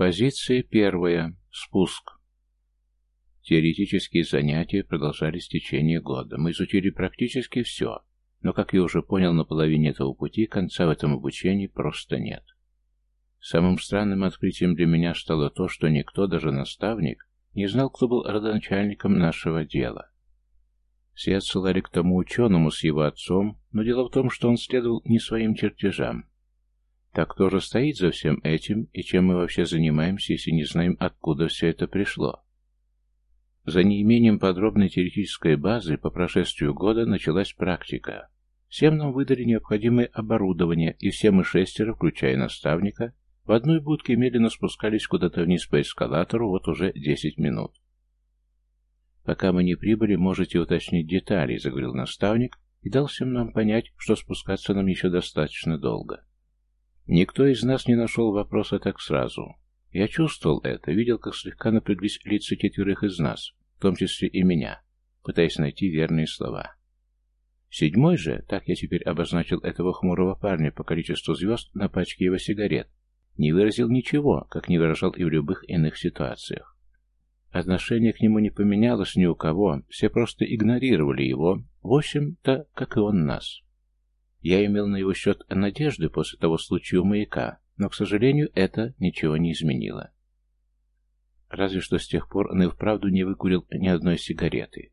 Позиция первая. Спуск. Теоретические занятия продолжались в течение года. Мы изучили практически все, но, как я уже понял, на половине этого пути конца в этом обучении просто нет. Самым странным открытием для меня стало то, что никто, даже наставник, не знал, кто был родоначальником нашего дела. Все отсылали к тому ученому с его отцом, но дело в том, что он следовал не своим чертежам. Так кто же стоит за всем этим, и чем мы вообще занимаемся, если не знаем, откуда все это пришло? За неимением подробной теоретической базы по прошествию года началась практика. Всем нам выдали необходимое оборудование, и все мы шестеро, включая наставника, в одной будке медленно спускались куда-то вниз по эскалатору вот уже десять минут. «Пока мы не прибыли, можете уточнить детали», — заговорил наставник и дал всем нам понять, что спускаться нам еще достаточно долго. Никто из нас не нашел вопроса так сразу. Я чувствовал это, видел, как слегка напряглись лица четверых из нас, в том числе и меня, пытаясь найти верные слова. Седьмой же, так я теперь обозначил этого хмурого парня по количеству звезд на пачке его сигарет, не выразил ничего, как не выражал и в любых иных ситуациях. Отношение к нему не поменялось ни у кого, все просто игнорировали его, в общем-то, как и он нас. Я имел на его счет надежды после того случая у маяка, но, к сожалению, это ничего не изменило. Разве что с тех пор он и вправду не выкурил ни одной сигареты.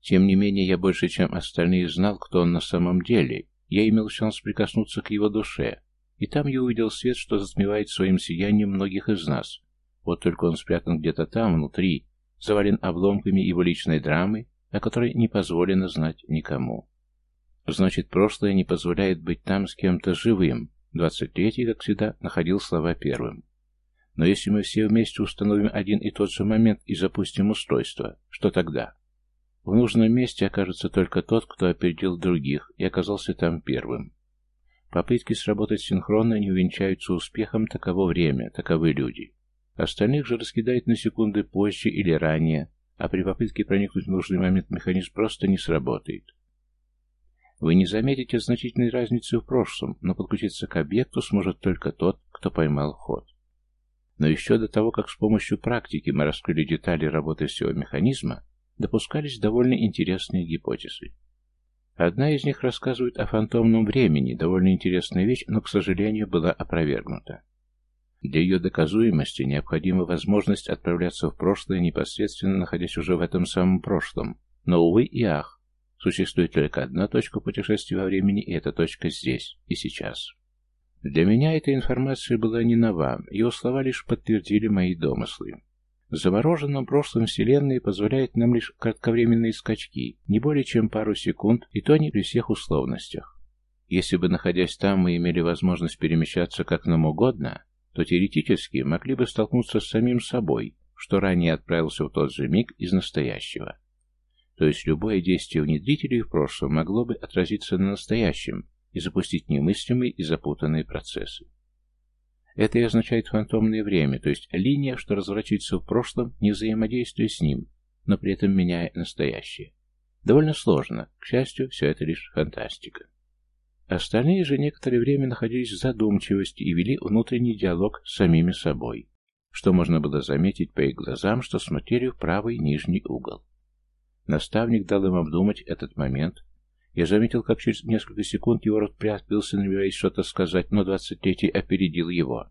Тем не менее, я больше, чем остальные, знал, кто он на самом деле. Я имел шанс прикоснуться к его душе, и там я увидел свет, что затмевает своим сиянием многих из нас. Вот только он спрятан где-то там, внутри, завален обломками его личной драмы, о которой не позволено знать никому. Значит, прошлое не позволяет быть там с кем-то живым. Двадцать третий, как всегда, находил слова первым. Но если мы все вместе установим один и тот же момент и запустим устройство, что тогда? В нужном месте окажется только тот, кто опередил других и оказался там первым. Попытки сработать синхронно не увенчаются успехом, таково время, таковы люди. Остальных же раскидает на секунды позже или ранее, а при попытке проникнуть в нужный момент механизм просто не сработает. Вы не заметите значительной разницы в прошлом, но подключиться к объекту сможет только тот, кто поймал ход. Но еще до того, как с помощью практики мы раскрыли детали работы всего механизма, допускались довольно интересные гипотезы. Одна из них рассказывает о фантомном времени, довольно интересная вещь, но, к сожалению, была опровергнута. Для ее доказуемости необходима возможность отправляться в прошлое, непосредственно находясь уже в этом самом прошлом. Но, увы и ах, существует только одна точка путешествия во времени, и эта точка здесь и сейчас. Для меня эта информация была не нова, его слова лишь подтвердили мои домыслы. В замороженном прошлом Вселенной позволяет нам лишь кратковременные скачки, не более чем пару секунд, и то не при всех условностях. Если бы, находясь там, мы имели возможность перемещаться как нам угодно, то теоретически могли бы столкнуться с самим собой, что ранее отправился в тот же миг из настоящего. То есть любое действие внедрителей в прошлом могло бы отразиться на настоящем и запустить немыслимые и запутанные процессы. Это и означает фантомное время, то есть линия, что разворачивается в прошлом, не взаимодействуя с ним, но при этом меняя настоящее. Довольно сложно, к счастью, все это лишь фантастика. Остальные же некоторое время находились в задумчивости и вели внутренний диалог с самими собой, что можно было заметить по их глазам, что смотрели в правый нижний угол. Наставник дал им обдумать этот момент, я заметил, как через несколько секунд его рот приоткрылся, намереваясь что-то сказать, но двадцать третий опередил его.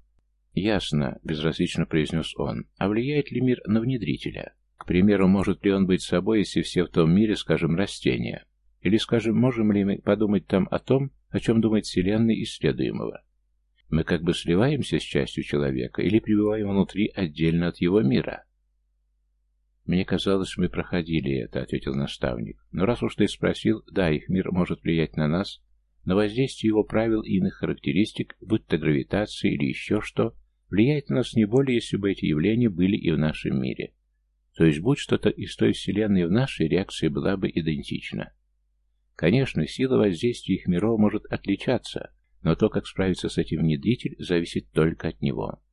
«Ясно», — безразлично произнес он. «А влияет ли мир на внедрителя? К примеру, может ли он быть собой, если все в том мире, скажем, растения? Или, скажем, можем ли мы подумать там о том, о чем думает Вселенная исследуемого? Мы как бы сливаемся с частью человека или пребываем внутри отдельно от его мира?» «Мне казалось, мы проходили это», — ответил наставник. «Но раз уж ты спросил, да, их мир может влиять на нас, но воздействие его правил и иных характеристик, будь то гравитация или еще что, влияет на нас не более, если бы эти явления были и в нашем мире. То есть, будь что-то из той Вселенной в нашей, реакция была бы идентична. Конечно, сила воздействия их миров может отличаться, но то, как справиться с этим внедритель, зависит только от него.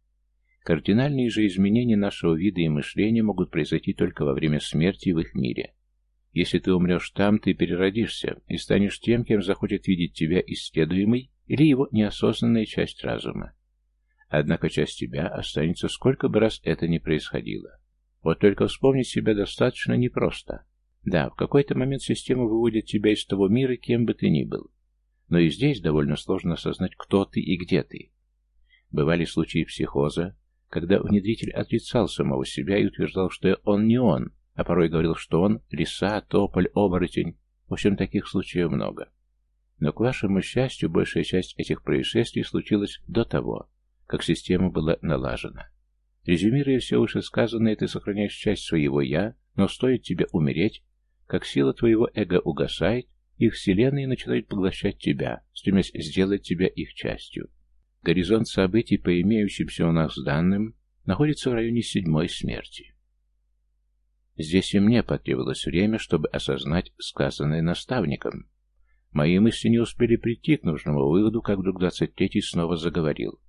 Кардинальные же изменения нашего вида и мышления могут произойти только во время смерти в их мире. Если ты умрешь там, ты переродишься и станешь тем, кем захочет видеть тебя исследуемый или его неосознанная часть разума. Однако часть тебя останется, сколько бы раз это ни происходило. Вот только вспомнить себя достаточно непросто. Да, в какой-то момент система выводит тебя из того мира, кем бы ты ни был. Но и здесь довольно сложно осознать, кто ты и где ты. Бывали случаи психоза, когда внедритель отрицал самого себя и утверждал, что он не он, а порой говорил, что он лиса, тополь, оборотень. В общем, таких случаев много. Но, к вашему счастью, большая часть этих происшествий случилась до того, как система была налажена. Резюмируя все вышесказанное, ты сохраняешь часть своего «я», но стоит тебе умереть, как сила твоего эго угасает, их вселенные начинают поглощать тебя, стремясь сделать тебя их частью. Горизонт событий, по имеющимся у нас данным, находится в районе седьмой смерти. Здесь и мне потребовалось время, чтобы осознать сказанное наставником. Мои мысли не успели прийти к нужному выводу, как вдруг двадцать третий снова заговорил.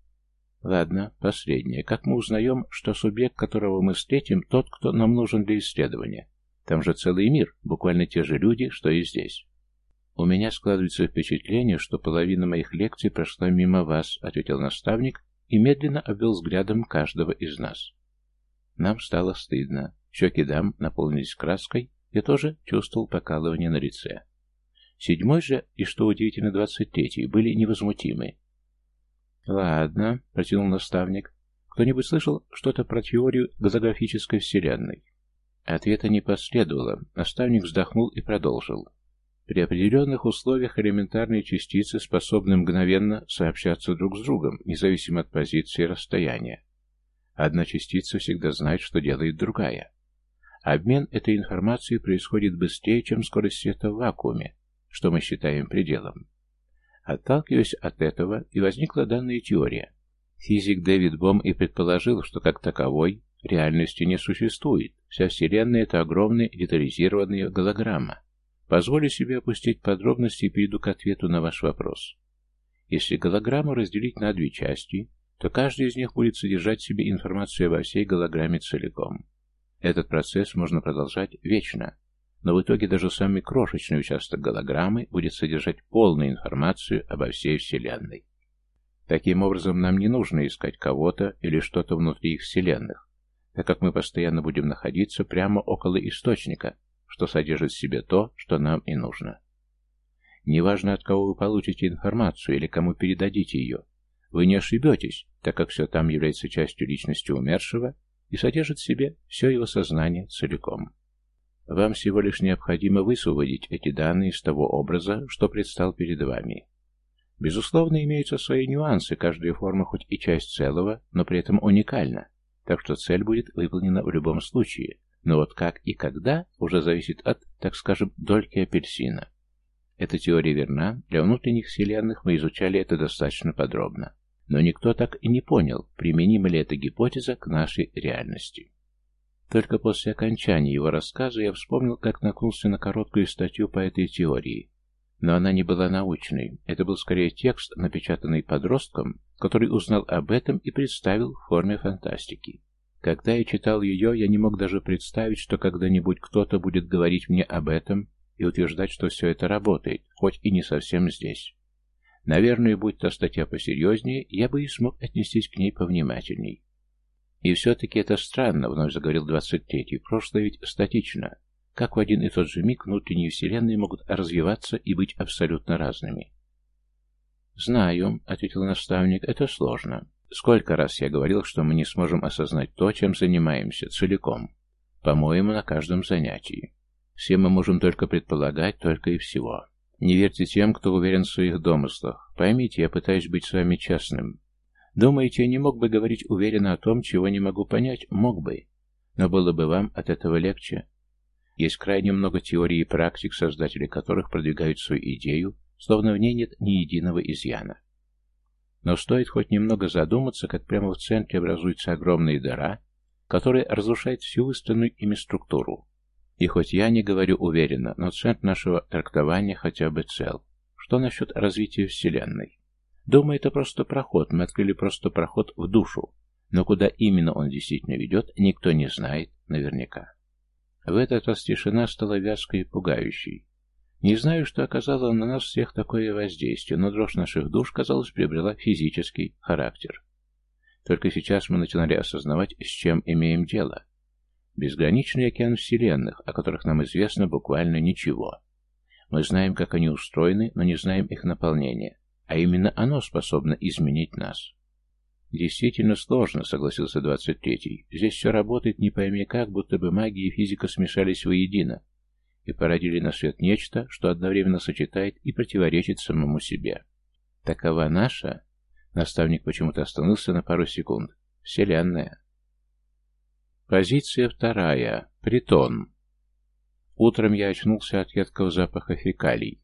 Ладно, последнее. Как мы узнаем, что субъект, которого мы встретим, тот, кто нам нужен для исследования? Там же целый мир, буквально те же люди, что и здесь. У меня складывается впечатление, что половина моих лекций прошла мимо вас, ответил наставник и медленно обвел взглядом каждого из нас. Нам стало стыдно. Щеки дам наполнились краской, я тоже чувствовал покалывание на лице. Седьмой же, и что удивительно, двадцать третий, были невозмутимы. «Ладно», — протянул наставник. «Кто-нибудь слышал что-то про теорию голографической вселенной?» Ответа не последовало. Наставник вздохнул и продолжил. При определенных условиях элементарные частицы способны мгновенно сообщаться друг с другом, независимо от позиции и расстояния. Одна частица всегда знает, что делает другая. Обмен этой информацией происходит быстрее, чем скорость света в вакууме, что мы считаем пределом. Отталкиваясь от этого, и возникла данная теория. Физик Дэвид Бом и предположил, что как таковой реальности не существует. Вся Вселенная — это огромная детализированная голограмма. Позволю себе опустить подробности и перейду к ответу на ваш вопрос. Если голограмму разделить на две части, то каждая из них будет содержать в себе информацию обо всей голограмме целиком. Этот процесс можно продолжать вечно, но в итоге даже самый крошечный участок голограммы будет содержать полную информацию обо всей Вселенной. Таким образом, нам не нужно искать кого-то или что-то внутри их вселенных, так как мы постоянно будем находиться прямо около источника, что содержит в себе то, что нам и нужно. Неважно, от кого вы получите информацию или кому передадите ее, вы не ошибетесь, так как все там является частью личности умершего и содержит в себе все его сознание целиком. Вам всего лишь необходимо высвободить эти данные из того образа, что предстал перед вами. Безусловно, имеются свои нюансы, каждая форма хоть и часть целого, но при этом уникальна, так что цель будет выполнена в любом случае, но вот как и когда уже зависит от, так скажем, дольки апельсина. Эта теория верна, для внутренних вселенных мы изучали это достаточно подробно. Но никто так и не понял, применима ли эта гипотеза к нашей реальности. Только после окончания его рассказа я вспомнил, как наткнулся на короткую статью по этой теории. Но она не была научной, это был скорее текст, напечатанный подростком, который узнал об этом и представил в форме фантастики. Когда я читал ее, я не мог даже представить, что когда-нибудь кто-то будет говорить мне об этом и утверждать, что все это работает, хоть и не совсем здесь. Наверное, будь то статья посерьезнее, я бы и смог отнестись к ней повнимательней. И все-таки это странно, вновь заговорил 23-й. Прошлое ведь статично. Как в один и тот же миг внутренние вселенные могут развиваться и быть абсолютно разными? «Знаю», — ответил наставник, — «это сложно. Сколько раз я говорил, что мы не сможем осознать то, чем занимаемся, целиком. По-моему, на каждом занятии. Все мы можем только предполагать, только и всего. Не верьте тем, кто уверен в своих домыслах. Поймите, я пытаюсь быть с вами честным. Думаете, я не мог бы говорить уверенно о том, чего не могу понять? Мог бы. Но было бы вам от этого легче. Есть крайне много теорий и практик, создатели которых продвигают свою идею, словно в ней нет ни единого изъяна. Но стоит хоть немного задуматься, как прямо в центре образуется огромная дыра, которая разрушает всю выставленную ими структуру. И хоть я не говорю уверенно, но центр нашего трактования хотя бы цел. Что насчет развития Вселенной? Думаю, это просто проход, мы открыли просто проход в душу. Но куда именно он действительно ведет, никто не знает наверняка. В этот раз тишина стала вязкой и пугающей. Не знаю, что оказало на нас всех такое воздействие, но дрожь наших душ, казалось, приобрела физический характер. Только сейчас мы начинали осознавать, с чем имеем дело. Безграничный океан вселенных, о которых нам известно буквально ничего. Мы знаем, как они устроены, но не знаем их наполнения. А именно оно способно изменить нас. Действительно сложно, согласился 23-й. Здесь все работает не пойми как, будто бы магия и физика смешались воедино и породили на свет нечто, что одновременно сочетает и противоречит самому себе. Такова наша... Наставник почему-то остановился на пару секунд. Вселенная. Позиция вторая. Притон. Утром я очнулся от едкого запаха фекалий.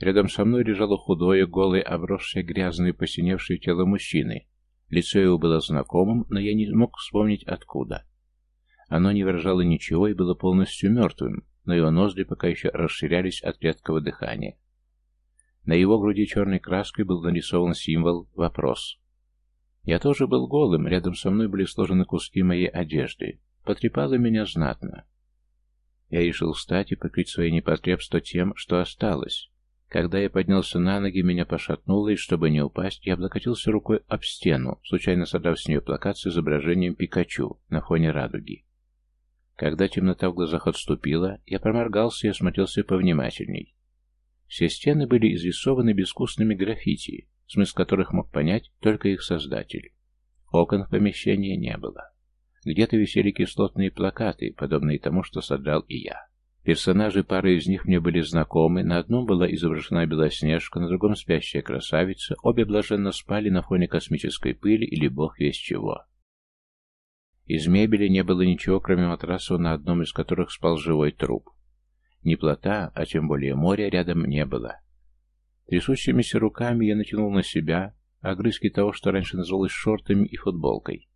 Рядом со мной лежало худое, голое, обросшее грязное, посиневшее тело мужчины. Лицо его было знакомым, но я не мог вспомнить откуда. Оно не выражало ничего и было полностью мертвым, но его ноздри пока еще расширялись от редкого дыхания. На его груди черной краской был нарисован символ «Вопрос». Я тоже был голым, рядом со мной были сложены куски моей одежды. Потрепало меня знатно. Я решил встать и покрыть свои непотребства тем, что осталось. Когда я поднялся на ноги, меня пошатнуло, и чтобы не упасть, я облокотился рукой об стену, случайно содрав с нее плакат с изображением Пикачу на фоне радуги. Когда темнота в глазах отступила, я проморгался и осмотрелся повнимательней. Все стены были изрисованы безвкусными граффити, смысл которых мог понять только их создатель. Окон в помещении не было. Где-то висели кислотные плакаты, подобные тому, что содрал и я. Персонажи пары из них мне были знакомы, на одном была изображена Белоснежка, на другом спящая красавица, обе блаженно спали на фоне космической пыли или бог весь чего. Из мебели не было ничего, кроме матраса, на одном из которых спал живой труп. Ни плота, а тем более моря рядом не было. Трясущимися руками я натянул на себя огрызки того, что раньше называлось шортами и футболкой.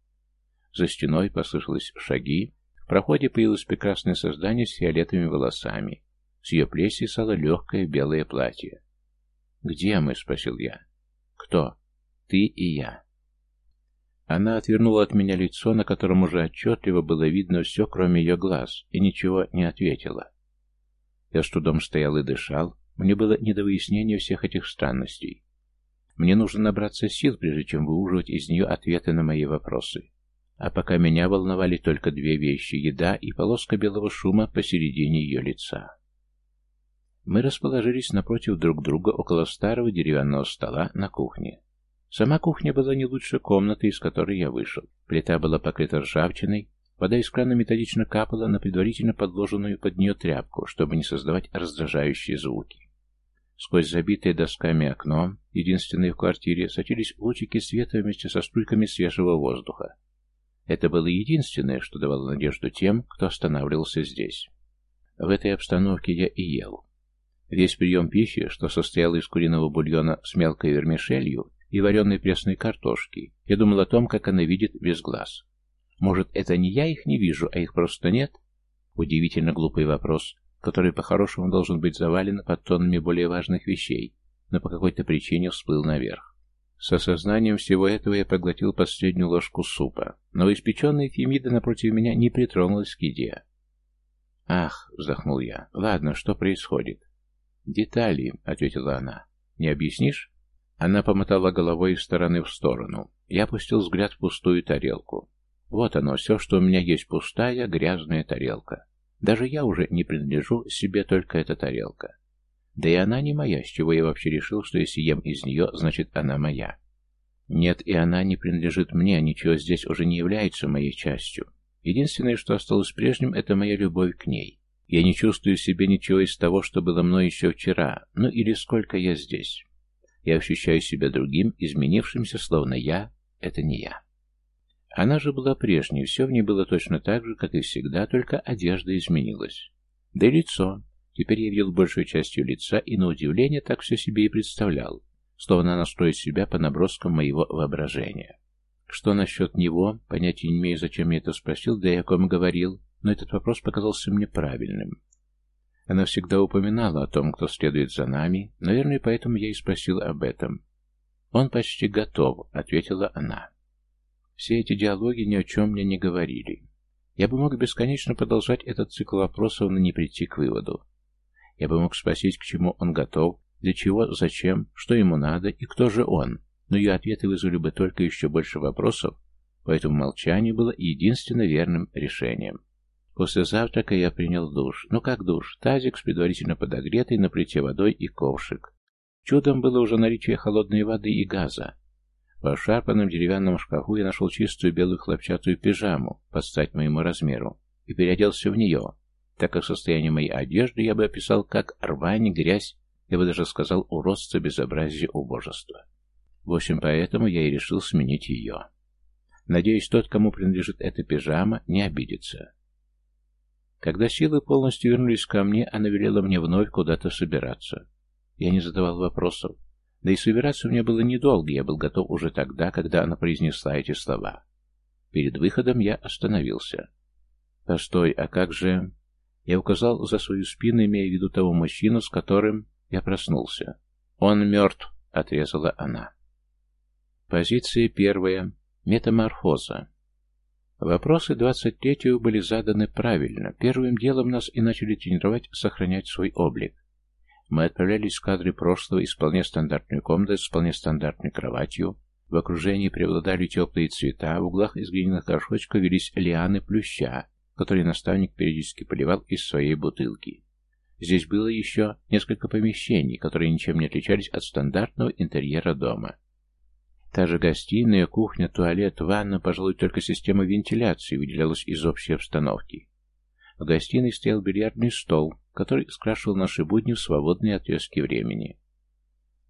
За стеной послышались шаги. В проходе появилось прекрасное создание с фиолетовыми волосами. С ее плеси сало легкое белое платье. «Где мы?» — спросил я. «Кто?» «Ты и я». Она отвернула от меня лицо, на котором уже отчетливо было видно все, кроме ее глаз, и ничего не ответила. Я с трудом стоял и дышал. Мне было не до выяснения всех этих странностей. Мне нужно набраться сил, прежде чем выуживать из нее ответы на мои вопросы. А пока меня волновали только две вещи — еда и полоска белого шума посередине ее лица. Мы расположились напротив друг друга около старого деревянного стола на кухне. Сама кухня была не лучше комнаты, из которой я вышел. Плита была покрыта ржавчиной, вода из крана методично капала на предварительно подложенную под нее тряпку, чтобы не создавать раздражающие звуки. Сквозь забитое досками окно, единственное в квартире, сочились лучики света вместе со струйками свежего воздуха. Это было единственное, что давало надежду тем, кто останавливался здесь. В этой обстановке я и ел. Весь прием пищи, что состоял из куриного бульона с мелкой вермишелью и вареной пресной картошки, я думал о том, как она видит без глаз. Может, это не я их не вижу, а их просто нет? Удивительно глупый вопрос, который по-хорошему должен быть завален под тоннами более важных вещей, но по какой-то причине всплыл наверх. С осознанием всего этого я поглотил последнюю ложку супа, но испеченная Фемида напротив меня не притронулась к еде. «Ах!» — вздохнул я. «Ладно, что происходит?» «Детали», — ответила она. «Не объяснишь?» Она помотала головой из стороны в сторону. Я опустил взгляд в пустую тарелку. Вот оно, все, что у меня есть пустая, грязная тарелка. Даже я уже не принадлежу себе только эта тарелка. Да и она не моя, с чего я вообще решил, что если ем из нее, значит она моя. Нет, и она не принадлежит мне, ничего здесь уже не является моей частью. Единственное, что осталось прежним, это моя любовь к ней. Я не чувствую в себе ничего из того, что было мной еще вчера, ну или сколько я здесь. Я ощущаю себя другим, изменившимся, словно я — это не я. Она же была прежней, все в ней было точно так же, как и всегда, только одежда изменилась. Да и лицо. Теперь я видел большую частью лица и, на удивление, так все себе и представлял, словно она строит себя по наброскам моего воображения. Что насчет него, понятия не имею, зачем я это спросил, да и о ком говорил, но этот вопрос показался мне правильным. Она всегда упоминала о том, кто следует за нами, наверное, поэтому я и спросил об этом. «Он почти готов», — ответила она. Все эти диалоги ни о чем мне не говорили. Я бы мог бесконечно продолжать этот цикл вопросов, но не прийти к выводу. Я бы мог спросить, к чему он готов, для чего, зачем, что ему надо и кто же он, но ее ответы вызвали бы только еще больше вопросов, поэтому молчание было единственно верным решением. После завтрака я принял душ. Ну как душ? Тазик с предварительно подогретой на плите водой и ковшик. Чудом было уже наличие холодной воды и газа. В ошарпанном деревянном шкафу я нашел чистую белую хлопчатую пижаму под стать моему размеру и переоделся в нее, так как состояние моей одежды я бы описал как рвань, грязь, я бы даже сказал уродство, безобразие, убожество. В общем, поэтому я и решил сменить ее. Надеюсь, тот, кому принадлежит эта пижама, не обидится. Когда силы полностью вернулись ко мне, она велела мне вновь куда-то собираться. Я не задавал вопросов. Да и собираться мне было недолго, я был готов уже тогда, когда она произнесла эти слова. Перед выходом я остановился. «Постой, а как же...» Я указал за свою спину, имея в виду того мужчину, с которым я проснулся. «Он мертв», — отрезала она. Позиция первая. Метаморфоза. Вопросы 23-го были заданы правильно. Первым делом нас и начали тренировать сохранять свой облик. Мы отправлялись в кадры прошлого из вполне стандартной комнаты с вполне стандартной кроватью. В окружении преобладали теплые цвета, в углах из глиняных горшочков велись лианы плюща, которые наставник периодически поливал из своей бутылки. Здесь было еще несколько помещений, которые ничем не отличались от стандартного интерьера дома. Та же гостиная, кухня, туалет, ванна, пожалуй, только система вентиляции выделялась из общей обстановки. В гостиной стоял бильярдный стол, который скрашивал наши будни в свободные отрезки времени.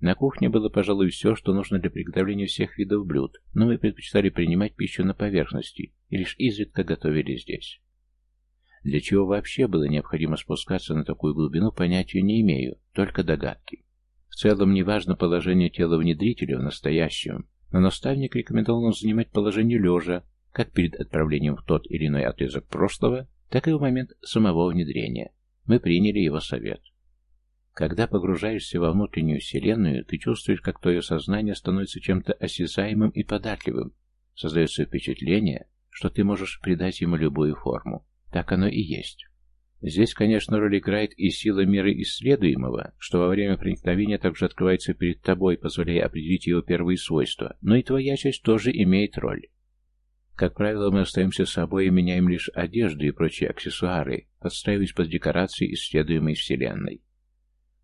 На кухне было, пожалуй, все, что нужно для приготовления всех видов блюд, но мы предпочитали принимать пищу на поверхности и лишь изредка готовили здесь. Для чего вообще было необходимо спускаться на такую глубину, понятия не имею, только догадки. Целом, неважно положение тела внедрителя в настоящем, но наставник рекомендовал нам занимать положение лежа, как перед отправлением в тот или иной отрезок прошлого, так и в момент самого внедрения. Мы приняли его совет. Когда погружаешься во внутреннюю вселенную, ты чувствуешь, как твое сознание становится чем-то осязаемым и податливым. Создается впечатление, что ты можешь придать ему любую форму. Так оно и есть. Здесь, конечно, роль играет и сила меры исследуемого, что во время проникновения также открывается перед тобой, позволяя определить его первые свойства, но и твоя часть тоже имеет роль. Как правило, мы остаемся собой и меняем лишь одежду и прочие аксессуары, подстраиваясь под декорации исследуемой Вселенной.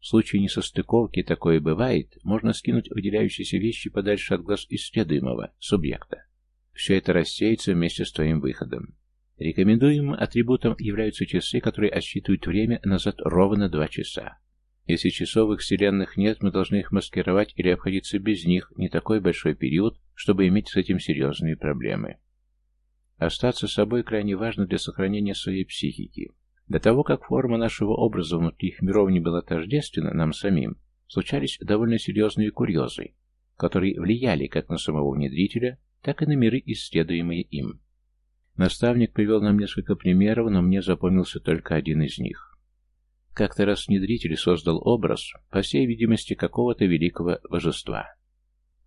В случае несостыковки такое бывает, можно скинуть выделяющиеся вещи подальше от глаз исследуемого субъекта. Все это рассеется вместе с твоим выходом. Рекомендуемым атрибутом являются часы, которые отсчитывают время назад ровно два часа. Если часовых вселенных нет, мы должны их маскировать или обходиться без них не такой большой период, чтобы иметь с этим серьезные проблемы. Остаться собой крайне важно для сохранения своей психики. До того, как форма нашего образа внутри их миров не была тождественна нам самим, случались довольно серьезные курьезы, которые влияли как на самого внедрителя, так и на миры, исследуемые им. Наставник привел нам несколько примеров, но мне запомнился только один из них. Как-то раз внедритель создал образ, по всей видимости, какого-то великого божества.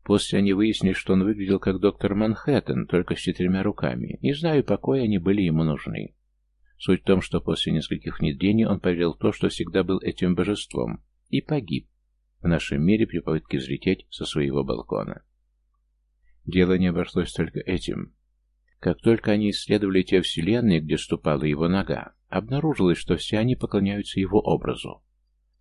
После они выяснили, что он выглядел как доктор Манхэттен, только с четырьмя руками. Не знаю, по кой они были ему нужны. Суть в том, что после нескольких внедрений он поверил в то, что всегда был этим божеством, и погиб в нашем мире при попытке взлететь со своего балкона. Дело не обошлось только этим. Как только они исследовали те вселенные, где ступала его нога, обнаружилось, что все они поклоняются его образу.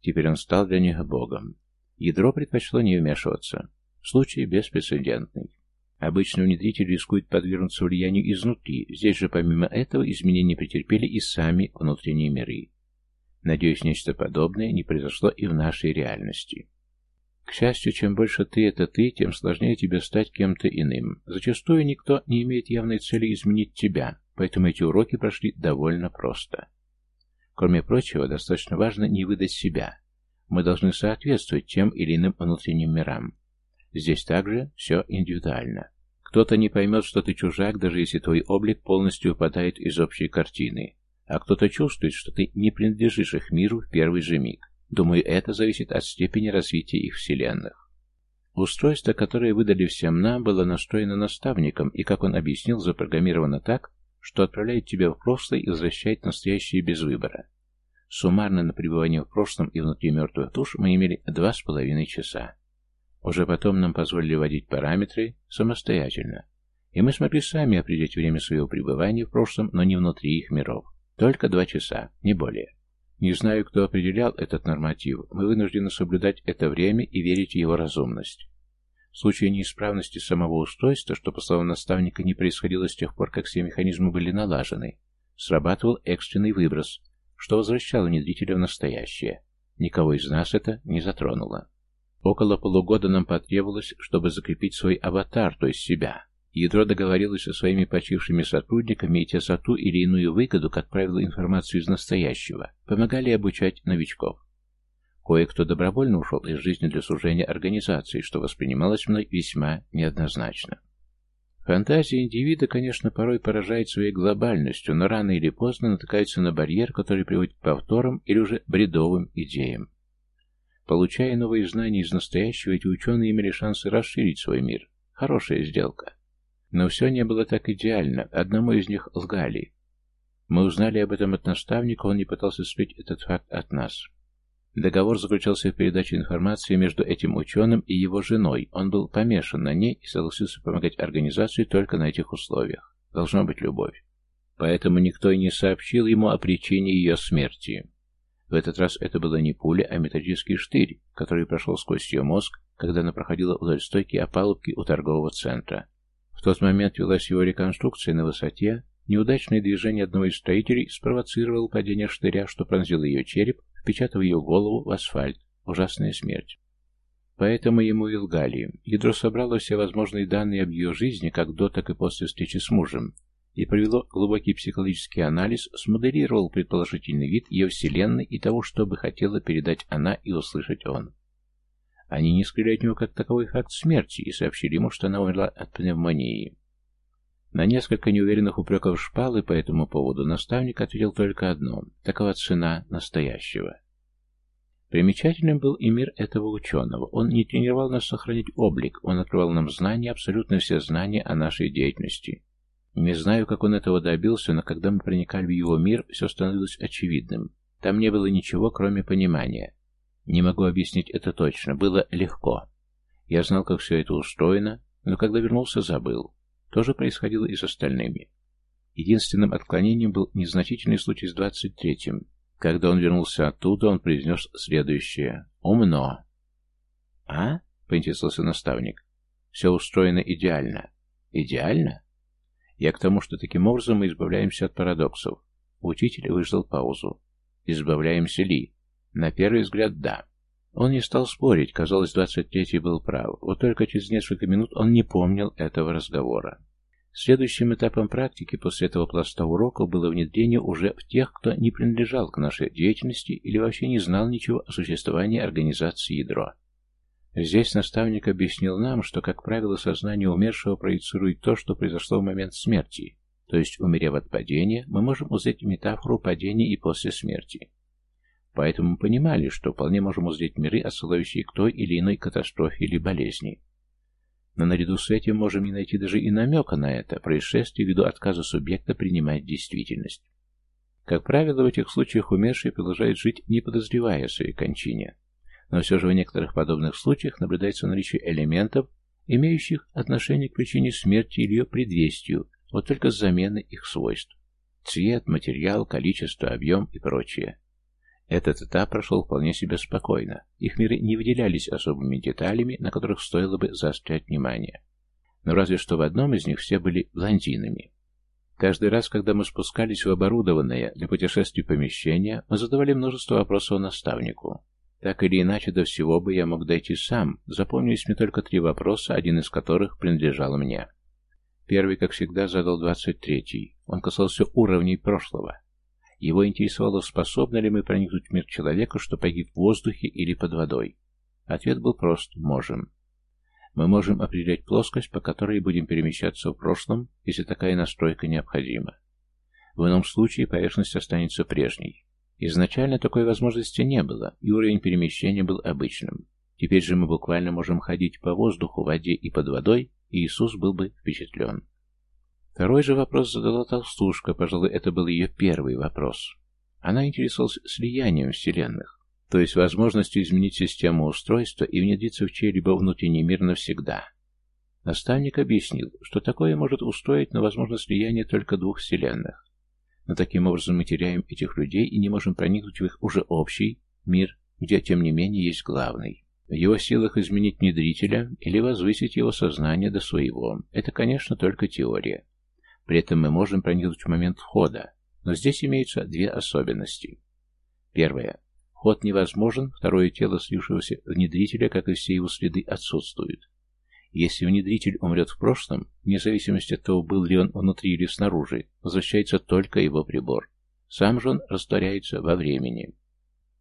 Теперь он стал для них богом. Ядро предпочло не вмешиваться. Случай беспрецедентный. Обычно внедритель рискует подвергнуться влиянию изнутри, здесь же помимо этого изменения претерпели и сами внутренние миры. Надеюсь, нечто подобное не произошло и в нашей реальности. К счастью, чем больше ты — это ты, тем сложнее тебе стать кем-то иным. Зачастую никто не имеет явной цели изменить тебя, поэтому эти уроки прошли довольно просто. Кроме прочего, достаточно важно не выдать себя. Мы должны соответствовать тем или иным внутренним мирам. Здесь также все индивидуально. Кто-то не поймет, что ты чужак, даже если твой облик полностью выпадает из общей картины, а кто-то чувствует, что ты не принадлежишь их миру в первый же миг. Думаю, это зависит от степени развития их вселенных. Устройство, которое выдали всем нам, было настроено наставником и, как он объяснил, запрограммировано так, что отправляет тебя в прошлое и возвращает настоящее без выбора. Суммарно на пребывание в прошлом и внутри мертвых душ мы имели два с половиной часа. Уже потом нам позволили вводить параметры самостоятельно. И мы смогли сами определить время своего пребывания в прошлом, но не внутри их миров. Только два часа, не более. Не знаю, кто определял этот норматив, мы вынуждены соблюдать это время и верить в его разумность. В случае неисправности самого устройства, что, по словам наставника, не происходило с тех пор, как все механизмы были налажены, срабатывал экстренный выброс, что возвращало внедрителя в настоящее. Никого из нас это не затронуло. Около полугода нам потребовалось, чтобы закрепить свой аватар, то есть себя. Ядро договорилось со своими почившими сотрудниками, и те за ту или иную выгоду, как правило, информацию из настоящего, помогали обучать новичков. Кое-кто добровольно ушел из жизни для служения организации, что воспринималось мной весьма неоднозначно. Фантазия индивида, конечно, порой поражает своей глобальностью, но рано или поздно натыкается на барьер, который приводит к повторам или уже бредовым идеям. Получая новые знания из настоящего, эти ученые имели шансы расширить свой мир. Хорошая сделка. Но все не было так идеально, одному из них лгали. Мы узнали об этом от наставника, он не пытался скрыть этот факт от нас. Договор заключался в передаче информации между этим ученым и его женой. Он был помешан на ней и согласился помогать организации только на этих условиях. Должна быть любовь. Поэтому никто и не сообщил ему о причине ее смерти. В этот раз это была не пуля, а металлический штырь, который прошел сквозь ее мозг, когда она проходила вдоль стойки опалубки у торгового центра. В тот момент велась его реконструкция на высоте, неудачное движение одного из строителей спровоцировало падение штыря, что пронзило ее череп, впечатав ее голову в асфальт. Ужасная смерть. Поэтому ему и лгали. Ядро собрало все возможные данные об ее жизни, как до, так и после встречи с мужем, и провело глубокий психологический анализ, смоделировал предположительный вид ее вселенной и того, что бы хотела передать она и услышать он. Они не скрыли от него как таковой факт смерти и сообщили ему, что она умерла от пневмонии. На несколько неуверенных упреков шпалы по этому поводу наставник ответил только одно – такова цена настоящего. Примечательным был и мир этого ученого. Он не тренировал нас сохранить облик, он открывал нам знания, абсолютно все знания о нашей деятельности. Не знаю, как он этого добился, но когда мы проникали в его мир, все становилось очевидным. Там не было ничего, кроме понимания. Не могу объяснить это точно, было легко. Я знал, как все это устроено, но когда вернулся, забыл. То же происходило и с остальными. Единственным отклонением был незначительный случай с двадцать третьим. Когда он вернулся оттуда, он произнес следующее. «Умно». «А?» — поинтересовался наставник. «Все устроено идеально». «Идеально?» Я к тому, что таким образом мы избавляемся от парадоксов. Учитель выждал паузу. Избавляемся ли? На первый взгляд, да. Он не стал спорить, казалось, двадцать третий был прав. Вот только через несколько минут он не помнил этого разговора. Следующим этапом практики после этого пласта уроков было внедрение уже в тех, кто не принадлежал к нашей деятельности или вообще не знал ничего о существовании организации ядро. Здесь наставник объяснил нам, что, как правило, сознание умершего проецирует то, что произошло в момент смерти. То есть, умерев от падения, мы можем узреть метафору падения и после смерти. Поэтому понимали, что вполне можем узреть миры, отсылающие к той или иной катастрофе или болезни. Но наряду с этим можем не найти даже и намека на это происшествие ввиду отказа субъекта принимать действительность. Как правило, в этих случаях умерший продолжает жить, не подозревая о своей кончине. Но все же в некоторых подобных случаях наблюдается наличие элементов, имеющих отношение к причине смерти или ее предвестию, вот только с заменой их свойств. Цвет, материал, количество, объем и прочее. Этот этап прошел вполне себе спокойно. Их миры не выделялись особыми деталями, на которых стоило бы заострять внимание. Но разве что в одном из них все были блондинами. Каждый раз, когда мы спускались в оборудованное для путешествий помещение, мы задавали множество вопросов наставнику. Так или иначе, до всего бы я мог дойти сам. Запомнились мне только три вопроса, один из которых принадлежал мне. Первый, как всегда, задал двадцать третий. Он касался уровней прошлого. Его интересовало, способны ли мы проникнуть в мир человека, что погиб в воздухе или под водой. Ответ был прост – можем. Мы можем определять плоскость, по которой будем перемещаться в прошлом, если такая настройка необходима. В ином случае поверхность останется прежней. Изначально такой возможности не было, и уровень перемещения был обычным. Теперь же мы буквально можем ходить по воздуху, воде и под водой, и Иисус был бы впечатлен. Второй же вопрос задала толстушка, пожалуй, это был ее первый вопрос. Она интересовалась слиянием вселенных, то есть возможностью изменить систему устройства и внедриться в чей-либо внутренний мир навсегда. Наставник объяснил, что такое может устроить на возможно слияние только двух вселенных. Но таким образом мы теряем этих людей и не можем проникнуть в их уже общий мир, где, тем не менее, есть главный. В его силах изменить внедрителя или возвысить его сознание до своего. Это, конечно, только теория. При этом мы можем проникнуть в момент входа, но здесь имеются две особенности. Первое. Вход невозможен, второе тело слившегося внедрителя, как и все его следы, отсутствует. Если внедритель умрет в прошлом, вне зависимости от того, был ли он внутри или снаружи, возвращается только его прибор. Сам же он растворяется во времени.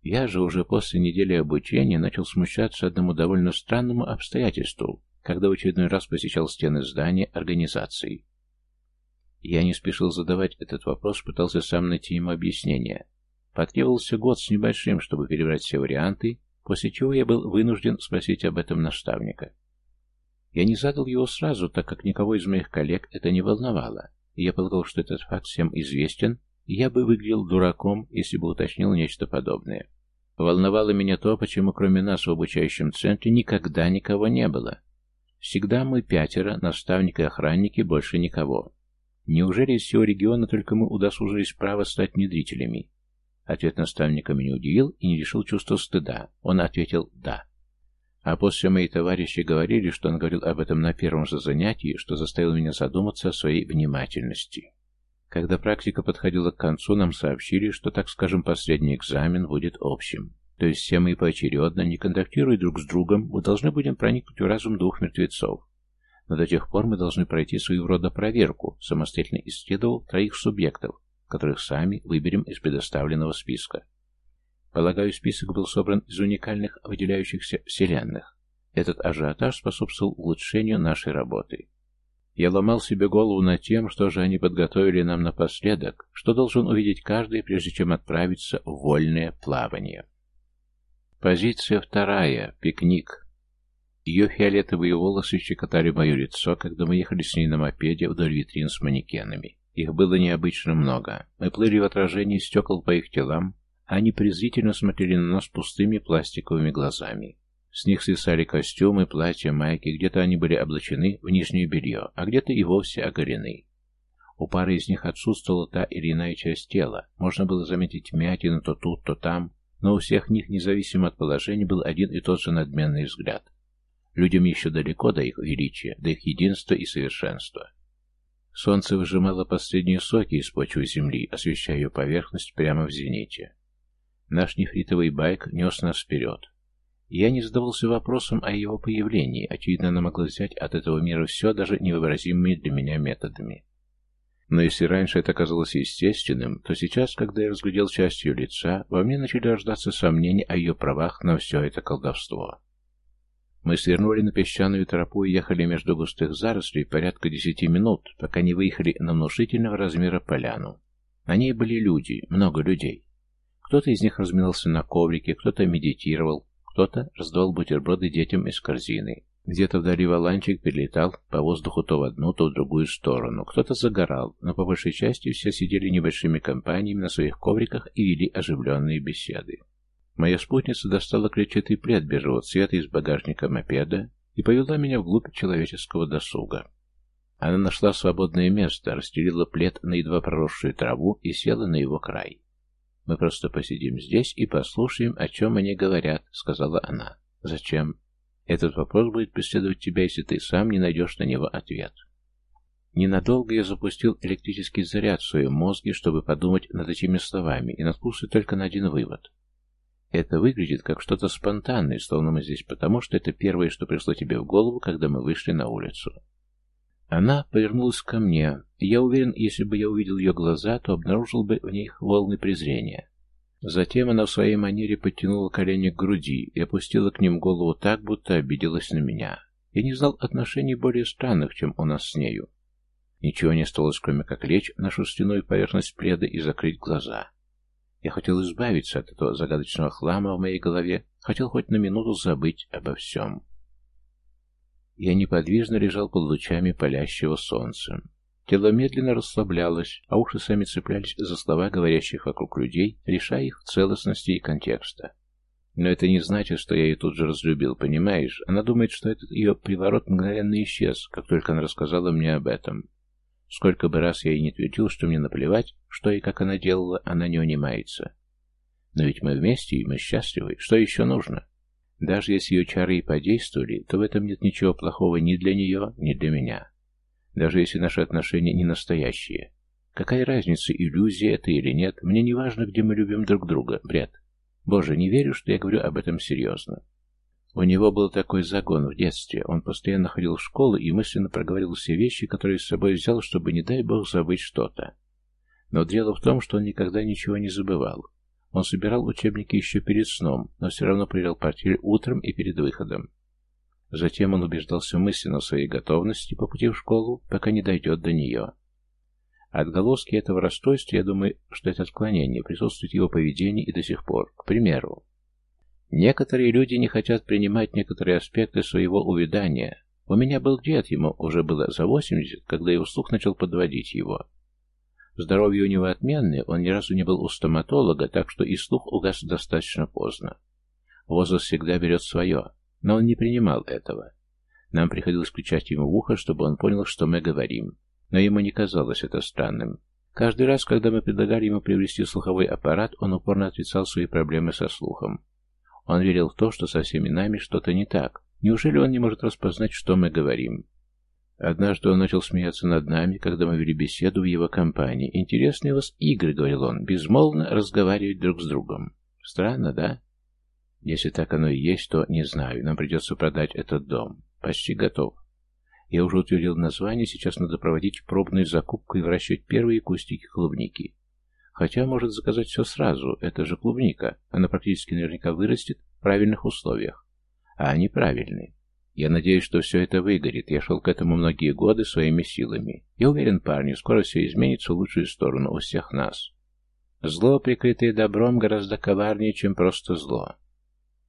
Я же уже после недели обучения начал смущаться одному довольно странному обстоятельству, когда в очередной раз посещал стены здания организации. Я не спешил задавать этот вопрос, пытался сам найти ему объяснение. Потребовался год с небольшим, чтобы перебрать все варианты, после чего я был вынужден спросить об этом наставника. Я не задал его сразу, так как никого из моих коллег это не волновало, я полагал, что этот факт всем известен, и я бы выглядел дураком, если бы уточнил нечто подобное. Волновало меня то, почему кроме нас в обучающем центре никогда никого не было. Всегда мы пятеро, наставник и охранники, больше никого. Неужели из всего региона только мы удосужились право стать внедрителями? Ответ наставника меня удивил и не решил чувство стыда. Он ответил «да». А после мои товарищи говорили, что он говорил об этом на первом же занятии, что заставило меня задуматься о своей внимательности. Когда практика подходила к концу, нам сообщили, что, так скажем, последний экзамен будет общим. То есть все мы поочередно, не контактируя друг с другом, мы должны будем проникнуть в разум двух мертвецов. Но до тех пор мы должны пройти своего рода проверку, самостоятельно исследовав троих субъектов, которых сами выберем из предоставленного списка. Полагаю, список был собран из уникальных выделяющихся вселенных. Этот ажиотаж способствовал улучшению нашей работы. Я ломал себе голову над тем, что же они подготовили нам напоследок, что должен увидеть каждый, прежде чем отправиться в вольное плавание. Позиция вторая. Пикник. Ее фиолетовые волосы щекотали мое лицо, когда мы ехали с ней на мопеде вдоль витрин с манекенами. Их было необычно много. Мы плыли в отражении стекол по их телам, а они презрительно смотрели на нас пустыми пластиковыми глазами. С них свисали костюмы, платья, майки, где-то они были облачены в нижнее белье, а где-то и вовсе оголены. У пары из них отсутствовала та или иная часть тела, можно было заметить мятины то тут, то там, но у всех них, независимо от положения, был один и тот же надменный взгляд. Людям еще далеко до их величия, до их единства и совершенства. Солнце выжимало последние соки из почвы земли, освещая ее поверхность прямо в зените. Наш нефритовый байк нес нас вперед. Я не задавался вопросом о его появлении, очевидно, она могла взять от этого мира все, даже невообразимыми для меня методами. Но если раньше это казалось естественным, то сейчас, когда я разглядел часть ее лица, во мне начали рождаться сомнения о ее правах на все это колдовство. Мы свернули на песчаную тропу и ехали между густых зарослей порядка десяти минут, пока не выехали на внушительного размера поляну. На ней были люди, много людей. Кто-то из них разминался на коврике, кто-то медитировал, кто-то раздавал бутерброды детям из корзины. Где-то вдали валанчик перелетал по воздуху то в одну, то в другую сторону. Кто-то загорал, но по большей части все сидели небольшими компаниями на своих ковриках и вели оживленные беседы. Моя спутница достала клетчатый плед бежевого цвета из багажника мопеда и повела меня вглубь человеческого досуга. Она нашла свободное место, расстелила плед на едва проросшую траву и села на его край. «Мы просто посидим здесь и послушаем, о чем они говорят», — сказала она. «Зачем?» «Этот вопрос будет преследовать тебя, если ты сам не найдешь на него ответ». Ненадолго я запустил электрический заряд в своем мозге, чтобы подумать над этими словами, и наткнулся только на один вывод. Это выглядит как что-то спонтанное, словно мы здесь потому, что это первое, что пришло тебе в голову, когда мы вышли на улицу. Она повернулась ко мне, и я уверен, если бы я увидел ее глаза, то обнаружил бы в них волны презрения. Затем она в своей манере подтянула колени к груди и опустила к ним голову так, будто обиделась на меня. Я не знал отношений более странных, чем у нас с нею. Ничего не осталось, кроме как лечь на шерстяную поверхность пледа и закрыть глаза. Я хотел избавиться от этого загадочного хлама в моей голове, хотел хоть на минуту забыть обо всем. Я неподвижно лежал под лучами палящего солнца. Тело медленно расслаблялось, а уши сами цеплялись за слова говорящих вокруг людей, решая их целостности и контекста. Но это не значит, что я ее тут же разлюбил, понимаешь? Она думает, что этот ее приворот мгновенно исчез, как только она рассказала мне об этом. Сколько бы раз я ей не твердил, что мне наплевать, что и как она делала, она не унимается. Но ведь мы вместе, и мы счастливы. Что еще нужно? Даже если ее чары и подействовали, то в этом нет ничего плохого ни для нее, ни для меня. Даже если наши отношения не настоящие. Какая разница, иллюзия это или нет, мне не важно, где мы любим друг друга, бред. Боже, не верю, что я говорю об этом серьезно. У него был такой загон в детстве. Он постоянно ходил в школу и мысленно проговорил все вещи, которые с собой взял, чтобы, не дай бог, забыть что-то. Но дело в том, что он никогда ничего не забывал. Он собирал учебники еще перед сном, но все равно проверял портфель утром и перед выходом. Затем он убеждался мысленно в своей готовности по пути в школу, пока не дойдет до нее. Отголоски этого расстройства, я думаю, что это отклонение присутствует в его поведении и до сих пор. К примеру, некоторые люди не хотят принимать некоторые аспекты своего увядания. У меня был дед, ему уже было за 80, когда его слух начал подводить его. Здоровье у него отменное, он ни разу не был у стоматолога, так что и слух угас достаточно поздно. Возраст всегда берет свое, но он не принимал этого. Нам приходилось кричать ему в ухо, чтобы он понял, что мы говорим но ему не казалось это странным. Каждый раз, когда мы предлагали ему приобрести слуховой аппарат, он упорно отрицал свои проблемы со слухом. Он верил в то, что со всеми нами что-то не так. Неужели он не может распознать, что мы говорим? Однажды он начал смеяться над нами, когда мы вели беседу в его компании. «Интересные у вас игры», — говорил он, — «безмолвно разговаривать друг с другом». Странно, да? Если так оно и есть, то не знаю. Нам придется продать этот дом. Почти готов. Я уже утвердил название, сейчас надо проводить пробную закупку и выращивать первые кустики клубники. Хотя может заказать все сразу, это же клубника, она практически наверняка вырастет в правильных условиях. А они правильные. Я надеюсь, что все это выгорит. Я шел к этому многие годы своими силами. Я уверен, парни, скоро все изменится в лучшую сторону у всех нас. Зло, прикрытое добром, гораздо коварнее, чем просто зло.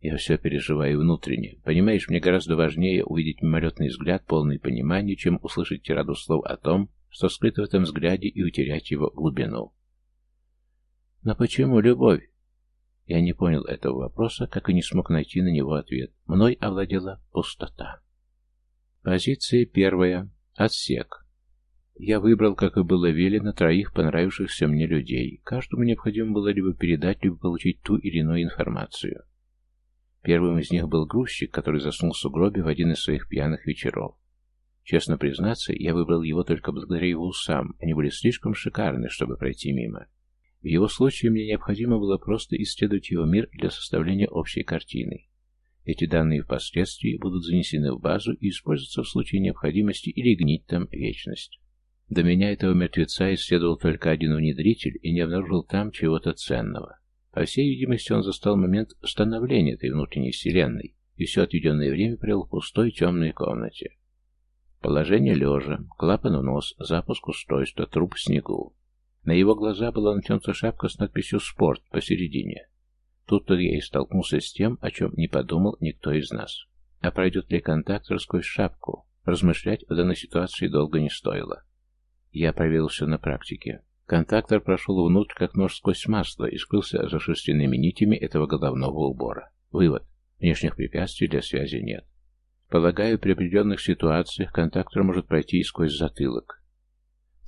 Я все переживаю внутренне. Понимаешь, мне гораздо важнее увидеть мимолетный взгляд, полный понимания, чем услышать тираду слов о том, что скрыто в этом взгляде, и утерять его глубину. Но почему любовь? Я не понял этого вопроса, как и не смог найти на него ответ. Мной овладела пустота. Позиция первая. Отсек. Я выбрал, как и было велено, троих понравившихся мне людей. Каждому необходимо было либо передать, либо получить ту или иную информацию. Первым из них был грузчик, который заснул в сугробе в один из своих пьяных вечеров. Честно признаться, я выбрал его только благодаря его усам, они были слишком шикарны, чтобы пройти мимо. В его случае мне необходимо было просто исследовать его мир для составления общей картины. Эти данные впоследствии будут занесены в базу и использоваться в случае необходимости или гнить там вечность. До меня этого мертвеца исследовал только один внедритель и не обнаружил там чего-то ценного. По всей видимости, он застал момент становления этой внутренней вселенной и все отведенное время провел в пустой темной комнате. Положение лежа, клапан в нос, запуск устройства, труп в снегу. На его глаза была натянута шапка с надписью «Спорт» посередине. Тут-то я и столкнулся с тем, о чем не подумал никто из нас. А пройдет ли контактор сквозь шапку? Размышлять в данной ситуации долго не стоило. Я проверил все на практике. Контактор прошел внутрь, как нож сквозь масло, и скрылся за шерстяными нитями этого головного убора. Вывод. Внешних препятствий для связи нет. Полагаю, при определенных ситуациях контактор может пройти и сквозь затылок.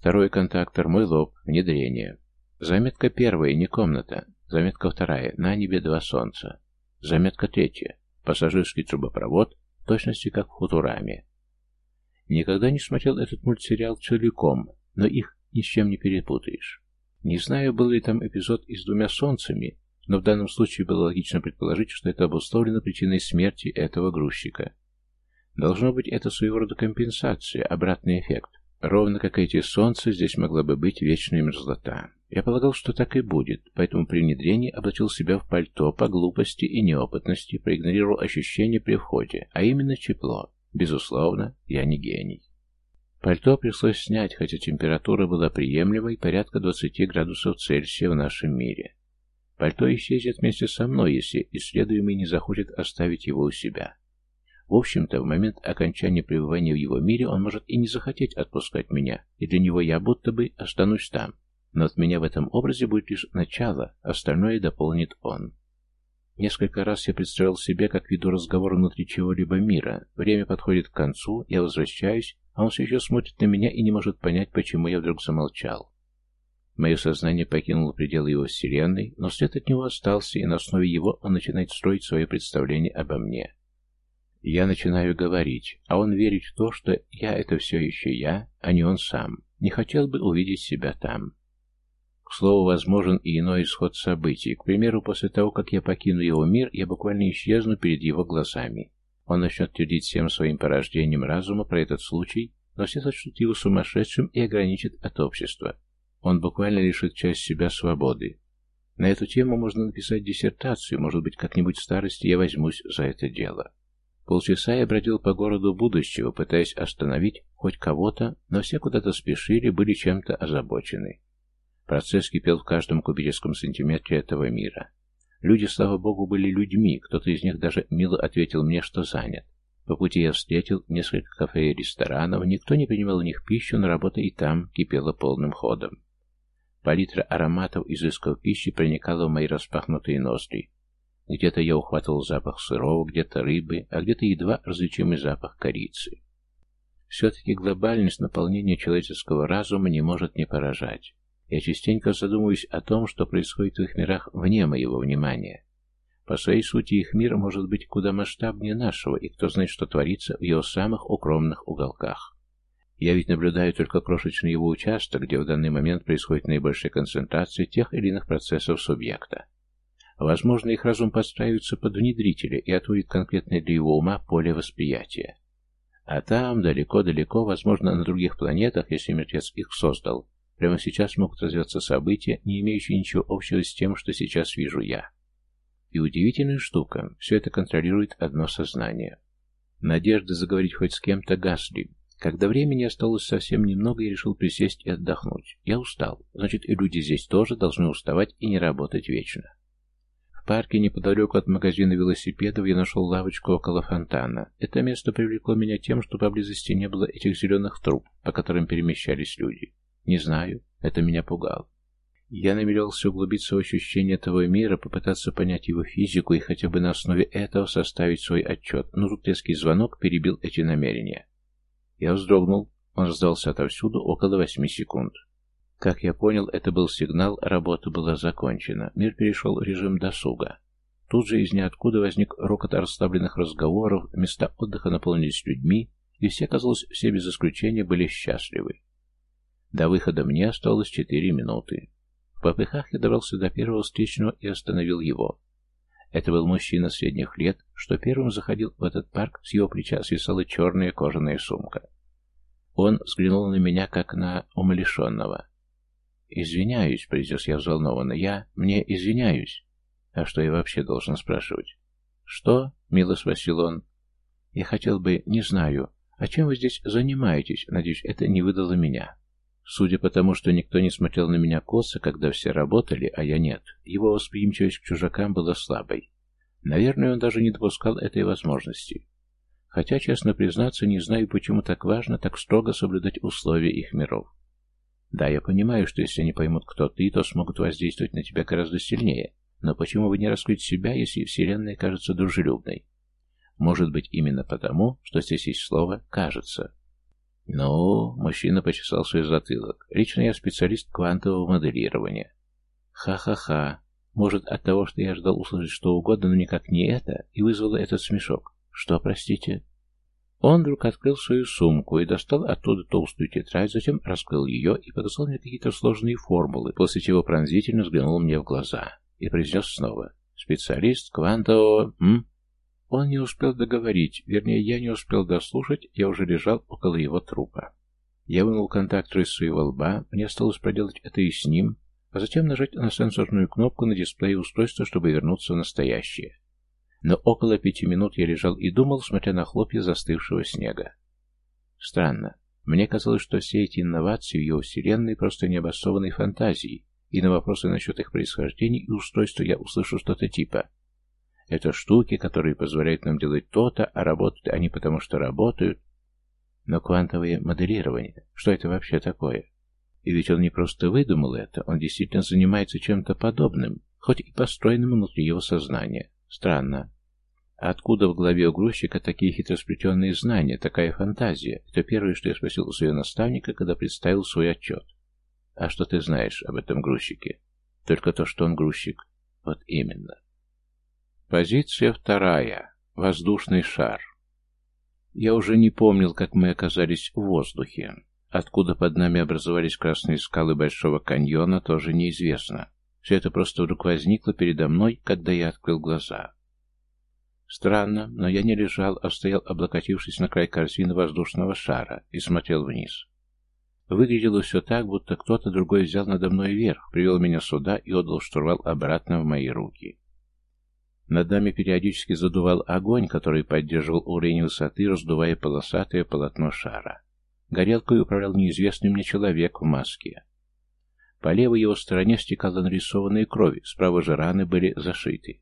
Второй контактор – мой лоб, внедрение. Заметка первая, не комната. Заметка вторая, на небе два солнца. Заметка третья, пассажирский трубопровод, в точности как в Футураме. Никогда не смотрел этот мультсериал целиком, но их ни с чем не перепутаешь. Не знаю, был ли там эпизод и с двумя солнцами, но в данном случае было логично предположить, что это обусловлено причиной смерти этого грузчика. Должно быть, это своего рода компенсация, обратный эффект. Ровно как эти солнца, здесь могла бы быть вечная мерзлота. Я полагал, что так и будет, поэтому при внедрении облачил себя в пальто по глупости и неопытности, проигнорировал ощущение при входе, а именно тепло. Безусловно, я не гений. Пальто пришлось снять, хотя температура была приемлемой, порядка 20 градусов Цельсия в нашем мире. Пальто исчезнет вместе со мной, если исследуемый не захочет оставить его у себя. В общем-то, в момент окончания пребывания в его мире он может и не захотеть отпускать меня, и для него я будто бы останусь там. Но от меня в этом образе будет лишь начало, остальное дополнит он. Несколько раз я представлял себе, как веду разговор внутри чего-либо мира. Время подходит к концу, я возвращаюсь, а он все еще смотрит на меня и не может понять, почему я вдруг замолчал. Мое сознание покинуло пределы его вселенной, но след от него остался, и на основе его он начинает строить свое представление обо мне. Я начинаю говорить, а он верит в то, что я — это все еще я, а не он сам. Не хотел бы увидеть себя там. К слову, возможен и иной исход событий. К примеру, после того, как я покину его мир, я буквально исчезну перед его глазами. Он начнет твердить всем своим порождением разума про этот случай, но все сочтут его сумасшедшим и ограничат от общества. Он буквально лишит часть себя свободы. На эту тему можно написать диссертацию, может быть, как-нибудь в старости я возьмусь за это дело. Полчаса я бродил по городу будущего, пытаясь остановить хоть кого-то, но все куда-то спешили, были чем-то озабочены. Процесс кипел в каждом кубическом сантиметре этого мира. Люди, слава богу, были людьми, кто-то из них даже мило ответил мне, что занят. По пути я встретил несколько кафе и ресторанов, никто не принимал у них пищу, но работа и там кипела полным ходом. Палитра ароматов изысков пищи проникала в мои распахнутые ноздри. Где-то я ухватывал запах сырого, где-то рыбы, а где-то едва различимый запах корицы. Все-таки глобальность наполнения человеческого разума не может не поражать. Я частенько задумываюсь о том, что происходит в их мирах вне моего внимания. По своей сути, их мир может быть куда масштабнее нашего, и кто знает, что творится в его самых укромных уголках. Я ведь наблюдаю только крошечный его участок, где в данный момент происходит наибольшая концентрация тех или иных процессов субъекта. Возможно, их разум подстраивается под внедрителя и отводит конкретное для его ума поле восприятия. А там, далеко-далеко, возможно, на других планетах, если мертвец их создал, прямо сейчас могут развиваться события, не имеющие ничего общего с тем, что сейчас вижу я. И удивительная штука, все это контролирует одно сознание. Надежда заговорить хоть с кем-то гасли, когда времени осталось совсем немного, я решил присесть и отдохнуть. Я устал. Значит, и люди здесь тоже должны уставать и не работать вечно. Парке неподалеку от магазина велосипедов я нашел лавочку около фонтана. Это место привлекло меня тем, что поблизости не было этих зеленых труб, по которым перемещались люди. Не знаю, это меня пугало. Я намеревался углубиться в ощущение этого мира, попытаться понять его физику и хотя бы на основе этого составить свой отчет, но тут звонок перебил эти намерения. Я вздрогнул. Он раздался отовсюду около восьми секунд. Как я понял, это был сигнал, работа была закончена. Мир перешел в режим досуга. Тут же из ниоткуда возник рокот расслабленных разговоров, места отдыха наполнились людьми, и все, казалось, все без исключения были счастливы. До выхода мне осталось четыре минуты. В попыхах я добрался до первого встречного и остановил его. Это был мужчина средних лет, что первым заходил в этот парк, с его плеча свисала черная кожаная сумка. Он взглянул на меня, как на умалишенного. «Извиняюсь», — произнес я взволнованно, — «я... мне извиняюсь». «А что я вообще должен спрашивать?» «Что?» — мило спросил он. «Я хотел бы... не знаю. А чем вы здесь занимаетесь? Надеюсь, это не выдало меня». Судя по тому, что никто не смотрел на меня косо, когда все работали, а я нет, его восприимчивость к чужакам была слабой. Наверное, он даже не допускал этой возможности. Хотя, честно признаться, не знаю, почему так важно так строго соблюдать условия их миров. Да, я понимаю, что если они поймут, кто ты, то смогут воздействовать на тебя гораздо сильнее. Но почему бы не раскрыть себя, если Вселенная кажется дружелюбной? Может быть, именно потому, что здесь есть слово «кажется». «Ну...» — мужчина почесал свой затылок. «Лично я специалист квантового моделирования». «Ха-ха-ха. Может, от того, что я ждал услышать что угодно, но никак не это, и вызвало этот смешок. Что, простите?» Он вдруг открыл свою сумку и достал оттуда толстую тетрадь, затем раскрыл ее и показал мне какие-то сложные формулы, после чего пронзительно взглянул мне в глаза и произнес снова «Специалист квантового...» М? Он не успел договорить, вернее, я не успел дослушать, я уже лежал около его трупа. Я вынул контактор из своего лба, мне осталось проделать это и с ним, а затем нажать на сенсорную кнопку на дисплее устройства, чтобы вернуться в настоящее. Но около пяти минут я лежал и думал, смотря на хлопья застывшего снега. Странно. Мне казалось, что все эти инновации в его вселенной просто необоснованной фантазии, и на вопросы насчет их происхождения и устройства я услышу что-то типа это штуки, которые позволяют нам делать то-то, а работают они потому, что работают. Но квантовое моделирование, что это вообще такое? И ведь он не просто выдумал это, он действительно занимается чем-то подобным, хоть и построенным внутри его сознания. Странно. А откуда в голове у грузчика такие хитросплетенные знания, такая фантазия? Это первое, что я спросил у своего наставника, когда представил свой отчет. А что ты знаешь об этом грузчике? Только то, что он грузчик. Вот именно. Позиция вторая. Воздушный шар. Я уже не помнил, как мы оказались в воздухе. Откуда под нами образовались красные скалы Большого каньона, тоже неизвестно. Все это просто вдруг возникло передо мной, когда я открыл глаза. Странно, но я не лежал, а стоял, облокотившись на край корзины воздушного шара, и смотрел вниз. Выглядело все так, будто кто-то другой взял надо мной верх, привел меня сюда и отдал штурвал обратно в мои руки. Над нами периодически задувал огонь, который поддерживал уровень высоты, раздувая полосатое полотно шара. Горелкой управлял неизвестный мне человек в маске. По левой его стороне стекала нарисованная кровь, справа же раны были зашиты.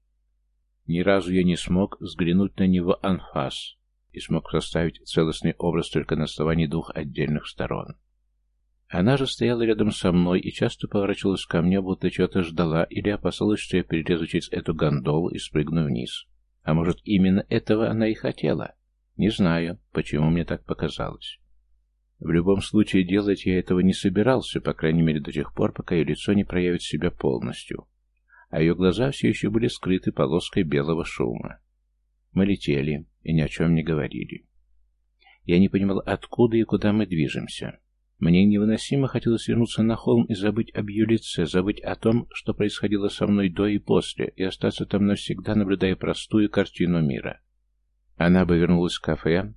Ни разу я не смог взглянуть на него анфас и смог составить целостный образ только на основании двух отдельных сторон. Она же стояла рядом со мной и часто поворачивалась ко мне, будто чего-то ждала или опасалась, что я перелезу через эту гондолу и спрыгну вниз. А может, именно этого она и хотела? Не знаю, почему мне так показалось. В любом случае, делать я этого не собирался, по крайней мере до тех пор, пока ее лицо не проявит себя полностью. А ее глаза все еще были скрыты полоской белого шума. Мы летели и ни о чем не говорили. Я не понимал, откуда и куда мы движемся. Мне невыносимо хотелось вернуться на холм и забыть об ее лице, забыть о том, что происходило со мной до и после, и остаться там навсегда, наблюдая простую картину мира. Она бы вернулась в кафе,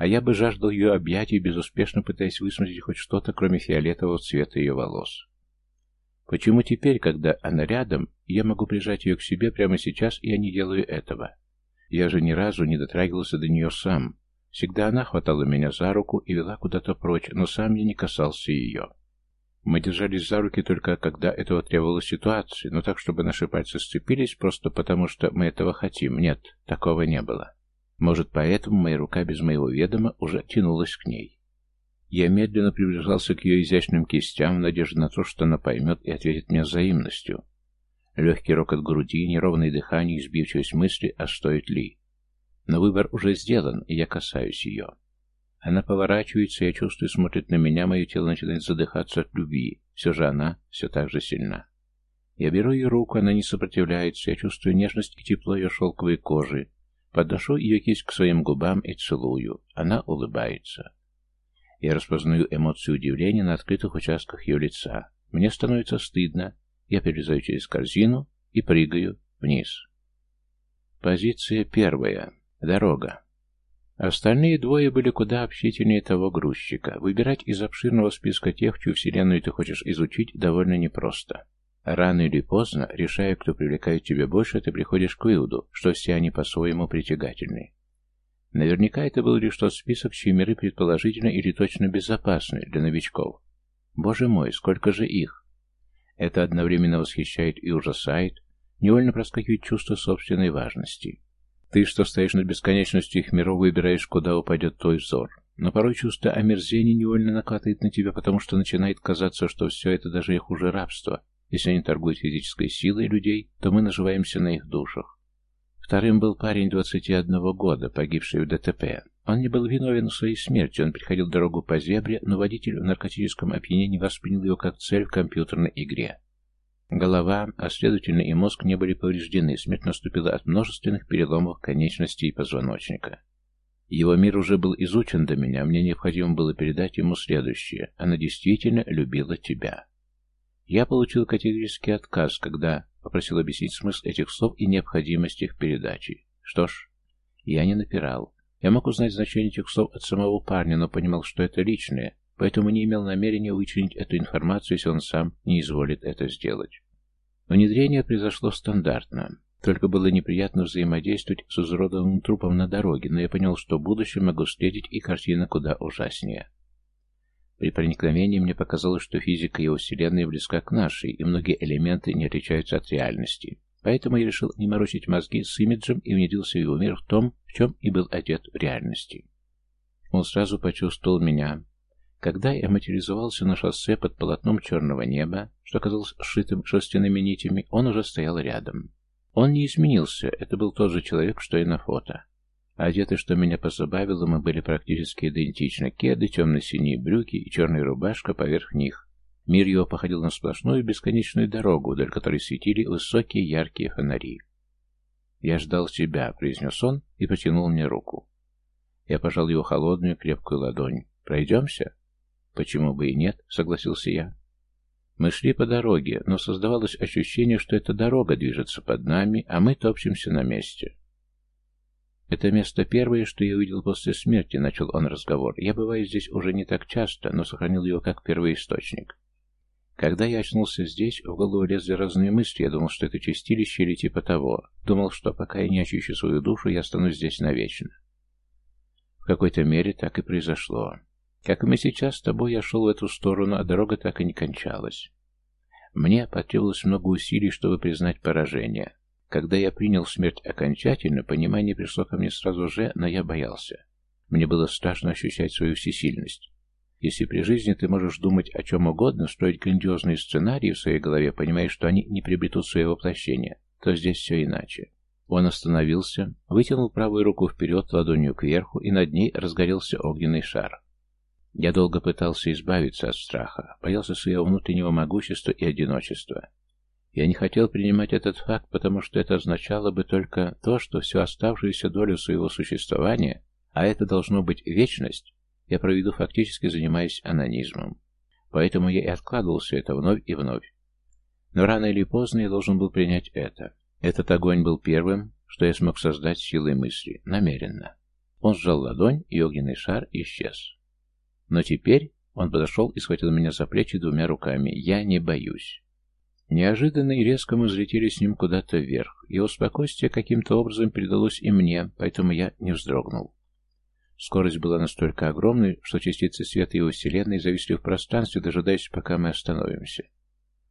а я бы жаждал ее объятий, безуспешно пытаясь высмотреть хоть что-то, кроме фиолетового цвета ее волос. Почему теперь, когда она рядом, я могу прижать ее к себе прямо сейчас, и я не делаю этого? Я же ни разу не дотрагивался до нее сам, Всегда она хватала меня за руку и вела куда-то прочь, но сам я не касался ее. Мы держались за руки только когда этого требовала ситуация, но так, чтобы наши пальцы сцепились, просто потому что мы этого хотим. Нет, такого не было. Может, поэтому моя рука без моего ведома уже тянулась к ней. Я медленно приближался к ее изящным кистям в надежде на то, что она поймет и ответит мне взаимностью. Легкий рокот груди, неровное дыхание и сбивчивость мысли, а стоит ли. Но выбор уже сделан, и я касаюсь ее. Она поворачивается, я чувствую, смотрит на меня, мое тело начинает задыхаться от любви. Все же она все так же сильна. Я беру ее руку, она не сопротивляется, я чувствую нежность и тепло ее шелковой кожи. Подношу ее кисть к своим губам и целую. Она улыбается. Я распознаю эмоцию удивления на открытых участках ее лица. Мне становится стыдно. Я перелезаю через корзину и прыгаю вниз. Позиция первая. Дорога. Остальные двое были куда общительнее того грузчика. Выбирать из обширного списка тех, чью вселенную ты хочешь изучить, довольно непросто. Рано или поздно, решая, кто привлекает тебя больше, ты приходишь к выводу, что все они по-своему притягательны. Наверняка это был лишь тот список, чьи миры предположительно или точно безопасны для новичков. Боже мой, сколько же их! Это одновременно восхищает и ужасает, невольно проскакивает чувство собственной важности. Ты, что стоишь над бесконечностью их миров, выбираешь, куда упадет твой взор. Но порой чувство омерзения невольно накатывает на тебя, потому что начинает казаться, что все это даже их уже рабство. Если они торгуют физической силой людей, то мы наживаемся на их душах. Вторым был парень 21 года, погибший в ДТП. Он не был виновен в своей смерти, он переходил дорогу по зебре, но водитель в наркотическом опьянении воспринял его как цель в компьютерной игре. Голова, а следовательно и мозг не были повреждены, смерть наступила от множественных переломов конечностей и позвоночника. Его мир уже был изучен до меня, мне необходимо было передать ему следующее. Она действительно любила тебя. Я получил категорический отказ, когда попросил объяснить смысл этих слов и необходимость их передачи. Что ж, я не напирал. Я мог узнать значение этих слов от самого парня, но понимал, что это личное, поэтому не имел намерения вычленить эту информацию, если он сам не изволит это сделать. Внедрение произошло стандартно, только было неприятно взаимодействовать с изуродованным трупом на дороге, но я понял, что в будущем могу встретить и картина куда ужаснее. При проникновении мне показалось, что физика его вселенной близка к нашей, и многие элементы не отличаются от реальности. Поэтому я решил не морочить мозги с имиджем и внедрился в его мир в том, в чем и был одет в реальности. Он сразу почувствовал меня, когда я материализовался на шоссе под полотном черного неба, что казалось сшитым шерстяными нитями, он уже стоял рядом. Он не изменился, это был тот же человек, что и на фото. Одеты, что меня позабавило, мы были практически идентичны. Кеды, темно-синие брюки и черная рубашка поверх них. Мир его походил на сплошную бесконечную дорогу, вдоль которой светили высокие яркие фонари. «Я ждал тебя», — произнес он и потянул мне руку. Я пожал его холодную, крепкую ладонь. «Пройдемся?» «Почему бы и нет?» — согласился я. Мы шли по дороге, но создавалось ощущение, что эта дорога движется под нами, а мы топчемся на месте. «Это место первое, что я увидел после смерти», — начал он разговор. «Я бываю здесь уже не так часто, но сохранил его как первоисточник. Когда я очнулся здесь, в голову лезли разные мысли. Я думал, что это чистилище или типа того. Думал, что пока я не очищу свою душу, я останусь здесь навечно. В какой-то мере так и произошло. Как и мы сейчас с тобой, я шел в эту сторону, а дорога так и не кончалась. Мне потребовалось много усилий, чтобы признать поражение. Когда я принял смерть окончательно, понимание пришло ко мне сразу же, но я боялся. Мне было страшно ощущать свою всесильность. Если при жизни ты можешь думать о чем угодно, строить грандиозные сценарии в своей голове, понимая, что они не приобретут своего воплощения, то здесь все иначе. Он остановился, вытянул правую руку вперед, ладонью кверху, и над ней разгорелся огненный шар. Я долго пытался избавиться от страха, боялся своего внутреннего могущества и одиночества. Я не хотел принимать этот факт, потому что это означало бы только то, что всю оставшуюся долю своего существования, а это должно быть вечность, я проведу фактически занимаясь анонизмом. Поэтому я и откладывал все это вновь и вновь. Но рано или поздно я должен был принять это. Этот огонь был первым, что я смог создать силой мысли, намеренно. Он сжал ладонь, и огненный шар исчез. Но теперь он подошел и схватил меня за плечи двумя руками. Я не боюсь. Неожиданно и резко мы взлетели с ним куда-то вверх. Его спокойствие каким-то образом передалось и мне, поэтому я не вздрогнул. Скорость была настолько огромной, что частицы света его вселенной зависли в пространстве, дожидаясь, пока мы остановимся.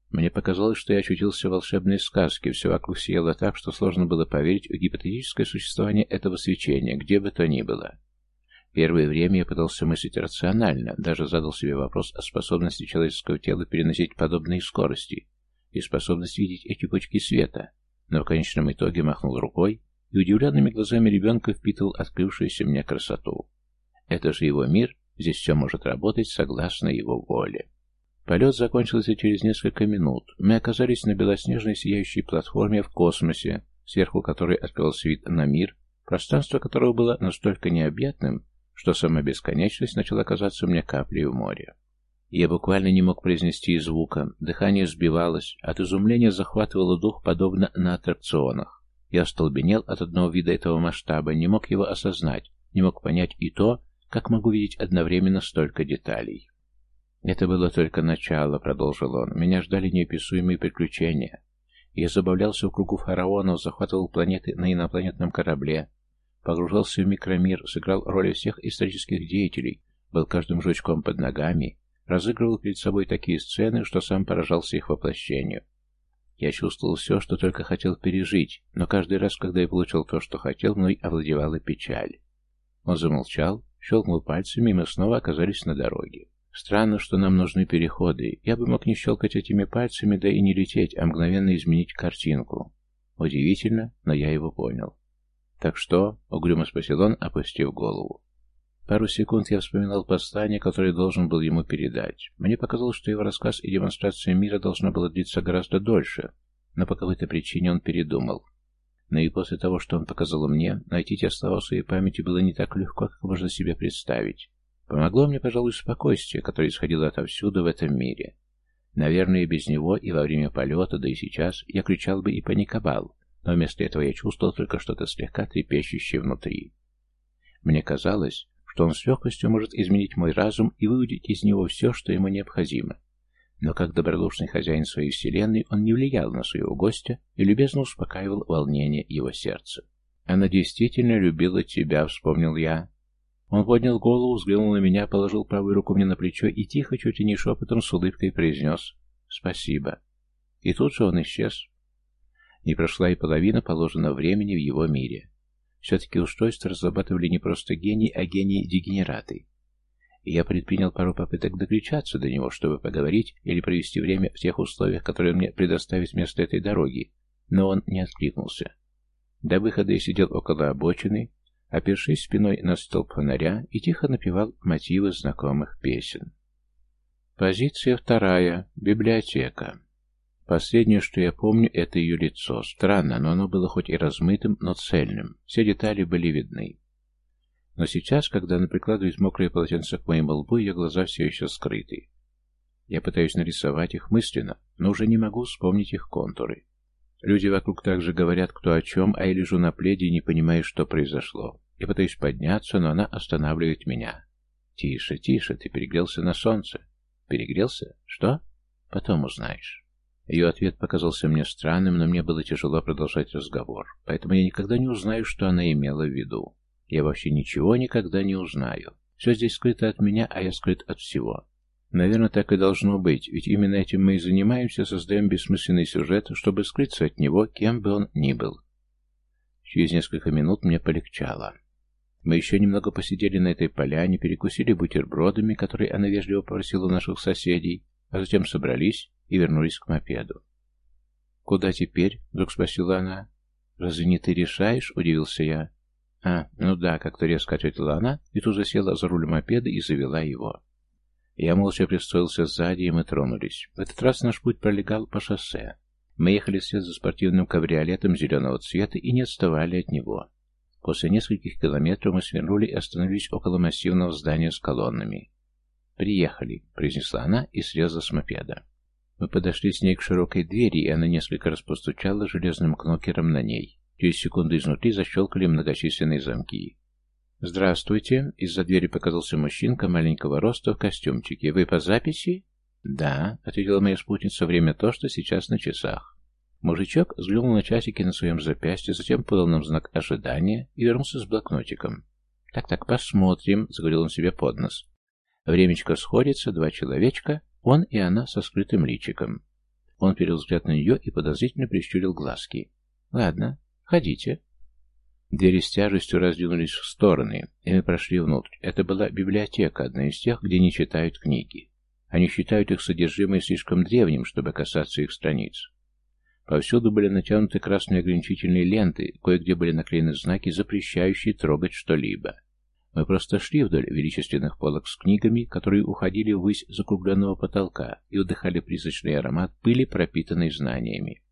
Мне показалось, что я очутился в волшебной сказке, все вокруг сияло так, что сложно было поверить в гипотетическое существование этого свечения, где бы то ни было. Первое время я пытался мыслить рационально, даже задал себе вопрос о способности человеческого тела переносить подобные скорости и способности видеть эти пучки света, но в конечном итоге махнул рукой и удивленными глазами ребенка впитывал открывшуюся мне красоту. Это же его мир, здесь все может работать согласно его воле. Полет закончился через несколько минут. Мы оказались на белоснежной сияющей платформе в космосе, сверху которой открылся вид на мир, пространство которого было настолько необъятным, что сама бесконечность начала казаться мне каплей в море. Я буквально не мог произнести и звука, дыхание сбивалось, от изумления захватывало дух, подобно на аттракционах. Я остолбенел от одного вида этого масштаба, не мог его осознать, не мог понять и то, как могу видеть одновременно столько деталей. «Это было только начало», — продолжил он. «Меня ждали неописуемые приключения. Я забавлялся в кругу фараонов, захватывал планеты на инопланетном корабле, погружался в микромир, сыграл роли всех исторических деятелей, был каждым жучком под ногами, разыгрывал перед собой такие сцены, что сам поражался их воплощению. Я чувствовал все, что только хотел пережить, но каждый раз, когда я получил то, что хотел, мной овладевала печаль. Он замолчал, щелкнул пальцами, и мы снова оказались на дороге. Странно, что нам нужны переходы. Я бы мог не щелкать этими пальцами, да и не лететь, а мгновенно изменить картинку. Удивительно, но я его понял. «Так что?» — угрюмо спросил он, опустив голову. Пару секунд я вспоминал послание, которое должен был ему передать. Мне показалось, что его рассказ и демонстрация мира должна была длиться гораздо дольше, но по какой-то причине он передумал. Но и после того, что он показал мне, найти те слова в своей памяти было не так легко, как можно себе представить. Помогло мне, пожалуй, спокойствие, которое исходило отовсюду в этом мире. Наверное, без него и во время полета, да и сейчас, я кричал бы и паниковал, но вместо этого я чувствовал только что-то слегка трепещущее внутри. Мне казалось, что он с легкостью может изменить мой разум и выудить из него все, что ему необходимо. Но как добродушный хозяин своей вселенной, он не влиял на своего гостя и любезно успокаивал волнение его сердца. «Она действительно любила тебя», — вспомнил я. Он поднял голову, взглянул на меня, положил правую руку мне на плечо и тихо, чуть и не шепотом, с улыбкой произнес «Спасибо». И тут же он исчез. Не прошла и половина положенного времени в его мире. Все-таки устройство разрабатывали не просто гении, а гении-дегенераты. Я предпринял пару попыток докричаться до него, чтобы поговорить или провести время в тех условиях, которые мне предоставит вместо этой дороги, но он не откликнулся. До выхода я сидел около обочины, опершись спиной на столб фонаря и тихо напевал мотивы знакомых песен. Позиция вторая. Библиотека. Последнее, что я помню, это ее лицо. Странно, но оно было хоть и размытым, но цельным. Все детали были видны. Но сейчас, когда она прикладывает мокрое полотенце к моему лбу, ее глаза все еще скрыты. Я пытаюсь нарисовать их мысленно, но уже не могу вспомнить их контуры. Люди вокруг также говорят кто о чем, а я лежу на пледе и не понимаю, что произошло. Я пытаюсь подняться, но она останавливает меня. «Тише, тише, ты перегрелся на солнце». «Перегрелся? Что?» «Потом узнаешь». Ее ответ показался мне странным, но мне было тяжело продолжать разговор, поэтому я никогда не узнаю, что она имела в виду. Я вообще ничего никогда не узнаю. Все здесь скрыто от меня, а я скрыт от всего. Наверное, так и должно быть, ведь именно этим мы и занимаемся, создаем бессмысленный сюжет, чтобы скрыться от него, кем бы он ни был. Через несколько минут мне полегчало. Мы еще немного посидели на этой поляне, перекусили бутербродами, которые она вежливо попросила у наших соседей, а затем собрались и вернулись к мопеду. «Куда теперь?» — вдруг спросила она. «Разве не ты решаешь?» — удивился я. «А, ну да», — как-то резко ответила она, и тут же села за руль мопеда и завела его. Я молча пристроился сзади, и мы тронулись. В этот раз наш путь пролегал по шоссе. Мы ехали вслед за спортивным кабриолетом зеленого цвета и не отставали от него. После нескольких километров мы свернули и остановились около массивного здания с колоннами. «Приехали», — произнесла она и слезла с мопеда. Мы подошли с ней к широкой двери, и она несколько раз постучала железным кнокером на ней. Через секунду изнутри защелкали многочисленные замки. «Здравствуйте!» Из-за двери показался мужчинка маленького роста в костюмчике. «Вы по записи?» «Да», — ответила моя спутница, — «время то, что сейчас на часах». Мужичок взглянул на часики на своем запястье, затем подал нам знак ожидания и вернулся с блокнотиком. «Так-так, посмотрим», — заговорил он себе под нос. Времечко сходится, два человечка, он и она со скрытым личиком. Он перевел взгляд на нее и подозрительно прищурил глазки. «Ладно, ходите». Двери с тяжестью раздвинулись в стороны, и мы прошли внутрь. Это была библиотека, одна из тех, где не читают книги. Они считают их содержимое слишком древним, чтобы касаться их страниц. Повсюду были натянуты красные ограничительные ленты, кое-где были наклеены знаки, запрещающие трогать что-либо. Мы просто шли вдоль величественных полок с книгами, которые уходили ввысь закругленного потолка и вдыхали призрачный аромат пыли, пропитанной знаниями.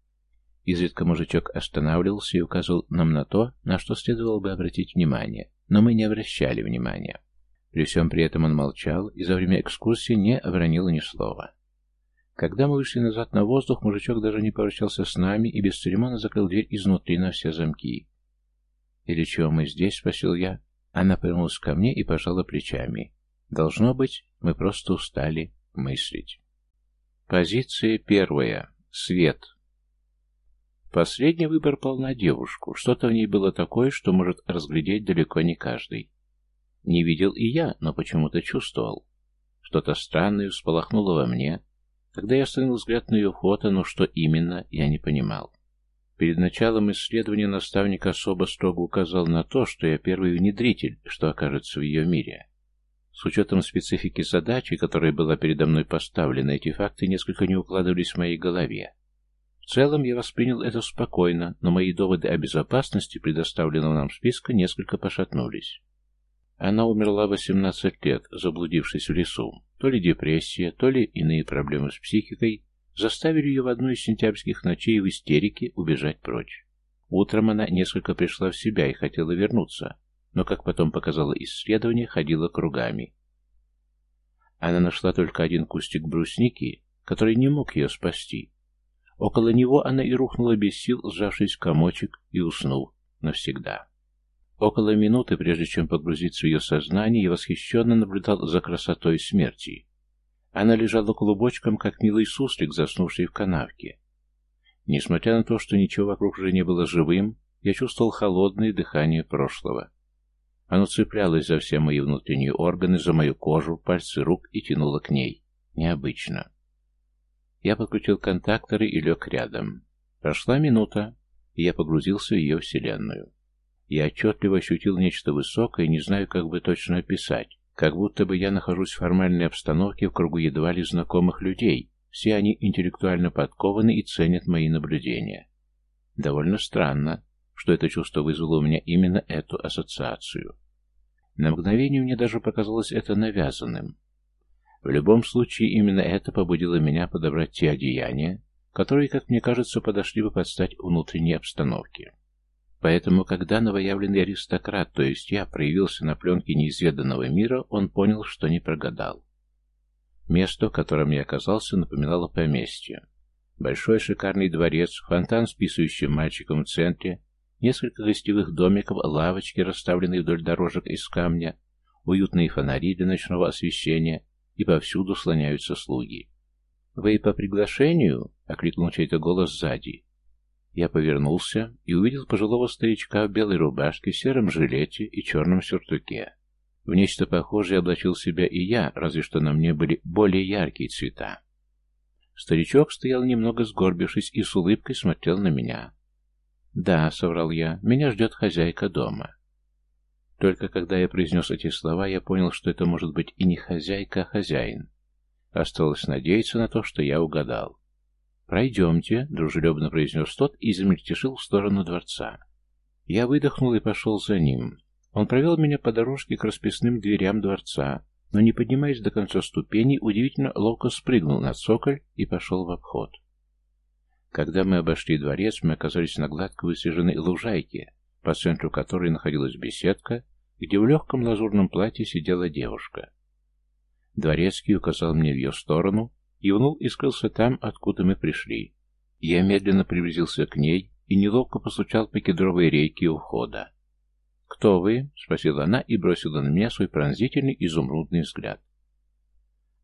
Изредка мужичок останавливался и указывал нам на то, на что следовало бы обратить внимание, но мы не обращали внимания. При всем при этом он молчал и за время экскурсии не обронил ни слова. Когда мы вышли назад на воздух, мужичок даже не попрощался с нами и без церемона закрыл дверь изнутри на все замки. «Или чего мы здесь?» — спросил я. Она повернулась ко мне и пожала плечами. «Должно быть, мы просто устали мыслить». Позиция первая. Свет. Последний выбор пал на девушку. Что-то в ней было такое, что может разглядеть далеко не каждый. Не видел и я, но почему-то чувствовал. Что-то странное всполохнуло во мне. Когда я остановил взгляд на ее фото, но что именно, я не понимал. Перед началом исследования наставник особо строго указал на то, что я первый внедритель, что окажется в ее мире. С учетом специфики задачи, которая была передо мной поставлена, эти факты несколько не укладывались в моей голове. В целом я воспринял это спокойно, но мои доводы о безопасности предоставленного нам списка несколько пошатнулись. Она умерла 18 лет, заблудившись в лесу. То ли депрессия, то ли иные проблемы с психикой заставили ее в одну из сентябрьских ночей в истерике убежать прочь. Утром она несколько пришла в себя и хотела вернуться, но, как потом показало исследование, ходила кругами. Она нашла только один кустик брусники, который не мог ее спасти, Около него она и рухнула без сил, сжавшись в комочек и уснув навсегда. Около минуты, прежде чем погрузиться в ее сознание, я восхищенно наблюдал за красотой смерти. Она лежала клубочком, как милый суслик, заснувший в канавке. Несмотря на то, что ничего вокруг уже не было живым, я чувствовал холодное дыхание прошлого. Оно цеплялось за все мои внутренние органы, за мою кожу, пальцы рук и тянуло к ней. Необычно. Я подключил контакторы и лег рядом. Прошла минута, и я погрузился в ее вселенную. Я отчетливо ощутил нечто высокое, не знаю, как бы точно описать, как будто бы я нахожусь в формальной обстановке в кругу едва ли знакомых людей, все они интеллектуально подкованы и ценят мои наблюдения. Довольно странно, что это чувство вызвало у меня именно эту ассоциацию. На мгновение мне даже показалось это навязанным. В любом случае, именно это побудило меня подобрать те одеяния, которые, как мне кажется, подошли бы под стать внутренней обстановке. Поэтому, когда новоявленный аристократ, то есть я, проявился на пленке неизведанного мира, он понял, что не прогадал. Место, в котором я оказался, напоминало поместье. Большой шикарный дворец, фонтан с писающим мальчиком в центре, несколько гостевых домиков, лавочки, расставленные вдоль дорожек из камня, уютные фонари для ночного освещения, и повсюду слоняются слуги. «Вы по приглашению?» — окликнул чей-то голос сзади. Я повернулся и увидел пожилого старичка в белой рубашке, сером жилете и черном сюртуке. В нечто похожее облачил себя и я, разве что на мне были более яркие цвета. Старичок стоял немного сгорбившись и с улыбкой смотрел на меня. «Да», — соврал я, — «меня ждет хозяйка дома». Только когда я произнес эти слова, я понял, что это может быть и не хозяйка, а хозяин. Осталось надеяться на то, что я угадал. «Пройдемте», — дружелюбно произнес тот и замельтешил в сторону дворца. Я выдохнул и пошел за ним. Он провел меня по дорожке к расписным дверям дворца, но, не поднимаясь до конца ступеней, удивительно ловко спрыгнул на цоколь и пошел в обход. Когда мы обошли дворец, мы оказались на гладко высаженной лужайке, по центру которой находилась беседка, где в легком лазурном платье сидела девушка. Дворецкий указал мне в ее сторону, и внул и скрылся там, откуда мы пришли. Я медленно приблизился к ней и неловко постучал по кедровой рейке у входа. «Кто вы?» — спросила она и бросила на меня свой пронзительный изумрудный взгляд.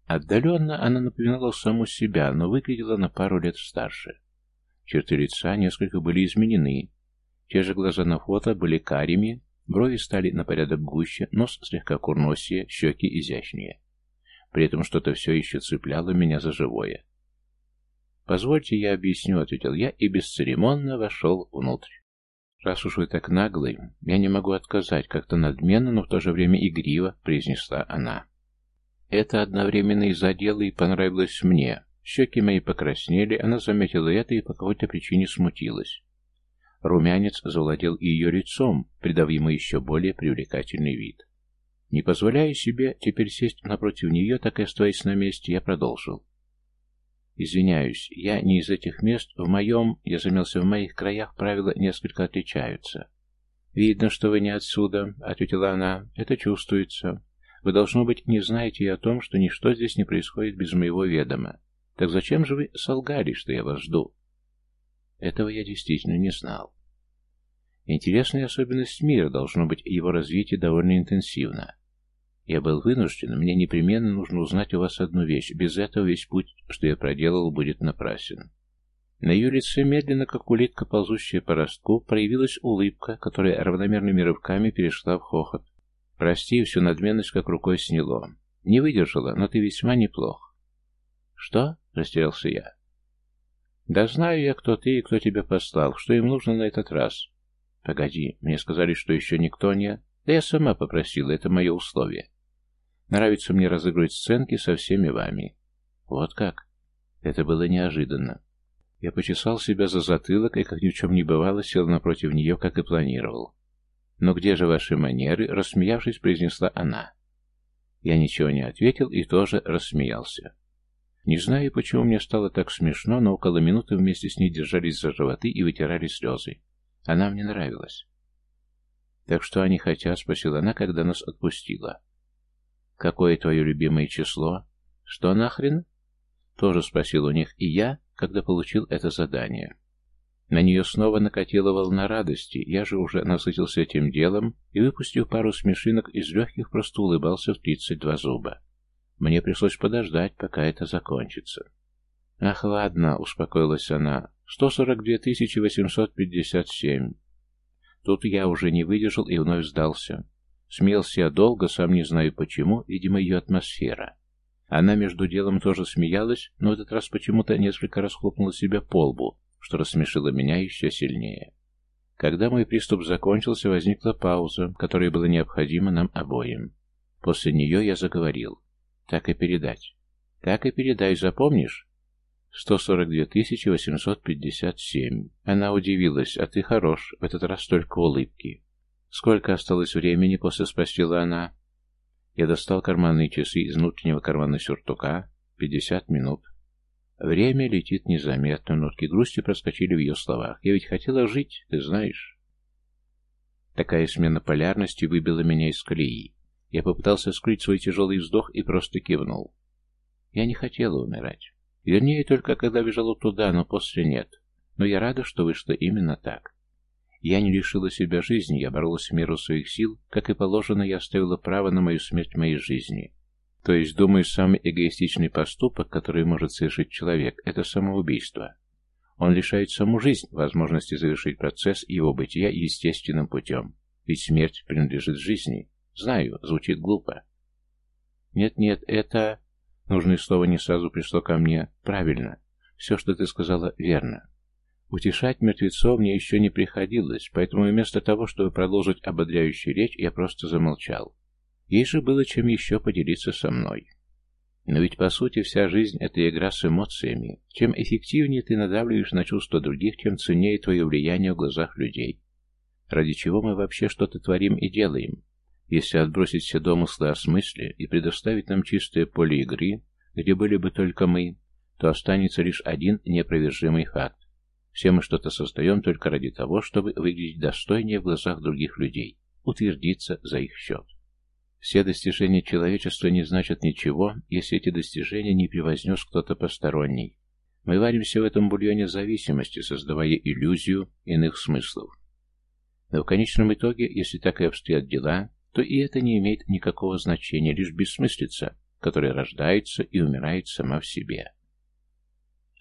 Отдаленно она напоминала саму себя, но выглядела на пару лет старше. Черты лица несколько были изменены. Те же глаза на фото были карими, брови стали на порядок гуще, нос слегка курносее, щеки изящнее. При этом что-то все еще цепляло меня за живое. «Позвольте, я объясню», — ответил я и бесцеремонно вошел внутрь. «Раз уж вы так наглый, я не могу отказать, как-то надменно, но в то же время игриво», — произнесла она. Это одновременно и задело, и понравилось мне. Щеки мои покраснели, она заметила это и по какой-то причине смутилась. Румянец завладел ее лицом, придав ему еще более привлекательный вид. Не позволяя себе теперь сесть напротив нее, так и оставаясь на месте, я продолжил. Извиняюсь, я не из этих мест, в моем, я замелся в моих краях, правила несколько отличаются. Видно, что вы не отсюда, ответила она, это чувствуется. Вы, должно быть, не знаете и о том, что ничто здесь не происходит без моего ведома. Так зачем же вы солгали, что я вас жду? Этого я действительно не знал. Интересная особенность мира, должно быть, его развитие довольно интенсивно. Я был вынужден, мне непременно нужно узнать у вас одну вещь. Без этого весь путь, что я проделал, будет напрасен. На ее лице, медленно, как улитка, ползущая по ростку, проявилась улыбка, которая равномерными рывками перешла в хохот. «Прости, всю надменность как рукой сняло. Не выдержала, но ты весьма неплох». «Что?» — растерялся я. «Да знаю я, кто ты и кто тебя послал. Что им нужно на этот раз?» «Погоди, мне сказали, что еще никто не...» «Да я сама попросила, это мое условие. Нравится мне разыгрывать сценки со всеми вами. Вот как? Это было неожиданно. Я почесал себя за затылок и, как ни в чем не бывало, сел напротив нее, как и планировал. «Но где же ваши манеры?» — рассмеявшись, произнесла она. Я ничего не ответил и тоже рассмеялся. Не знаю, почему мне стало так смешно, но около минуты вместе с ней держались за животы и вытирали слезы. Она мне нравилась. «Так что они хотят?» — спросила она, когда нас отпустила. «Какое твое любимое число?» «Что нахрен?» Тоже спросил у них и я, когда получил это задание. На нее снова накатила волна радости, я же уже насытился этим делом и, выпустив пару смешинок из легких, просто улыбался в тридцать два зуба. Мне пришлось подождать, пока это закончится. «Ах, ладно», — успокоилась она, — «сто сорок две тысячи восемьсот пятьдесят семь». Тут я уже не выдержал и вновь сдался. Смеялся я долго, сам не знаю почему, видимо, ее атмосфера. Она между делом тоже смеялась, но этот раз почему-то несколько раз хлопнула себя по лбу, что рассмешило меня еще сильнее. Когда мой приступ закончился, возникла пауза, которая была необходима нам обоим. После нее я заговорил. Так и передать. Так и передай, запомнишь? 142 857. Она удивилась. А ты хорош. В этот раз только улыбки. Сколько осталось времени после спросила она. Я достал карманные часы из внутреннего кармана сюртука. 50 минут. Время летит незаметно, нотки грусти проскочили в ее словах. Я ведь хотела жить, ты знаешь. Такая смена полярности выбила меня из колеи. Я попытался скрыть свой тяжелый вздох и просто кивнул. Я не хотела умирать. Вернее, только когда бежала туда, но после нет. Но я рада, что вышло именно так. Я не лишила себя жизни, я боролась в меру своих сил, как и положено, я оставила право на мою смерть в моей жизни. То есть, думаю, самый эгоистичный поступок, который может совершить человек, это самоубийство. Он лишает саму жизнь возможности завершить процесс его бытия естественным путем. Ведь смерть принадлежит жизни. Знаю, звучит глупо. Нет-нет, это... Нужное слово не сразу пришло ко мне. Правильно. Все, что ты сказала, верно. Утешать мертвецов мне еще не приходилось, поэтому вместо того, чтобы продолжить ободряющую речь, я просто замолчал. Ей же было чем еще поделиться со мной. Но ведь по сути вся жизнь — это игра с эмоциями. Чем эффективнее ты надавливаешь на чувства других, тем ценнее твое влияние в глазах людей. Ради чего мы вообще что-то творим и делаем? Если отбросить все домыслы о смысле и предоставить нам чистое поле игры, где были бы только мы, то останется лишь один непровержимый факт. Все мы что-то создаем только ради того, чтобы выглядеть достойнее в глазах других людей, утвердиться за их счет. Все достижения человечества не значат ничего, если эти достижения не превознес кто-то посторонний. Мы варимся в этом бульоне зависимости, создавая иллюзию иных смыслов. Но в конечном итоге, если так и обстоят дела, то и это не имеет никакого значения, лишь бессмыслица, которая рождается и умирает сама в себе.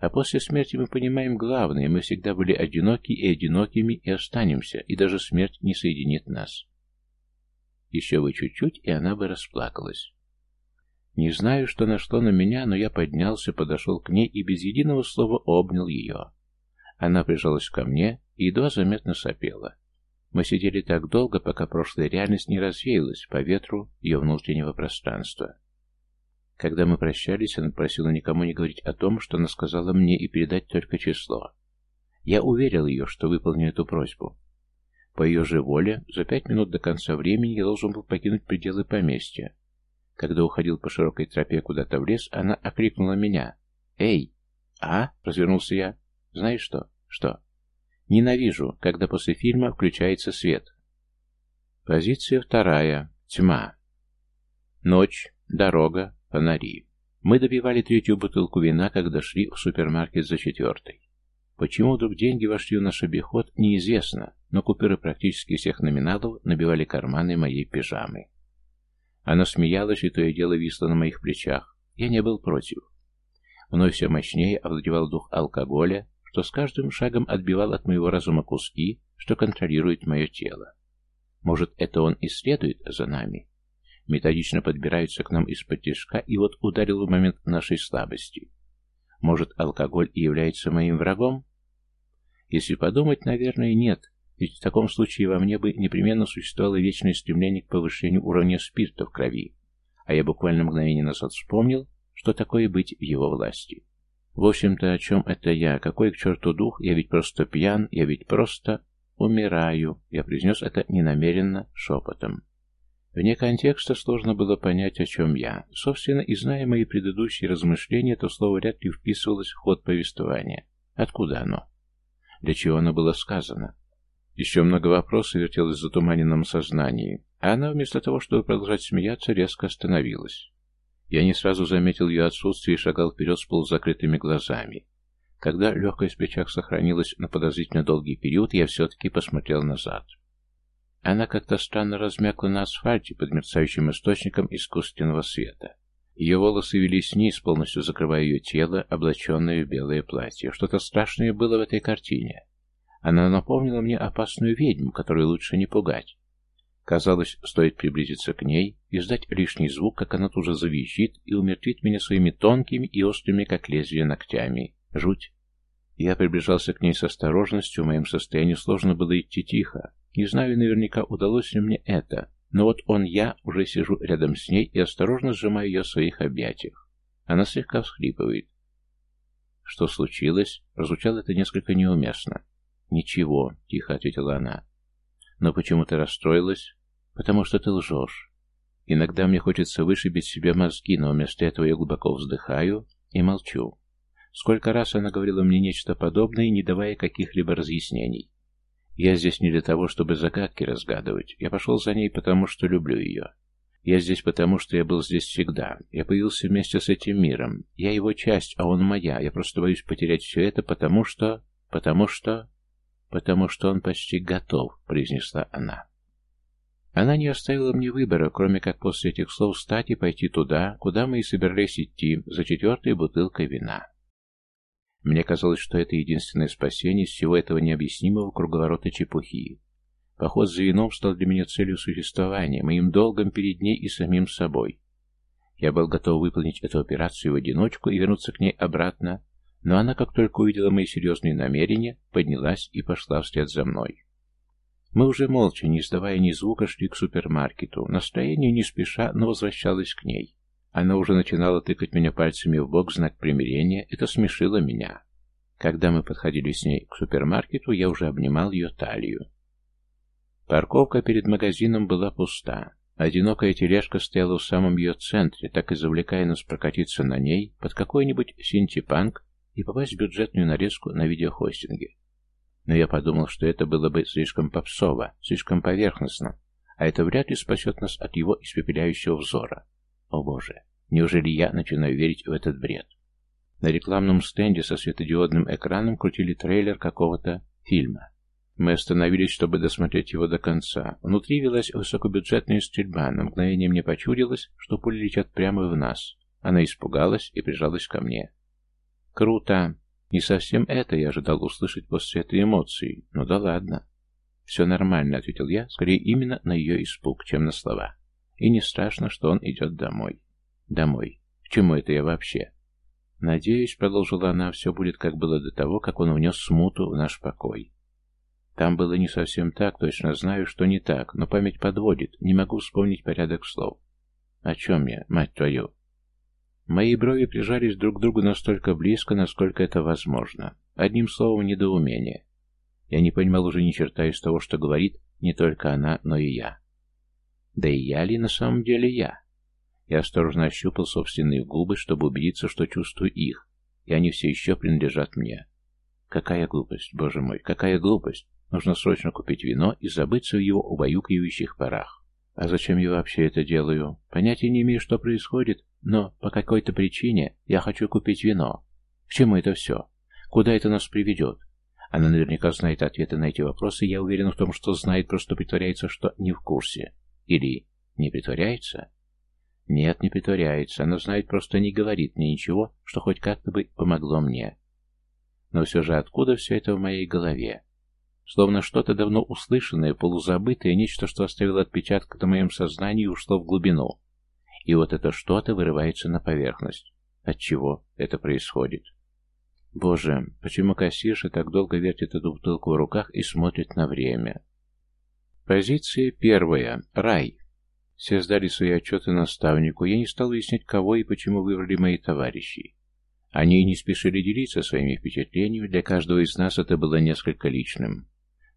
А после смерти мы понимаем главное, мы всегда были одиноки и одинокими и останемся, и даже смерть не соединит нас. Еще бы чуть-чуть, и она бы расплакалась. Не знаю, что нашло на меня, но я поднялся, подошел к ней и без единого слова обнял ее. Она прижалась ко мне и едва заметно сопела. Мы сидели так долго, пока прошлая реальность не развеялась по ветру ее внутреннего пространства. Когда мы прощались, она просила никому не говорить о том, что она сказала мне, и передать только число. Я уверил ее, что выполню эту просьбу. По ее же воле, за пять минут до конца времени я должен был покинуть пределы поместья. Когда уходил по широкой тропе куда-то в лес, она окрикнула меня. «Эй!» «А?» — развернулся я. «Знаешь что?» «Что?» «Ненавижу, когда после фильма включается свет». Позиция вторая. Тьма. Ночь, дорога, фонари. Мы добивали третью бутылку вина, когда шли в супермаркет за четвертой. Почему вдруг деньги вошли в наш обиход, неизвестно, но купюры практически всех номиналов набивали карманы моей пижамы. Она смеялась, и то и дело висло на моих плечах. Я не был против. Мной все мощнее овладевал дух алкоголя, что с каждым шагом отбивал от моего разума куски, что контролирует мое тело. Может, это он и следует за нами? Методично подбирается к нам из-под тяжка и вот ударил в момент нашей слабости. Может, алкоголь и является моим врагом? Если подумать, наверное, нет, ведь в таком случае во мне бы непременно существовало вечное стремление к повышению уровня спирта в крови, а я буквально мгновение назад вспомнил, что такое быть в его власти. В общем-то, о чем это я? Какой к черту дух? Я ведь просто пьян, я ведь просто умираю. Я произнес это ненамеренно шепотом. Вне контекста сложно было понять, о чем я. Собственно, и зная мои предыдущие размышления, то слово вряд ли вписывалось в ход повествования. Откуда оно? Для чего оно было сказано? Еще много вопросов вертелось в затуманенном сознании, а она, вместо того, чтобы продолжать смеяться, резко остановилась. Я не сразу заметил ее отсутствие и шагал вперед с полузакрытыми глазами. Когда легкость в плечах сохранилась на подозрительно долгий период, я все-таки посмотрел назад. Она как-то странно размякла на асфальте под мерцающим источником искусственного света. Ее волосы велись вниз, полностью закрывая ее тело, облаченное в белое платье. Что-то страшное было в этой картине. Она напомнила мне опасную ведьму, которую лучше не пугать. Казалось, стоит приблизиться к ней, и издать лишний звук, как она тут же завизжит и умертвит меня своими тонкими и острыми, как лезвие, ногтями. Жуть. Я приближался к ней с осторожностью, в моем состоянии сложно было идти тихо. Не знаю наверняка, удалось ли мне это, но вот он, я, уже сижу рядом с ней и осторожно сжимаю ее в своих объятиях. Она слегка всхлипывает. «Что случилось?» Прозвучало это несколько неуместно. «Ничего», — тихо ответила она. «Но почему ты расстроилась?» «Потому что ты лжешь. Иногда мне хочется вышибить себе мозги, но вместо этого я глубоко вздыхаю и молчу. Сколько раз она говорила мне нечто подобное, не давая каких-либо разъяснений. Я здесь не для того, чтобы загадки разгадывать. Я пошел за ней, потому что люблю ее. Я здесь потому, что я был здесь всегда. Я появился вместе с этим миром. Я его часть, а он моя. Я просто боюсь потерять все это, потому что... Потому что... Потому что он почти готов, произнесла она. Она не оставила мне выбора, кроме как после этих слов встать и пойти туда, куда мы и собирались идти, за четвертой бутылкой вина. Мне казалось, что это единственное спасение из всего этого необъяснимого круговорота чепухи. Поход за вином стал для меня целью существования, моим долгом перед ней и самим собой. Я был готов выполнить эту операцию в одиночку и вернуться к ней обратно, но она, как только увидела мои серьезные намерения, поднялась и пошла вслед за мной. Мы уже молча, не издавая ни звука, шли к супермаркету. Настроение не спеша, но возвращалось к ней. Она уже начинала тыкать меня пальцами в бок знак примирения. Это смешило меня. Когда мы подходили с ней к супермаркету, я уже обнимал ее талию. Парковка перед магазином была пуста. Одинокая тележка стояла в самом ее центре, так и завлекая нас прокатиться на ней под какой-нибудь синтепанк и попасть в бюджетную нарезку на видеохостинге. Но я подумал, что это было бы слишком попсово, слишком поверхностно, а это вряд ли спасет нас от его испепеляющего взора. О боже, неужели я начинаю верить в этот бред? На рекламном стенде со светодиодным экраном крутили трейлер какого-то фильма. Мы остановились, чтобы досмотреть его до конца. Внутри велась высокобюджетная стрельба. На мгновение мне почудилось, что пули летят прямо в нас. Она испугалась и прижалась ко мне. «Круто! Не совсем это я ожидал услышать после этой эмоции. Ну да ладно». «Все нормально», — ответил я, скорее именно на ее испуг, чем на слова. И не страшно, что он идет домой. Домой. К чему это я вообще? Надеюсь, продолжила она, все будет как было до того, как он внес смуту в наш покой. Там было не совсем так, точно знаю, что не так, но память подводит, не могу вспомнить порядок слов. О чем я, мать твою? Мои брови прижались друг к другу настолько близко, насколько это возможно. Одним словом, недоумение. Я не понимал уже ни черта из того, что говорит не только она, но и я. Да и я ли на самом деле я? Я осторожно ощупал собственные губы, чтобы убедиться, что чувствую их, и они все еще принадлежат мне. Какая глупость, боже мой, какая глупость! Нужно срочно купить вино и забыться в его убаюкивающих парах. А зачем я вообще это делаю? Понятия не имею, что происходит, но по какой-то причине я хочу купить вино. К чему это все? Куда это нас приведет? Она наверняка знает ответы на эти вопросы, я уверен в том, что знает, просто притворяется, что не в курсе. Или не притворяется? Нет, не притворяется. Она знает, просто не говорит мне ничего, что хоть как-то бы помогло мне. Но все же откуда все это в моей голове? Словно что-то давно услышанное, полузабытое, нечто, что оставило отпечаток на моем сознании и ушло в глубину. И вот это что-то вырывается на поверхность. От чего это происходит? Боже, почему кассирша так долго вертит эту бутылку в руках и смотрит на время? Позиция первая. Рай. Все сдали свои отчеты наставнику. Я не стал выяснять, кого и почему выбрали мои товарищи. Они не спешили делиться своими впечатлениями, для каждого из нас это было несколько личным.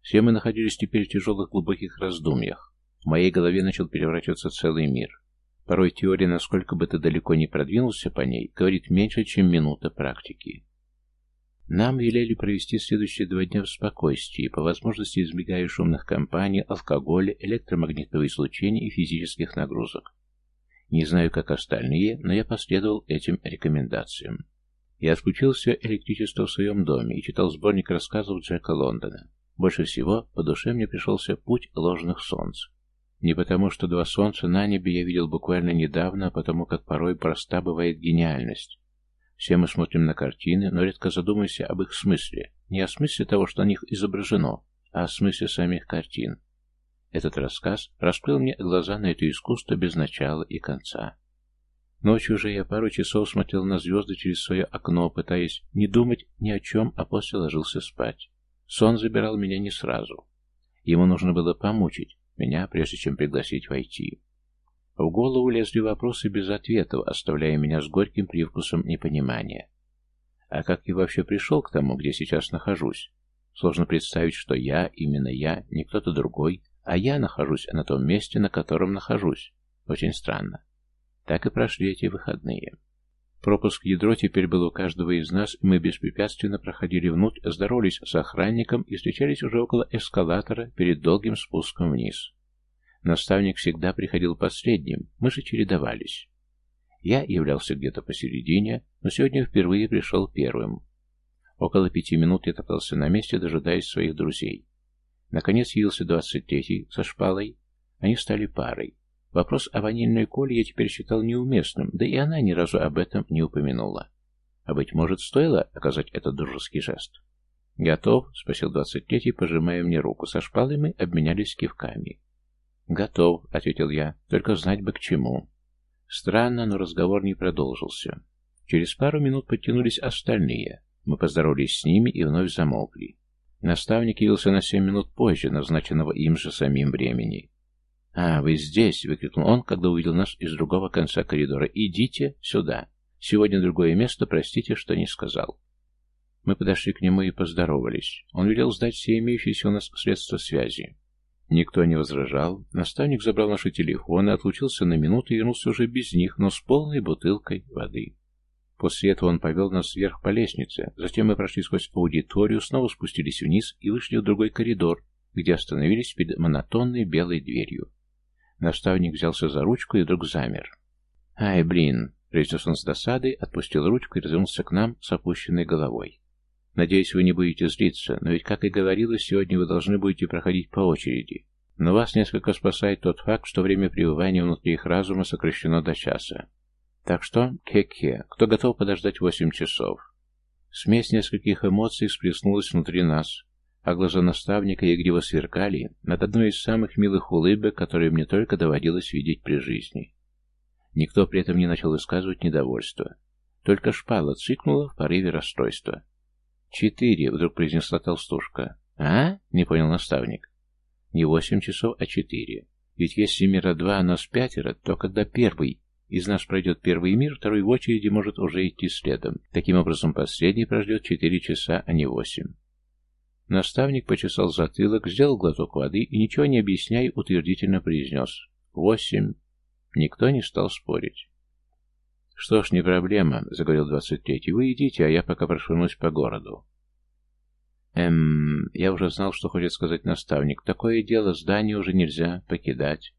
Все мы находились теперь в тяжелых глубоких раздумьях. В моей голове начал переворачиваться целый мир. Порой теория, насколько бы ты далеко не продвинулся по ней, говорит меньше, чем минута практики. Нам велели провести следующие два дня в спокойствии, по возможности избегая шумных компаний, алкоголя, электромагнитного излучения и физических нагрузок. Не знаю, как остальные, но я последовал этим рекомендациям. Я отключил все электричество в своем доме и читал сборник рассказов Джека Лондона. Больше всего по душе мне пришелся путь ложных солнц. Не потому, что два солнца на небе я видел буквально недавно, а потому как порой проста бывает гениальность. Все мы смотрим на картины, но редко задумываемся об их смысле. Не о смысле того, что на них изображено, а о смысле самих картин. Этот рассказ раскрыл мне глаза на это искусство без начала и конца. Ночью же я пару часов смотрел на звезды через свое окно, пытаясь не думать ни о чем, а после ложился спать. Сон забирал меня не сразу. Ему нужно было помучить меня, прежде чем пригласить войти. В голову лезли вопросы без ответов, оставляя меня с горьким привкусом непонимания. А как я вообще пришел к тому, где сейчас нахожусь? Сложно представить, что я, именно я, не кто-то другой, а я нахожусь на том месте, на котором нахожусь. Очень странно. Так и прошли эти выходные. Пропуск ядро теперь был у каждого из нас, и мы беспрепятственно проходили внутрь, здоровались с охранником и встречались уже около эскалатора перед долгим спуском вниз. Наставник всегда приходил последним, мы же чередовались. Я являлся где-то посередине, но сегодня впервые пришел первым. Около пяти минут я топтался на месте, дожидаясь своих друзей. Наконец явился двадцать третий со шпалой. Они стали парой. Вопрос о ванильной коле я теперь считал неуместным, да и она ни разу об этом не упомянула. А быть может, стоило оказать этот дружеский жест? «Готов?» — спросил двадцать третий, пожимая мне руку. Со шпалой мы обменялись кивками. «Готов», — ответил я, — «только знать бы к чему». Странно, но разговор не продолжился. Через пару минут подтянулись остальные. Мы поздоровались с ними и вновь замолкли. Наставник явился на семь минут позже, назначенного им же самим времени. «А, вы здесь!» — выкрикнул он, когда увидел нас из другого конца коридора. «Идите сюда! Сегодня другое место, простите, что не сказал». Мы подошли к нему и поздоровались. Он велел сдать все имеющиеся у нас средства связи. Никто не возражал. Наставник забрал наши телефоны, отлучился на минуту и вернулся уже без них, но с полной бутылкой воды. После этого он повел нас вверх по лестнице. Затем мы прошли сквозь аудиторию, снова спустились вниз и вышли в другой коридор, где остановились перед монотонной белой дверью. Наставник взялся за ручку и вдруг замер. «Ай, блин!» — произнес он с досадой, отпустил ручку и развернулся к нам с опущенной головой. Надеюсь, вы не будете злиться, но ведь, как и говорилось, сегодня вы должны будете проходить по очереди. Но вас несколько спасает тот факт, что время пребывания внутри их разума сокращено до часа. Так что, кеке, кто готов подождать восемь часов? Смесь нескольких эмоций всплеснулась внутри нас, а глаза наставника игриво сверкали над одной из самых милых улыбок, которые мне только доводилось видеть при жизни. Никто при этом не начал высказывать недовольство. Только шпала цикнула в порыве расстройства. «Четыре», — вдруг произнесла толстушка. «А?» — не понял наставник. «Не восемь часов, а четыре. Ведь если мира два, а нас пятеро, то когда первый из нас пройдет первый мир, второй в очереди может уже идти следом. Таким образом, последний прождет четыре часа, а не восемь». Наставник почесал затылок, сделал глоток воды и, ничего не объясняя, утвердительно произнес «Восемь». Никто не стал спорить. «Что ж, не проблема», — заговорил двадцать третий. «Вы идите, а я пока прошвырнусь по городу». «Эм, я уже знал, что хочет сказать наставник. Такое дело, здание уже нельзя покидать».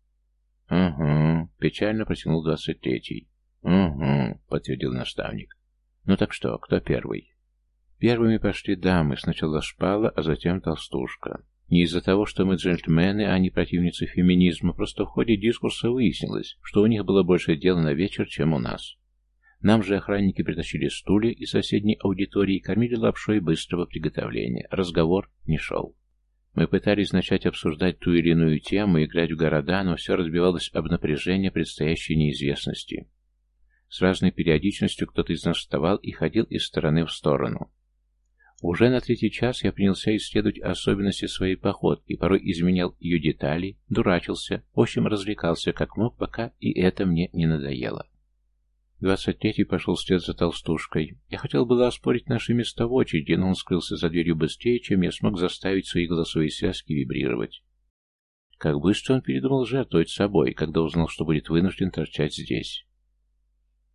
«Угу», — печально протянул двадцать третий. «Угу», — подтвердил наставник. «Ну так что, кто первый?» Первыми пошли дамы, сначала шпала, а затем толстушка. Не из-за того, что мы джентльмены, а не противницы феминизма, просто в ходе дискурса выяснилось, что у них было больше дела на вечер, чем у нас. Нам же охранники притащили стулья из соседней аудитории и кормили лапшой быстрого приготовления. Разговор не шел. Мы пытались начать обсуждать ту или иную тему, играть в города, но все разбивалось об напряжение предстоящей неизвестности. С разной периодичностью кто-то из нас вставал и ходил из стороны в сторону. Уже на третий час я принялся исследовать особенности своей походки, порой изменял ее детали, дурачился, в общем, развлекался как мог, пока и это мне не надоело. Двадцать третий пошел вслед за толстушкой. Я хотел было оспорить наши места в очереди, но он скрылся за дверью быстрее, чем я смог заставить свои голосовые связки вибрировать. Как быстро он передумал жертвовать собой, когда узнал, что будет вынужден торчать здесь.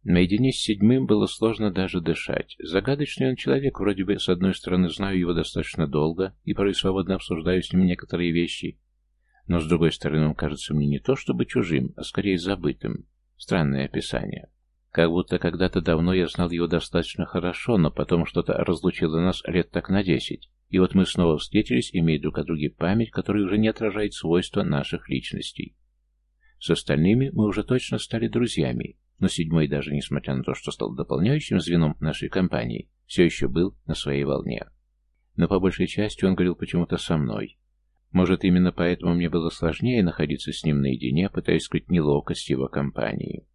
Наедине с седьмым было сложно даже дышать. Загадочный он человек, вроде бы, с одной стороны, знаю его достаточно долго и порой свободно обсуждаю с ним некоторые вещи, но с другой стороны, он кажется мне не то чтобы чужим, а скорее забытым. Странное описание. Как будто когда-то давно я знал его достаточно хорошо, но потом что-то разлучило нас лет так на десять. И вот мы снова встретились, имея друг о друге память, которая уже не отражает свойства наших личностей. С остальными мы уже точно стали друзьями, но седьмой даже, несмотря на то, что стал дополняющим звеном нашей компании, все еще был на своей волне. Но по большей части он говорил почему-то со мной. Может, именно поэтому мне было сложнее находиться с ним наедине, пытаясь скрыть неловкость его компании.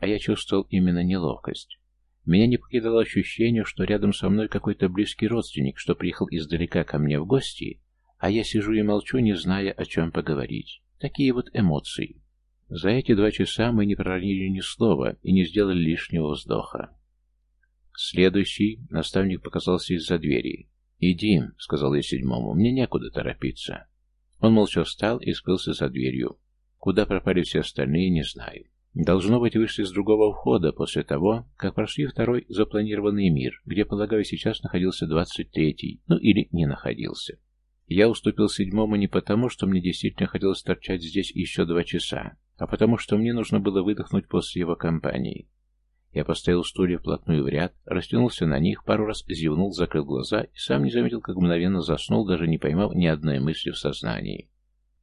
А я чувствовал именно неловкость. Меня не покидало ощущение, что рядом со мной какой-то близкий родственник, что приехал издалека ко мне в гости, а я сижу и молчу, не зная, о чем поговорить. Такие вот эмоции. За эти два часа мы не проронили ни слова и не сделали лишнего вздоха. Следующий наставник показался из-за двери. «Иди», — сказал я седьмому, — «мне некуда торопиться». Он молча встал и скрылся за дверью. Куда пропали все остальные, не знаю. Должно быть, вышли с другого входа после того, как прошли второй запланированный мир, где, полагаю, сейчас находился двадцать третий, ну или не находился. Я уступил седьмому не потому, что мне действительно хотелось торчать здесь еще два часа, а потому что мне нужно было выдохнуть после его компании. Я поставил стулья вплотную в ряд, растянулся на них, пару раз зевнул, закрыл глаза и сам не заметил, как мгновенно заснул, даже не поймав ни одной мысли в сознании.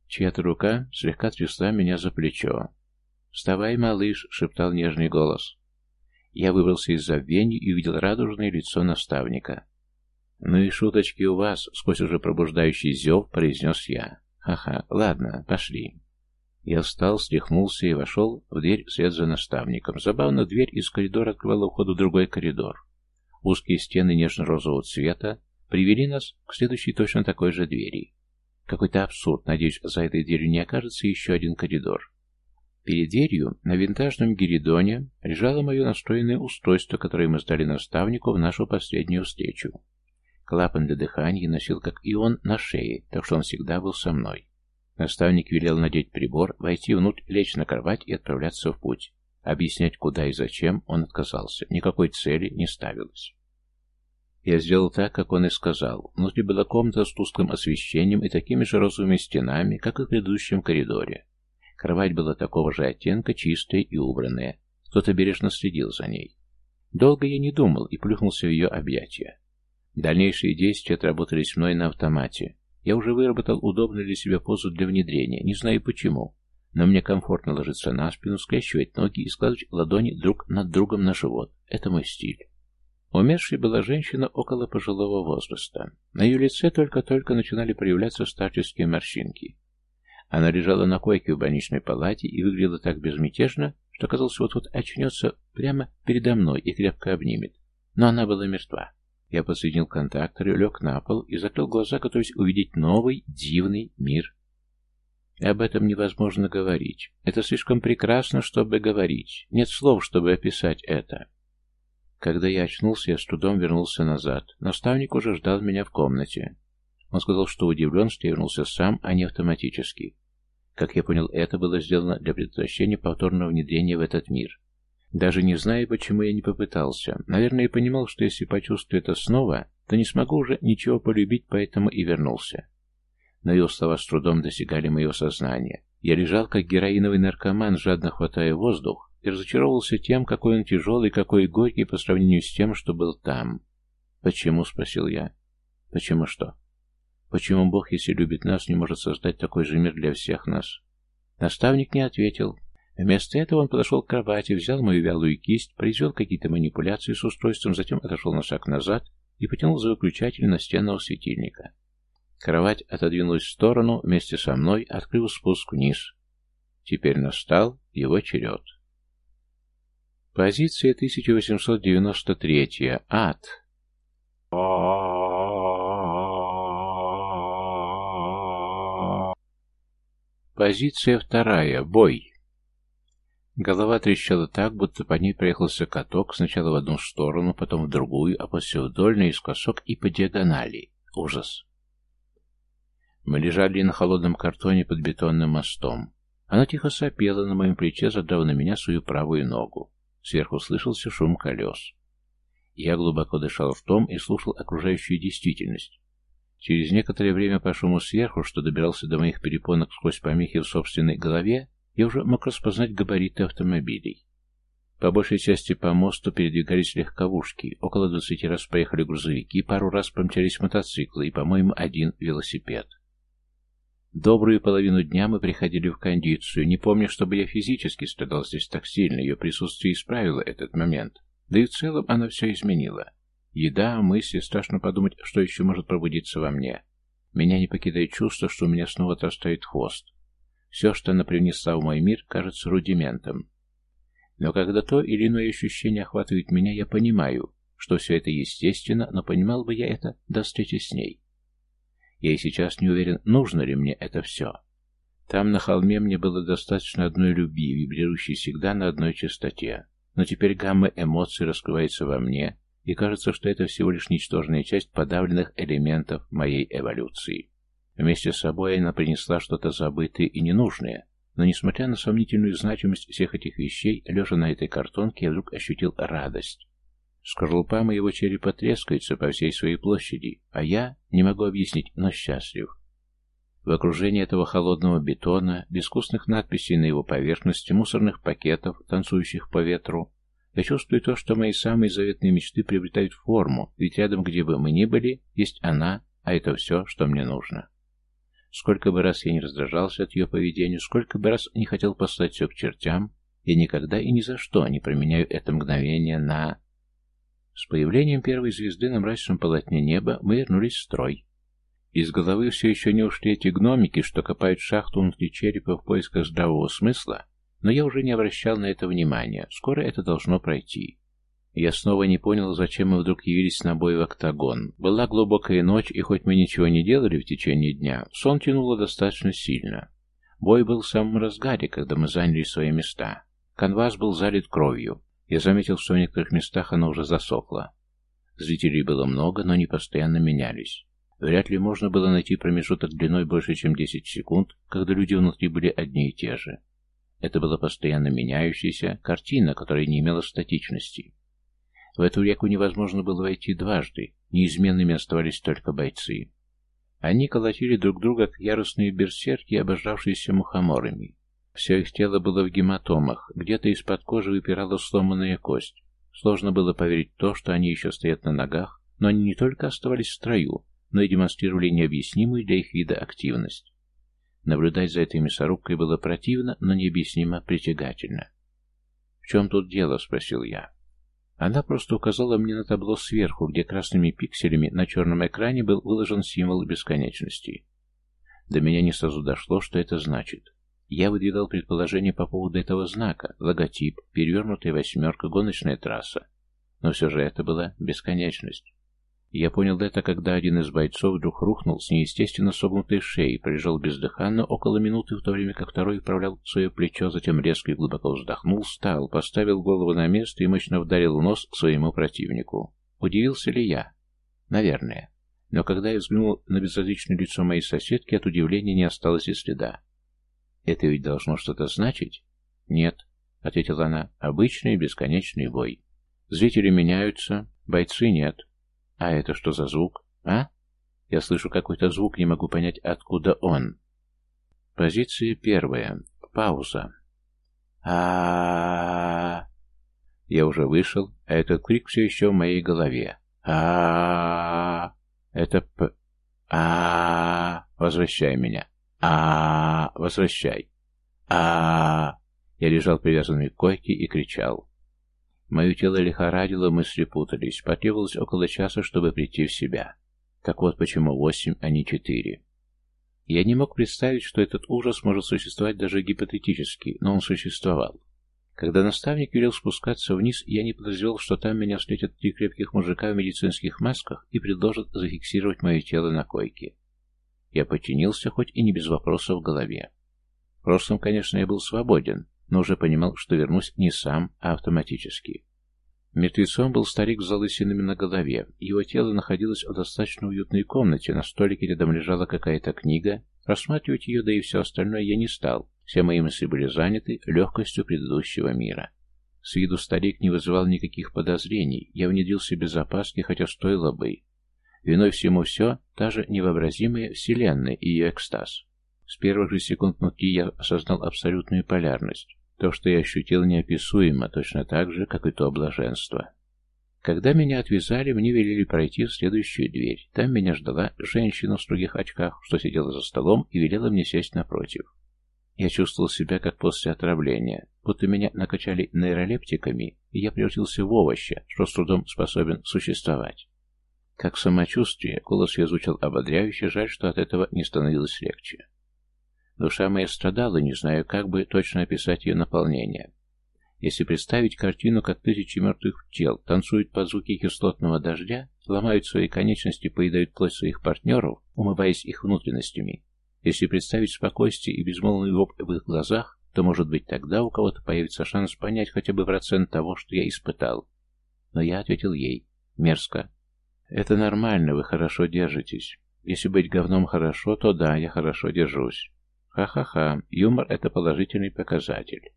Чья-то рука слегка трясла меня за плечо. «Вставай, малыш!» — шептал нежный голос. Я выбрался из забвений и увидел радужное лицо наставника. «Ну и шуточки у вас!» — сквозь уже пробуждающий зев произнес я. «Ха-ха, ладно, пошли». Я встал, стряхнулся и вошел в дверь вслед за наставником. Забавно, дверь из коридора открывала вход в другой коридор. Узкие стены нежно-розового цвета привели нас к следующей точно такой же двери. Какой-то абсурд, надеюсь, за этой дверью не окажется еще один коридор. Перед дверью на винтажном гиридоне лежало мое настроенное устройство, которое мы сдали наставнику в нашу последнюю встречу. Клапан для дыхания носил, как и он, на шее, так что он всегда был со мной. Наставник велел надеть прибор, войти внутрь, лечь на кровать и отправляться в путь. Объяснять, куда и зачем, он отказался. Никакой цели не ставилось. Я сделал так, как он и сказал. Внутри была комната с тусклым освещением и такими же розовыми стенами, как и в предыдущем коридоре. Кровать была такого же оттенка, чистая и убранная. Кто-то бережно следил за ней. Долго я не думал и плюхнулся в ее объятия. Дальнейшие действия отработались мной на автомате. Я уже выработал удобную для себя позу для внедрения, не знаю почему, но мне комфортно ложиться на спину, скрещивать ноги и складывать ладони друг над другом на живот. Это мой стиль. Умершей была женщина около пожилого возраста. На ее лице только-только начинали проявляться старческие морщинки. Она лежала на койке в больничной палате и выглядела так безмятежно, что казалось, вот-вот очнется прямо передо мной и крепко обнимет. Но она была мертва. Я подсоединил контакторы, лег на пол и закрыл глаза, готовясь увидеть новый, дивный мир. И об этом невозможно говорить. Это слишком прекрасно, чтобы говорить. Нет слов, чтобы описать это. Когда я очнулся, я с трудом вернулся назад. Наставник уже ждал меня в комнате. Он сказал, что удивлен, что я вернулся сам, а не автоматически. Как я понял, это было сделано для предотвращения повторного внедрения в этот мир. Даже не зная, почему я не попытался. Наверное, я понимал, что если почувствую это снова, то не смогу уже ничего полюбить, поэтому и вернулся. Но его слова с трудом достигали моего сознания. Я лежал, как героиновый наркоман, жадно хватая воздух, и разочаровался тем, какой он тяжелый, какой горький по сравнению с тем, что был там. «Почему?» — спросил я. «Почему что?» Почему Бог, если любит нас, не может создать такой же мир для всех нас? Наставник не ответил. Вместо этого он подошел к кровати, взял мою вялую кисть, произвел какие-то манипуляции с устройством, затем отошел на шаг назад и потянул за выключатель настенного светильника. Кровать отодвинулась в сторону вместе со мной, открыв спуск вниз. Теперь настал его черед. Позиция 1893. Ад. Позиция вторая. Бой. Голова трещала так, будто по ней проехался каток, сначала в одну сторону, потом в другую, а после вдоль, наискосок и по диагонали. Ужас. Мы лежали на холодном картоне под бетонным мостом. Она тихо сопела на моем плече, задрав на меня свою правую ногу. Сверху слышался шум колес. Я глубоко дышал ртом и слушал окружающую действительность. Через некоторое время по шуму сверху, что добирался до моих перепонок сквозь помехи в собственной голове, я уже мог распознать габариты автомобилей. По большей части по мосту передвигались легковушки, около двадцати раз поехали грузовики, пару раз помчались мотоциклы и, по-моему, один велосипед. Добрую половину дня мы приходили в кондицию, не помню, чтобы я физически страдал здесь так сильно, ее присутствие исправило этот момент, да и в целом она все изменила. Еда, мысли, страшно подумать, что еще может пробудиться во мне. Меня не покидает чувство, что у меня снова отрастает хвост. Все, что она принесла в мой мир, кажется рудиментом. Но когда то или иное ощущение охватывает меня, я понимаю, что все это естественно, но понимал бы я это до встречи с ней. Я и сейчас не уверен, нужно ли мне это все. Там, на холме, мне было достаточно одной любви, вибрирующей всегда на одной частоте. Но теперь гамма эмоций раскрывается во мне, и кажется, что это всего лишь ничтожная часть подавленных элементов моей эволюции. Вместе с собой она принесла что-то забытое и ненужное, но, несмотря на сомнительную значимость всех этих вещей, лежа на этой картонке, я вдруг ощутил радость. Скорлупа моего черепа трескается по всей своей площади, а я не могу объяснить, но счастлив. В окружении этого холодного бетона, безвкусных надписей на его поверхности, мусорных пакетов, танцующих по ветру, я чувствую то, что мои самые заветные мечты приобретают форму, ведь рядом, где бы мы ни были, есть она, а это все, что мне нужно. Сколько бы раз я не раздражался от ее поведения, сколько бы раз не хотел послать все к чертям, я никогда и ни за что не променяю это мгновение на... С появлением первой звезды на мрачном полотне неба мы вернулись в строй. Из головы все еще не ушли эти гномики, что копают шахту внутри черепа в поисках здравого смысла, но я уже не обращал на это внимания. Скоро это должно пройти. Я снова не понял, зачем мы вдруг явились на бой в октагон. Была глубокая ночь, и хоть мы ничего не делали в течение дня, сон тянуло достаточно сильно. Бой был в самом разгаре, когда мы заняли свои места. Канвас был залит кровью. Я заметил, что в некоторых местах оно уже засохло. Зрителей было много, но они постоянно менялись. Вряд ли можно было найти промежуток длиной больше, чем 10 секунд, когда люди внутри были одни и те же. Это была постоянно меняющаяся картина, которая не имела статичности. В эту реку невозможно было войти дважды, неизменными оставались только бойцы. Они колотили друг друга, как яростные берсерки, обожравшиеся мухоморами. Все их тело было в гематомах, где-то из-под кожи выпирала сломанная кость. Сложно было поверить в то, что они еще стоят на ногах, но они не только оставались в строю, но и демонстрировали необъяснимую для их вида активность. Наблюдать за этой мясорубкой было противно, но необъяснимо притягательно. «В чем тут дело?» — спросил я. Она просто указала мне на табло сверху, где красными пикселями на черном экране был выложен символ бесконечности. До меня не сразу дошло, что это значит. Я выдвигал предположение по поводу этого знака, логотип, перевернутая восьмерка, гоночная трасса. Но все же это была бесконечность. Я понял это, когда один из бойцов вдруг рухнул с неестественно согнутой шеей, пролежал бездыханно около минуты, в то время как второй управлял свое плечо, затем резко и глубоко вздохнул, встал, поставил голову на место и мощно вдарил нос своему противнику. Удивился ли я? Наверное. Но когда я взглянул на безразличное лицо моей соседки, от удивления не осталось и следа. «Это ведь должно что-то значить?» «Нет», — ответила она, — «обычный бесконечный бой. Зрители меняются, бойцы нет». А это что за звук? А? Я слышу какой-то звук, не могу понять, откуда он. Позиция первая. Пауза. а Я уже вышел, а этот крик все еще в моей голове. а Это п... а Возвращай меня. а Возвращай. а Я лежал привязанный к койке и кричал. Мое тело лихорадило, мысли путались. Потребовалось около часа, чтобы прийти в себя. Так вот почему восемь, а не четыре. Я не мог представить, что этот ужас может существовать даже гипотетически, но он существовал. Когда наставник велел спускаться вниз, я не подозревал, что там меня встретят три крепких мужика в медицинских масках и предложат зафиксировать мое тело на койке. Я подчинился, хоть и не без вопросов в голове. В прошлом, конечно, я был свободен, но уже понимал, что вернусь не сам, а автоматически. Мертвецом был старик с залысинами на голове. Его тело находилось в достаточно уютной комнате, на столике рядом лежала какая-то книга. Рассматривать ее, да и все остальное я не стал. Все мои мысли были заняты легкостью предыдущего мира. С виду старик не вызывал никаких подозрений. Я внедрился без опаски, хотя стоило бы. Виной всему все, та же невообразимая вселенная и ее экстаз. С первых же секунд внутри я осознал абсолютную полярность. То, что я ощутил, неописуемо, точно так же, как и то блаженство. Когда меня отвязали, мне велели пройти в следующую дверь. Там меня ждала женщина в строгих очках, что сидела за столом и велела мне сесть напротив. Я чувствовал себя как после отравления, будто меня накачали нейролептиками, и я превратился в овоща, что с трудом способен существовать. Как самочувствие, голос я звучал ободряюще, жаль, что от этого не становилось легче. Душа моя страдала, не знаю, как бы точно описать ее наполнение. Если представить картину, как тысячи мертвых тел танцуют под звуки кислотного дождя, ломают свои конечности, поедают плоть своих партнеров, умываясь их внутренностями, если представить спокойствие и безмолвный воп в их глазах, то, может быть, тогда у кого-то появится шанс понять хотя бы процент того, что я испытал. Но я ответил ей, Мерзко. Это нормально, вы хорошо держитесь. Если быть говном хорошо, то да, я хорошо держусь. Ха-ха-ха, юмор — это положительный показатель.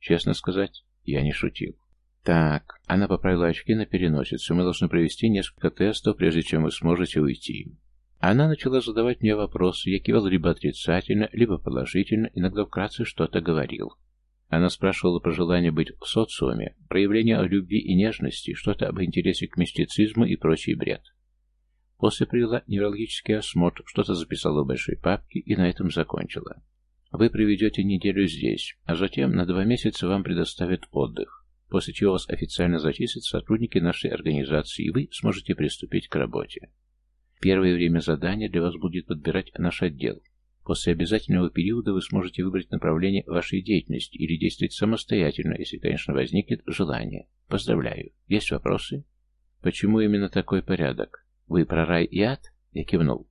Честно сказать, я не шутил. Так, она поправила очки на переносицу. Мы должны провести несколько тестов, прежде чем вы сможете уйти. Она начала задавать мне вопросы. Я кивал либо отрицательно, либо положительно, иногда вкратце что-то говорил. Она спрашивала про желание быть в социуме, проявление любви и нежности, что-то об интересе к мистицизму и прочий бред. После привела неврологический осмотр, что-то записала в большой папке и на этом закончила. Вы проведете неделю здесь, а затем на два месяца вам предоставят отдых, после чего вас официально зачислят сотрудники нашей организации, и вы сможете приступить к работе. Первое время задания для вас будет подбирать наш отдел. После обязательного периода вы сможете выбрать направление вашей деятельности или действовать самостоятельно, если, конечно, возникнет желание. Поздравляю. Есть вопросы? Почему именно такой порядок? Вы про рай и ад? Я кивнул.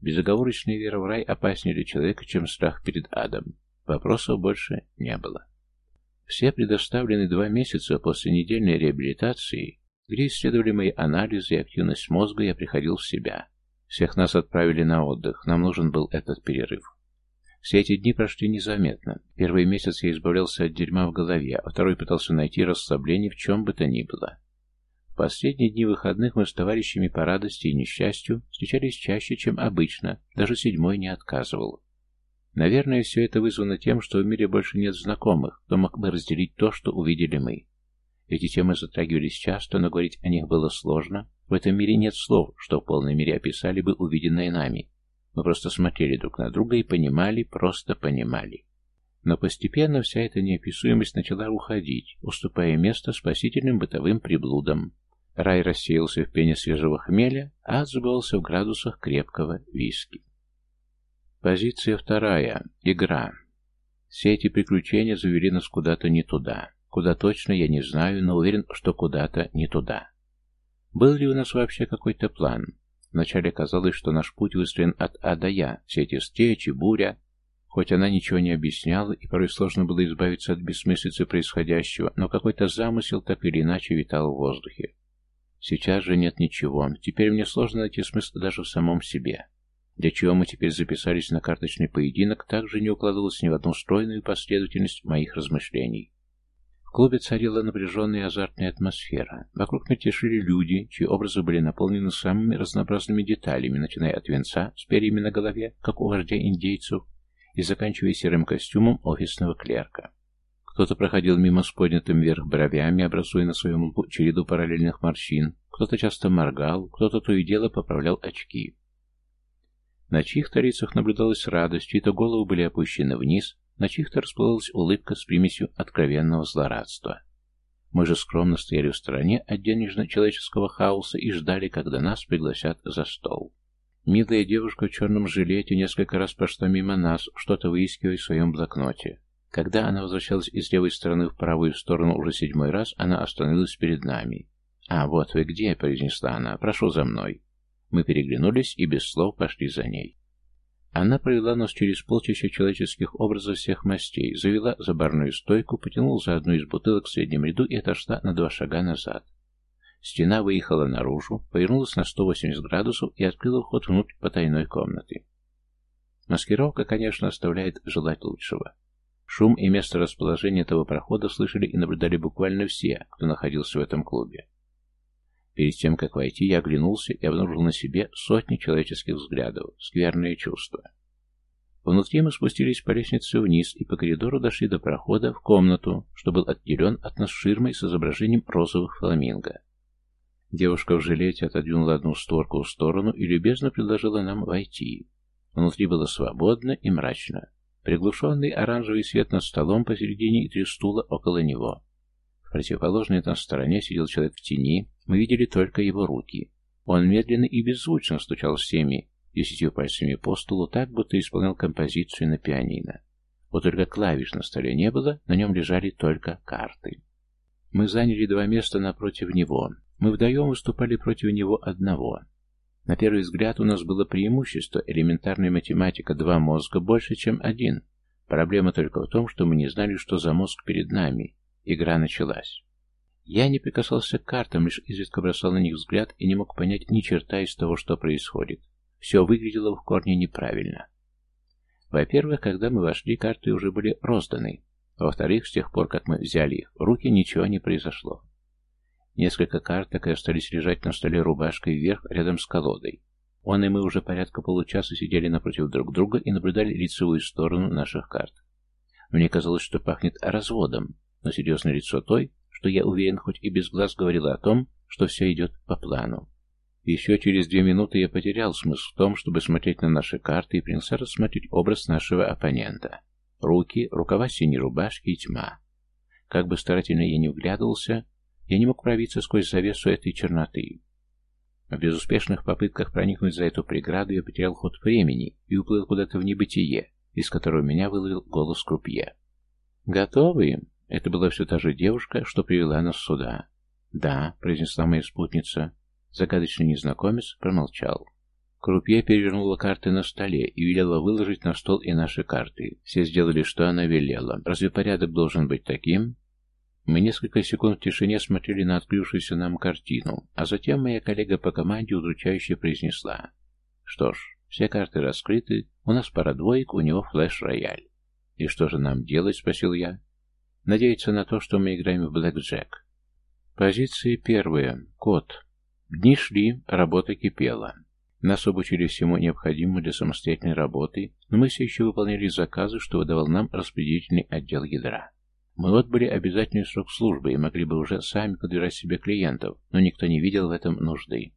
Безоговорочная вера в рай опаснее для человека, чем страх перед адом. Вопросов больше не было. Все предоставленные два месяца после недельной реабилитации где исследовали мои анализы и активность мозга, я приходил в себя. Всех нас отправили на отдых, нам нужен был этот перерыв. Все эти дни прошли незаметно. Первый месяц я избавлялся от дерьма в голове, а второй пытался найти расслабление в чем бы то ни было. Последние дни выходных мы с товарищами по радости и несчастью встречались чаще, чем обычно, даже седьмой не отказывал. Наверное, все это вызвано тем, что в мире больше нет знакомых, кто мог бы разделить то, что увидели мы. Эти темы затрагивались часто, но говорить о них было сложно. В этом мире нет слов, что в полной мере описали бы увиденное нами. Мы просто смотрели друг на друга и понимали, просто понимали. Но постепенно вся эта неописуемость начала уходить, уступая место спасительным бытовым приблудам. Рай рассеялся в пене свежего хмеля, а ад забывался в градусах крепкого виски. Позиция вторая. Игра. Все эти приключения завели нас куда-то не туда. Куда точно, я не знаю, но уверен, что куда-то не туда. Был ли у нас вообще какой-то план? Вначале казалось, что наш путь выстроен от А до Я, все эти встречи, буря. Хоть она ничего не объясняла, и порой сложно было избавиться от бессмыслицы происходящего, но какой-то замысел так или иначе витал в воздухе. Сейчас же нет ничего. Теперь мне сложно найти смысл даже в самом себе. Для чего мы теперь записались на карточный поединок, также не укладывалось ни в одну стройную последовательность моих размышлений. В клубе царила напряженная азартная атмосфера. Вокруг мельтешили люди, чьи образы были наполнены самыми разнообразными деталями, начиная от венца с перьями на голове, как у вождя индейцев, и заканчивая серым костюмом офисного клерка. Кто-то проходил мимо с поднятым вверх бровями, образуя на своем лбу череду параллельных морщин, кто-то часто моргал, кто-то то и дело поправлял очки. На чьих-то лицах наблюдалась радость, чьи-то головы были опущены вниз, на чьих-то расплылась улыбка с примесью откровенного злорадства. Мы же скромно стояли в стороне от денежно-человеческого хаоса и ждали, когда нас пригласят за стол. Милая девушка в черном жилете несколько раз прошла мимо нас, что-то выискивая в своем блокноте. Когда она возвращалась из левой стороны в правую сторону уже седьмой раз, она остановилась перед нами. «А, вот вы где?» — произнесла она. «Прошу за мной». Мы переглянулись и без слов пошли за ней. Она провела нас через полчища человеческих образов всех мастей, завела за барную стойку, потянула за одну из бутылок в среднем ряду и отошла на два шага назад. Стена выехала наружу, повернулась на 180 градусов и открыла вход внутрь потайной комнаты. Маскировка, конечно, оставляет желать лучшего. Шум и место расположения этого прохода слышали и наблюдали буквально все, кто находился в этом клубе. Перед тем, как войти, я оглянулся и обнаружил на себе сотни человеческих взглядов, скверные чувства. Внутри мы спустились по лестнице вниз и по коридору дошли до прохода в комнату, что был отделен от нас ширмой с изображением розовых фламинго. Девушка в жилете отодвинула одну створку в сторону и любезно предложила нам войти. Внутри было свободно и мрачно. Приглушенный оранжевый свет над столом посередине и три стула около него. В противоположной на стороне сидел человек в тени, мы видели только его руки. Он медленно и беззвучно стучал всеми десятью пальцами по столу так, будто исполнял композицию на пианино. Вот только клавиш на столе не было, на нем лежали только карты. Мы заняли два места напротив него. Мы вдвоем выступали против него одного. На первый взгляд у нас было преимущество элементарная математика, два мозга больше, чем один. Проблема только в том, что мы не знали, что за мозг перед нами, Игра началась. Я не прикасался к картам, лишь изредка бросал на них взгляд и не мог понять ни черта из того, что происходит. Все выглядело в корне неправильно. Во-первых, когда мы вошли, карты уже были розданы. Во-вторых, с тех пор, как мы взяли их в руки, ничего не произошло. Несколько карт так и остались лежать на столе рубашкой вверх, рядом с колодой. Он и мы уже порядка получаса сидели напротив друг друга и наблюдали лицевую сторону наших карт. Мне казалось, что пахнет разводом, но серьезное лицо той, что я уверен, хоть и без глаз говорила о том, что все идет по плану. Еще через две минуты я потерял смысл в том, чтобы смотреть на наши карты и принялся рассмотреть образ нашего оппонента. Руки, рукава синей рубашки и тьма. Как бы старательно я не вглядывался, я не мог пробиться сквозь завесу этой черноты. В безуспешных попытках проникнуть за эту преграду я потерял ход времени и уплыл куда-то в небытие, из которого меня выловил голос крупье. «Готовы?» Это была все та же девушка, что привела нас сюда. «Да», — произнесла моя спутница. Загадочный незнакомец промолчал. Крупье перевернула карты на столе и велела выложить на стол и наши карты. Все сделали, что она велела. Разве порядок должен быть таким? Мы несколько секунд в тишине смотрели на открывшуюся нам картину, а затем моя коллега по команде удручающе произнесла. Что ж, все карты раскрыты, у нас пара двоек, у него флеш-рояль. «И что же нам делать?» — спросил я. «Надеяться на то, что мы играем в блэк-джек». Позиции первые. Код. Дни шли, работа кипела. Нас обучили всему необходимому для самостоятельной работы, но мы все еще выполняли заказы, что выдавал нам распределительный отдел ядра. Мы отбыли обязательный срок службы и могли бы уже сами подбирать себе клиентов, но никто не видел в этом нужды.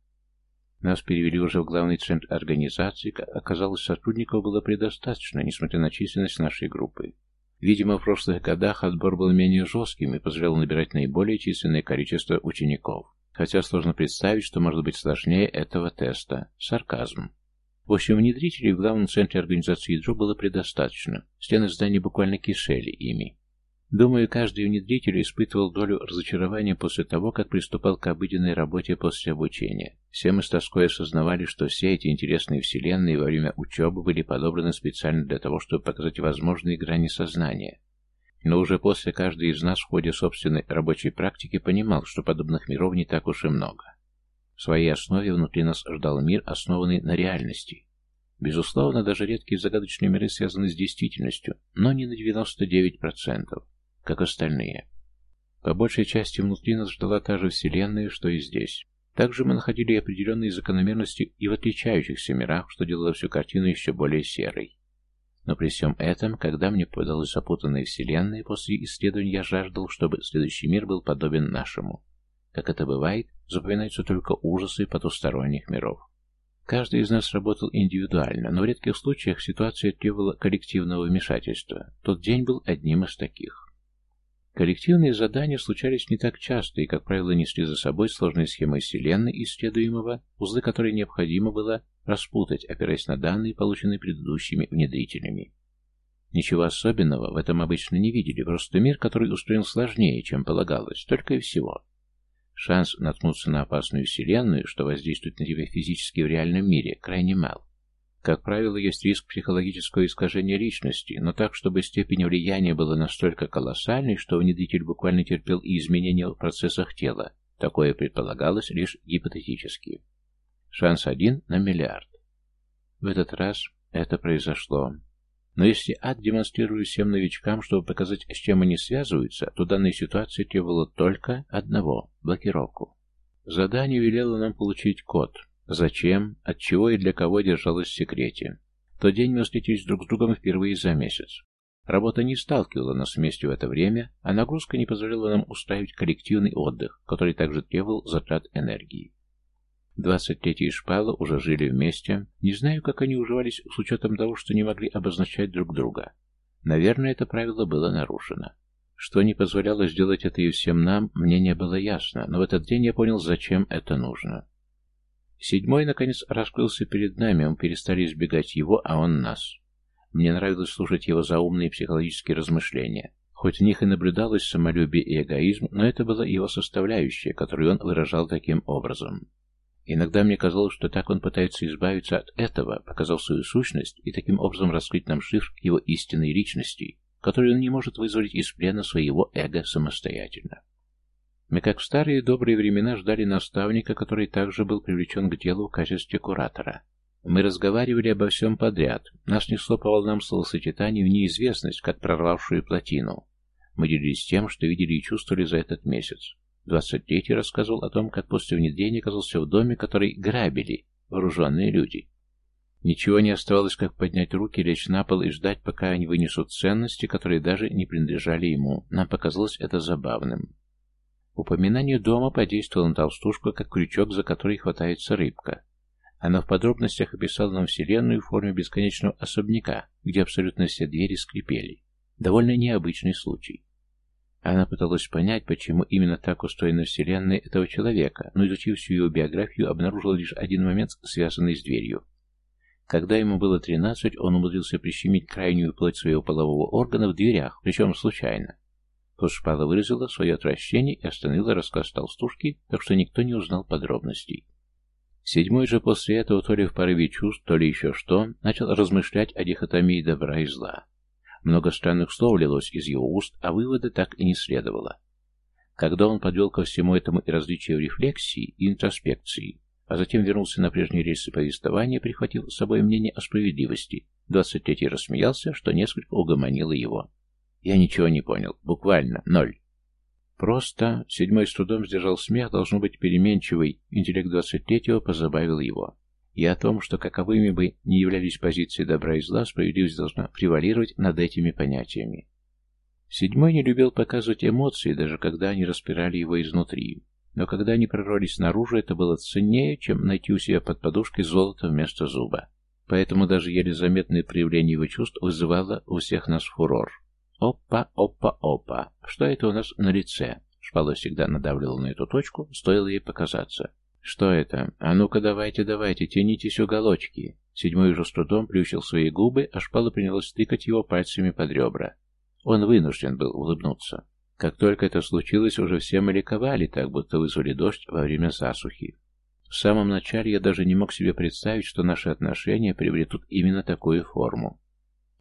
Нас перевели уже в главный центр организации, оказалось, сотрудников было предостаточно, несмотря на численность нашей группы. Видимо, в прошлых годах отбор был менее жестким и позволял набирать наиболее численное количество учеников. Хотя сложно представить, что может быть сложнее этого теста. Сарказм. В общем, внедрителей в главном центре организации ядро было предостаточно. Стены здания буквально кишели ими. Думаю, каждый внедритель испытывал долю разочарования после того, как приступал к обыденной работе после обучения. Все мы с тоской осознавали, что все эти интересные вселенные во время учебы были подобраны специально для того, чтобы показать возможные грани сознания. Но уже после каждый из нас в ходе собственной рабочей практики понимал, что подобных миров не так уж и много. В своей основе внутри нас ждал мир, основанный на реальности. Безусловно, даже редкие загадочные миры связаны с действительностью, но не на 99%, как остальные. По большей части внутри нас ждала та же Вселенная, что и здесь. Также мы находили определенные закономерности и в отличающихся мирах, что делало всю картину еще более серой. Но при всем этом, когда мне подалась запутанная вселенная, после исследования я жаждал, чтобы следующий мир был подобен нашему. Как это бывает, запоминаются только ужасы потусторонних миров. Каждый из нас работал индивидуально, но в редких случаях ситуация требовала коллективного вмешательства. Тот день был одним из таких. Коллективные задания случались не так часто и, как правило, несли за собой сложные схемы Вселенной исследуемого, узлы которой необходимо было распутать, опираясь на данные, полученные предыдущими внедрителями. Ничего особенного в этом обычно не видели, просто мир, который устроен сложнее, чем полагалось, только и всего. Шанс наткнуться на опасную вселенную, что воздействует на тебя физически в реальном мире, крайне мал. Как правило, есть риск психологического искажения личности, но так, чтобы степень влияния была настолько колоссальной, что внедритель буквально терпел и изменения в процессах тела. Такое предполагалось лишь гипотетически. Шанс один на миллиард. В этот раз это произошло. Но если ад демонстрирует всем новичкам, чтобы показать, с чем они связываются, то данная ситуация требовала только одного – блокировку. Задание велело нам получить код. Зачем, от чего и для кого держалось в секрете. В тот день мы встретились друг с другом впервые за месяц. Работа не сталкивала нас вместе в это время, а нагрузка не позволяла нам устраивать коллективный отдых, который также требовал затрат энергии. 23-й шпала уже жили вместе. Не знаю, как они уживались с учетом того, что не могли обозначать друг друга. Наверное, это правило было нарушено. Что не позволяло сделать это и всем нам, мне не было ясно, но в этот день я понял, зачем это нужно. Седьмой, наконец, раскрылся перед нами, мы перестали избегать его, а он нас. Мне нравилось слушать его заумные психологические размышления. Хоть в них и наблюдалось самолюбие и эгоизм, но это была его составляющая, которую он выражал таким образом. Иногда мне казалось, что так он пытается избавиться от этого, показав свою сущность и таким образом раскрыть нам шифр его истинной личности, которую он не может вызволить из плена своего эго самостоятельно. Мы, как в старые добрые времена, ждали наставника, который также был привлечен к делу в качестве куратора. Мы разговаривали обо всем подряд. Нас несло по волнам словосочетаний в неизвестность, как прорвавшую плотину. Мы делились тем, что видели и чувствовали за этот месяц. Двадцать третий рассказывал о том, как после внедрения оказался в доме, который грабили вооруженные люди. Ничего не оставалось, как поднять руки, лечь на пол и ждать, пока они вынесут ценности, которые даже не принадлежали ему. Нам показалось это забавным. Упоминание дома подействовало на толстушку, как крючок, за который хватается рыбка. Она в подробностях описала нам Вселенную в форме бесконечного особняка, где абсолютно все двери скрипели. Довольно необычный случай. Она пыталась понять, почему именно так устроена Вселенная этого человека, но изучив всю его биографию, обнаружила лишь один момент, связанный с дверью. Когда ему было тринадцать, он умудрился прищемить крайнюю плоть своего полового органа в дверях, причем случайно. Тут шпала выразила свое отвращение и остановила рассказ толстушки, так что никто не узнал подробностей. Седьмой же после этого, то ли в порыве чувств, то ли еще что, начал размышлять о дихотомии добра и зла. Много странных слов лилось из его уст, а вывода так и не следовало. Когда он подвел ко всему этому и различия в рефлексии и интроспекции, а затем вернулся на прежние рельсы повествования, прихватил с собой мнение о справедливости, двадцать третий рассмеялся, что несколько угомонило его. Я ничего не понял. Буквально. Ноль. Просто седьмой с трудом сдержал смех, должно быть переменчивый. Интеллект двадцать третьего позабавил его и о том, что каковыми бы ни являлись позиции добра и зла, справедливость должна превалировать над этими понятиями. Седьмой не любил показывать эмоции, даже когда они распирали его изнутри. Но когда они прорвались наружу, это было ценнее, чем найти у себя под подушкой золото вместо зуба. Поэтому даже еле заметное проявление его чувств вызывало у всех нас фурор. Опа, опа, опа. Что это у нас на лице? Шпала всегда надавливала на эту точку, стоило ей показаться. «Что это? А ну-ка давайте, давайте, тянитесь уголочки!» Седьмой уже с трудом плющил свои губы, а шпала принялась тыкать его пальцами под ребра. Он вынужден был улыбнуться. Как только это случилось, уже все мы ликовали, так будто вызвали дождь во время засухи. В самом начале я даже не мог себе представить, что наши отношения приобретут именно такую форму.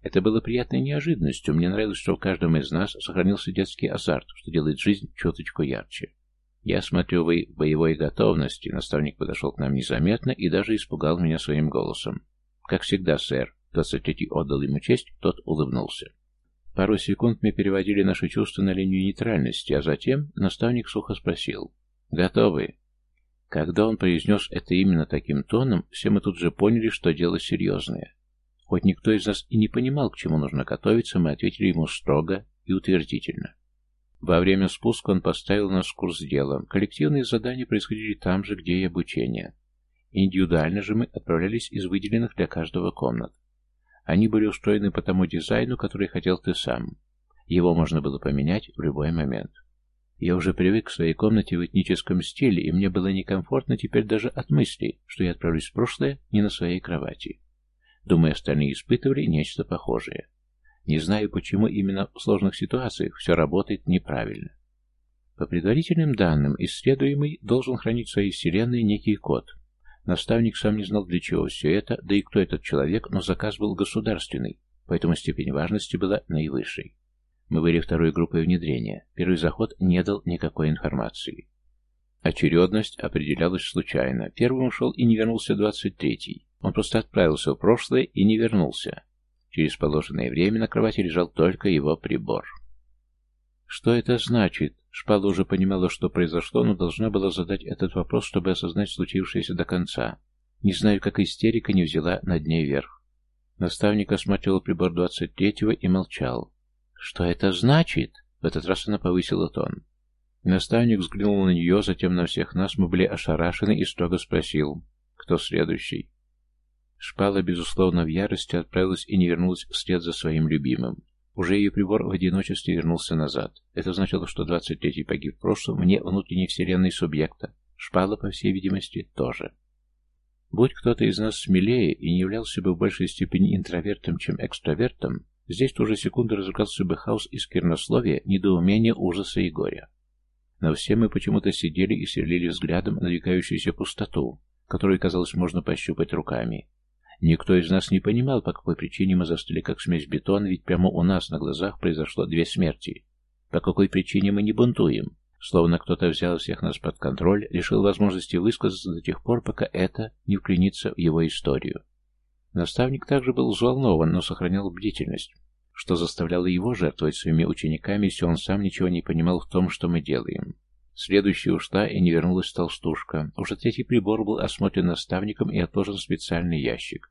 Это было приятной неожиданностью. Мне нравилось, что в каждом из нас сохранился детский азарт, что делает жизнь чуточку ярче. «Я смотрю, вы в боевой готовности». Наставник подошел к нам незаметно и даже испугал меня своим голосом. «Как всегда, сэр». Двадцать третий отдал ему честь, тот улыбнулся. Пару секунд мы переводили наши чувства на линию нейтральности, а затем наставник сухо спросил. «Готовы?» Когда он произнес это именно таким тоном, все мы тут же поняли, что дело серьезное. Хоть никто из нас и не понимал, к чему нужно готовиться, мы ответили ему строго и утвердительно. Во время спуска он поставил нас в курс дела. Коллективные задания происходили там же, где и обучение. Индивидуально же мы отправлялись из выделенных для каждого комнат. Они были устроены по тому дизайну, который хотел ты сам. Его можно было поменять в любой момент. Я уже привык к своей комнате в этническом стиле, и мне было некомфортно теперь даже от мысли, что я отправлюсь в прошлое не на своей кровати. Думаю, остальные испытывали нечто похожее. Не знаю, почему именно в сложных ситуациях все работает неправильно. По предварительным данным, исследуемый должен хранить в своей вселенной некий код. Наставник сам не знал, для чего все это, да и кто этот человек, но заказ был государственный, поэтому степень важности была наивысшей. Мы были второй группой внедрения. Первый заход не дал никакой информации. Очередность определялась случайно. Первым ушел и не вернулся двадцать третий. Он просто отправился в прошлое и не вернулся. Через положенное время на кровати лежал только его прибор. Что это значит? Шпала уже понимала, что произошло, но должна была задать этот вопрос, чтобы осознать случившееся до конца. Не знаю, как истерика не взяла над ней верх. Наставник осмотрел прибор двадцать третьего и молчал. «Что это значит?» В этот раз она повысила тон. Наставник взглянул на нее, затем на всех нас, мы были ошарашены и строго спросил, кто следующий. Шпала, безусловно, в ярости отправилась и не вернулась вслед за своим любимым. Уже ее прибор в одиночестве вернулся назад. Это значило, что 23-й погиб в прошлом вне внутренней вселенной субъекта. Шпала, по всей видимости, тоже. Будь кто-то из нас смелее и не являлся бы в большей степени интровертом, чем экстравертом, здесь тоже секунду разыгрался бы хаос из сквернословия, недоумения, ужаса и горя. Но все мы почему-то сидели и сверлили взглядом надвигающуюся пустоту, которую, казалось, можно пощупать руками. Никто из нас не понимал, по какой причине мы застыли как смесь бетона, ведь прямо у нас на глазах произошло две смерти. По какой причине мы не бунтуем? Словно кто-то взял всех нас под контроль, лишил возможности высказаться до тех пор, пока это не вклинится в его историю. Наставник также был взволнован, но сохранял бдительность, что заставляло его жертвовать своими учениками, если он сам ничего не понимал в том, что мы делаем. Следующая ушла и не вернулась толстушка. Уже третий прибор был осмотрен наставником и отложен в специальный ящик.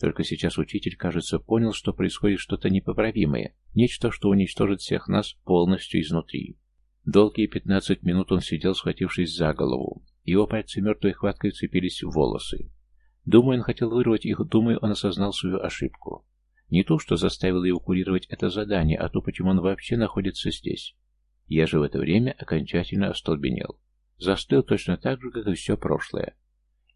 Только сейчас учитель, кажется, понял, что происходит что-то непоправимое, нечто, что уничтожит всех нас полностью изнутри. Долгие пятнадцать минут он сидел, схватившись за голову. Его пальцы мертвой хваткой цепились в волосы. Думаю, он хотел вырвать их, думаю, он осознал свою ошибку. Не то, что заставило его курировать это задание, а то, почему он вообще находится здесь. Я же в это время окончательно остолбенел. Застыл точно так же, как и все прошлое.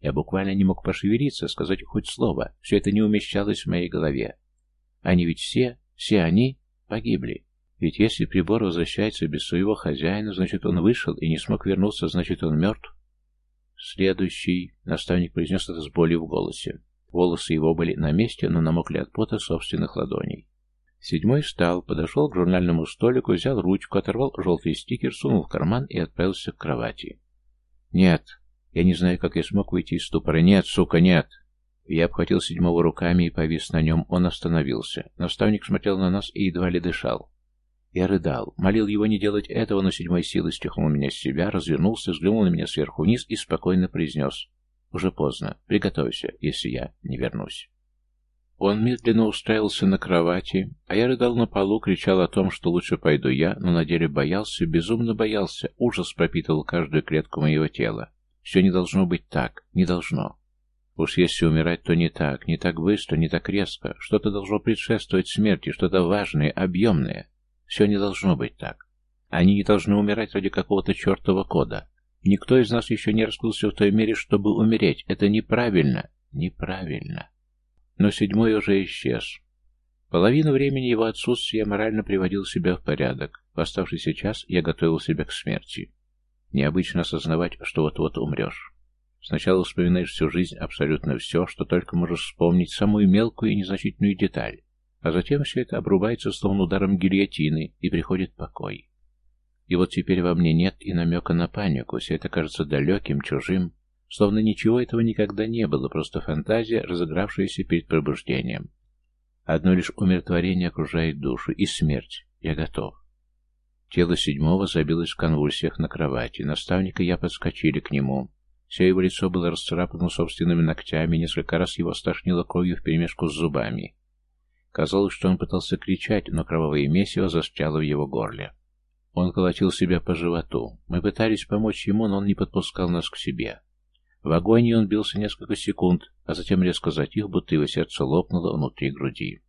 Я буквально не мог пошевелиться, сказать хоть слово. Все это не умещалось в моей голове. Они ведь все, все они погибли. Ведь если прибор возвращается без своего хозяина, значит он вышел и не смог вернуться, значит он мертв. Следующий, наставник произнес это с болью в голосе. Волосы его были на месте, но намокли от пота собственных ладоней. Седьмой встал, подошел к журнальному столику, взял ручку, оторвал желтый стикер, сунул в карман и отправился к кровати. «Нет, я не знаю, как я смог выйти из ступора. Нет, сука, нет!» Я обхватил седьмого руками и повис на нем. Он остановился. Наставник смотрел на нас и едва ли дышал. Я рыдал, молил его не делать этого, но седьмой силой стихнул меня с себя, развернулся, взглянул на меня сверху вниз и спокойно произнес. «Уже поздно. Приготовься, если я не вернусь». Он медленно устраивался на кровати, а я рыдал на полу, кричал о том, что лучше пойду я, но на деле боялся, безумно боялся, ужас пропитывал каждую клетку моего тела. Все не должно быть так, не должно. Уж если умирать, то не так, не так быстро, не так резко. Что-то должно предшествовать смерти, что-то важное, объемное. Все не должно быть так. Они не должны умирать ради какого-то чертова кода. Никто из нас еще не раскрылся в той мере, чтобы умереть. Это неправильно. Неправильно. Но седьмой уже исчез. Половину времени его отсутствия морально приводил себя в порядок. В оставшийся час я готовил себя к смерти. Необычно осознавать, что вот-вот умрешь. Сначала вспоминаешь всю жизнь абсолютно все, что только можешь вспомнить, самую мелкую и незначительную деталь. А затем все это обрубается словно ударом гильотины, и приходит покой. И вот теперь во мне нет и намека на панику, все это кажется далеким, чужим, словно ничего этого никогда не было, просто фантазия, разыгравшаяся перед пробуждением. Одно лишь умиротворение окружает душу, и смерть. Я готов. Тело седьмого забилось в конвульсиях на кровати. Наставника я подскочили к нему. Все его лицо было расцарапано собственными ногтями, несколько раз его стошнило кровью вперемешку с зубами. Казалось, что он пытался кричать, но кровавое месиво застряло в его горле. Он колотил себя по животу. Мы пытались помочь ему, но он не подпускал нас к себе. В агонии он бился несколько секунд, а затем резко затих, будто его сердце лопнуло внутри груди.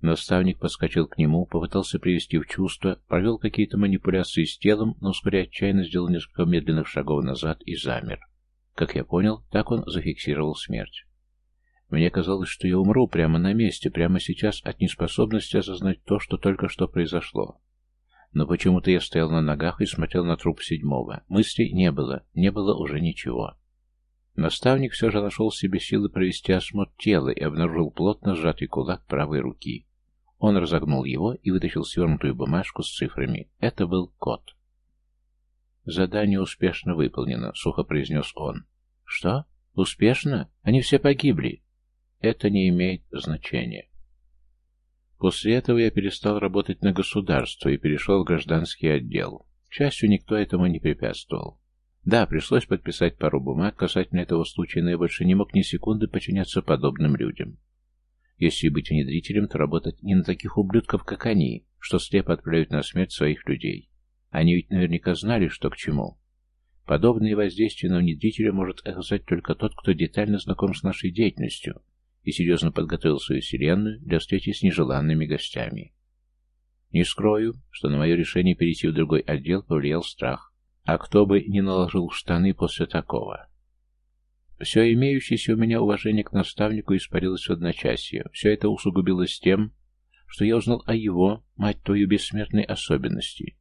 Наставник подскочил к нему, попытался привести в чувство, провел какие-то манипуляции с телом, но вскоре отчаянно сделал несколько медленных шагов назад и замер. Как я понял, так он зафиксировал смерть. Мне казалось, что я умру прямо на месте, прямо сейчас от неспособности осознать то, что только что произошло. Но почему-то я стоял на ногах и смотрел на труп седьмого. Мыслей не было, не было уже ничего. Наставник все же нашел себе силы провести осмотр тела и обнаружил плотно сжатый кулак правой руки. Он разогнул его и вытащил свернутую бумажку с цифрами. Это был код. «Задание успешно выполнено», — сухо произнес он. «Что? Успешно? Они все погибли. Это не имеет значения. После этого я перестал работать на государство и перешел в гражданский отдел. К счастью, никто этому не препятствовал. Да, пришлось подписать пару бумаг касательно этого случая, но я больше не мог ни секунды подчиняться подобным людям. Если быть внедрителем, то работать не на таких ублюдков, как они, что слепо отправляют на смерть своих людей. Они ведь наверняка знали, что к чему. Подобные воздействия на внедрителя может оказать только тот, кто детально знаком с нашей деятельностью и серьезно подготовил свою вселенную для встречи с нежеланными гостями. Не скрою, что на мое решение перейти в другой отдел повлиял страх. А кто бы не наложил штаны после такого? Все имеющееся у меня уважение к наставнику испарилось в одночасье. Все это усугубилось тем, что я узнал о его, мать твою, бессмертной особенности.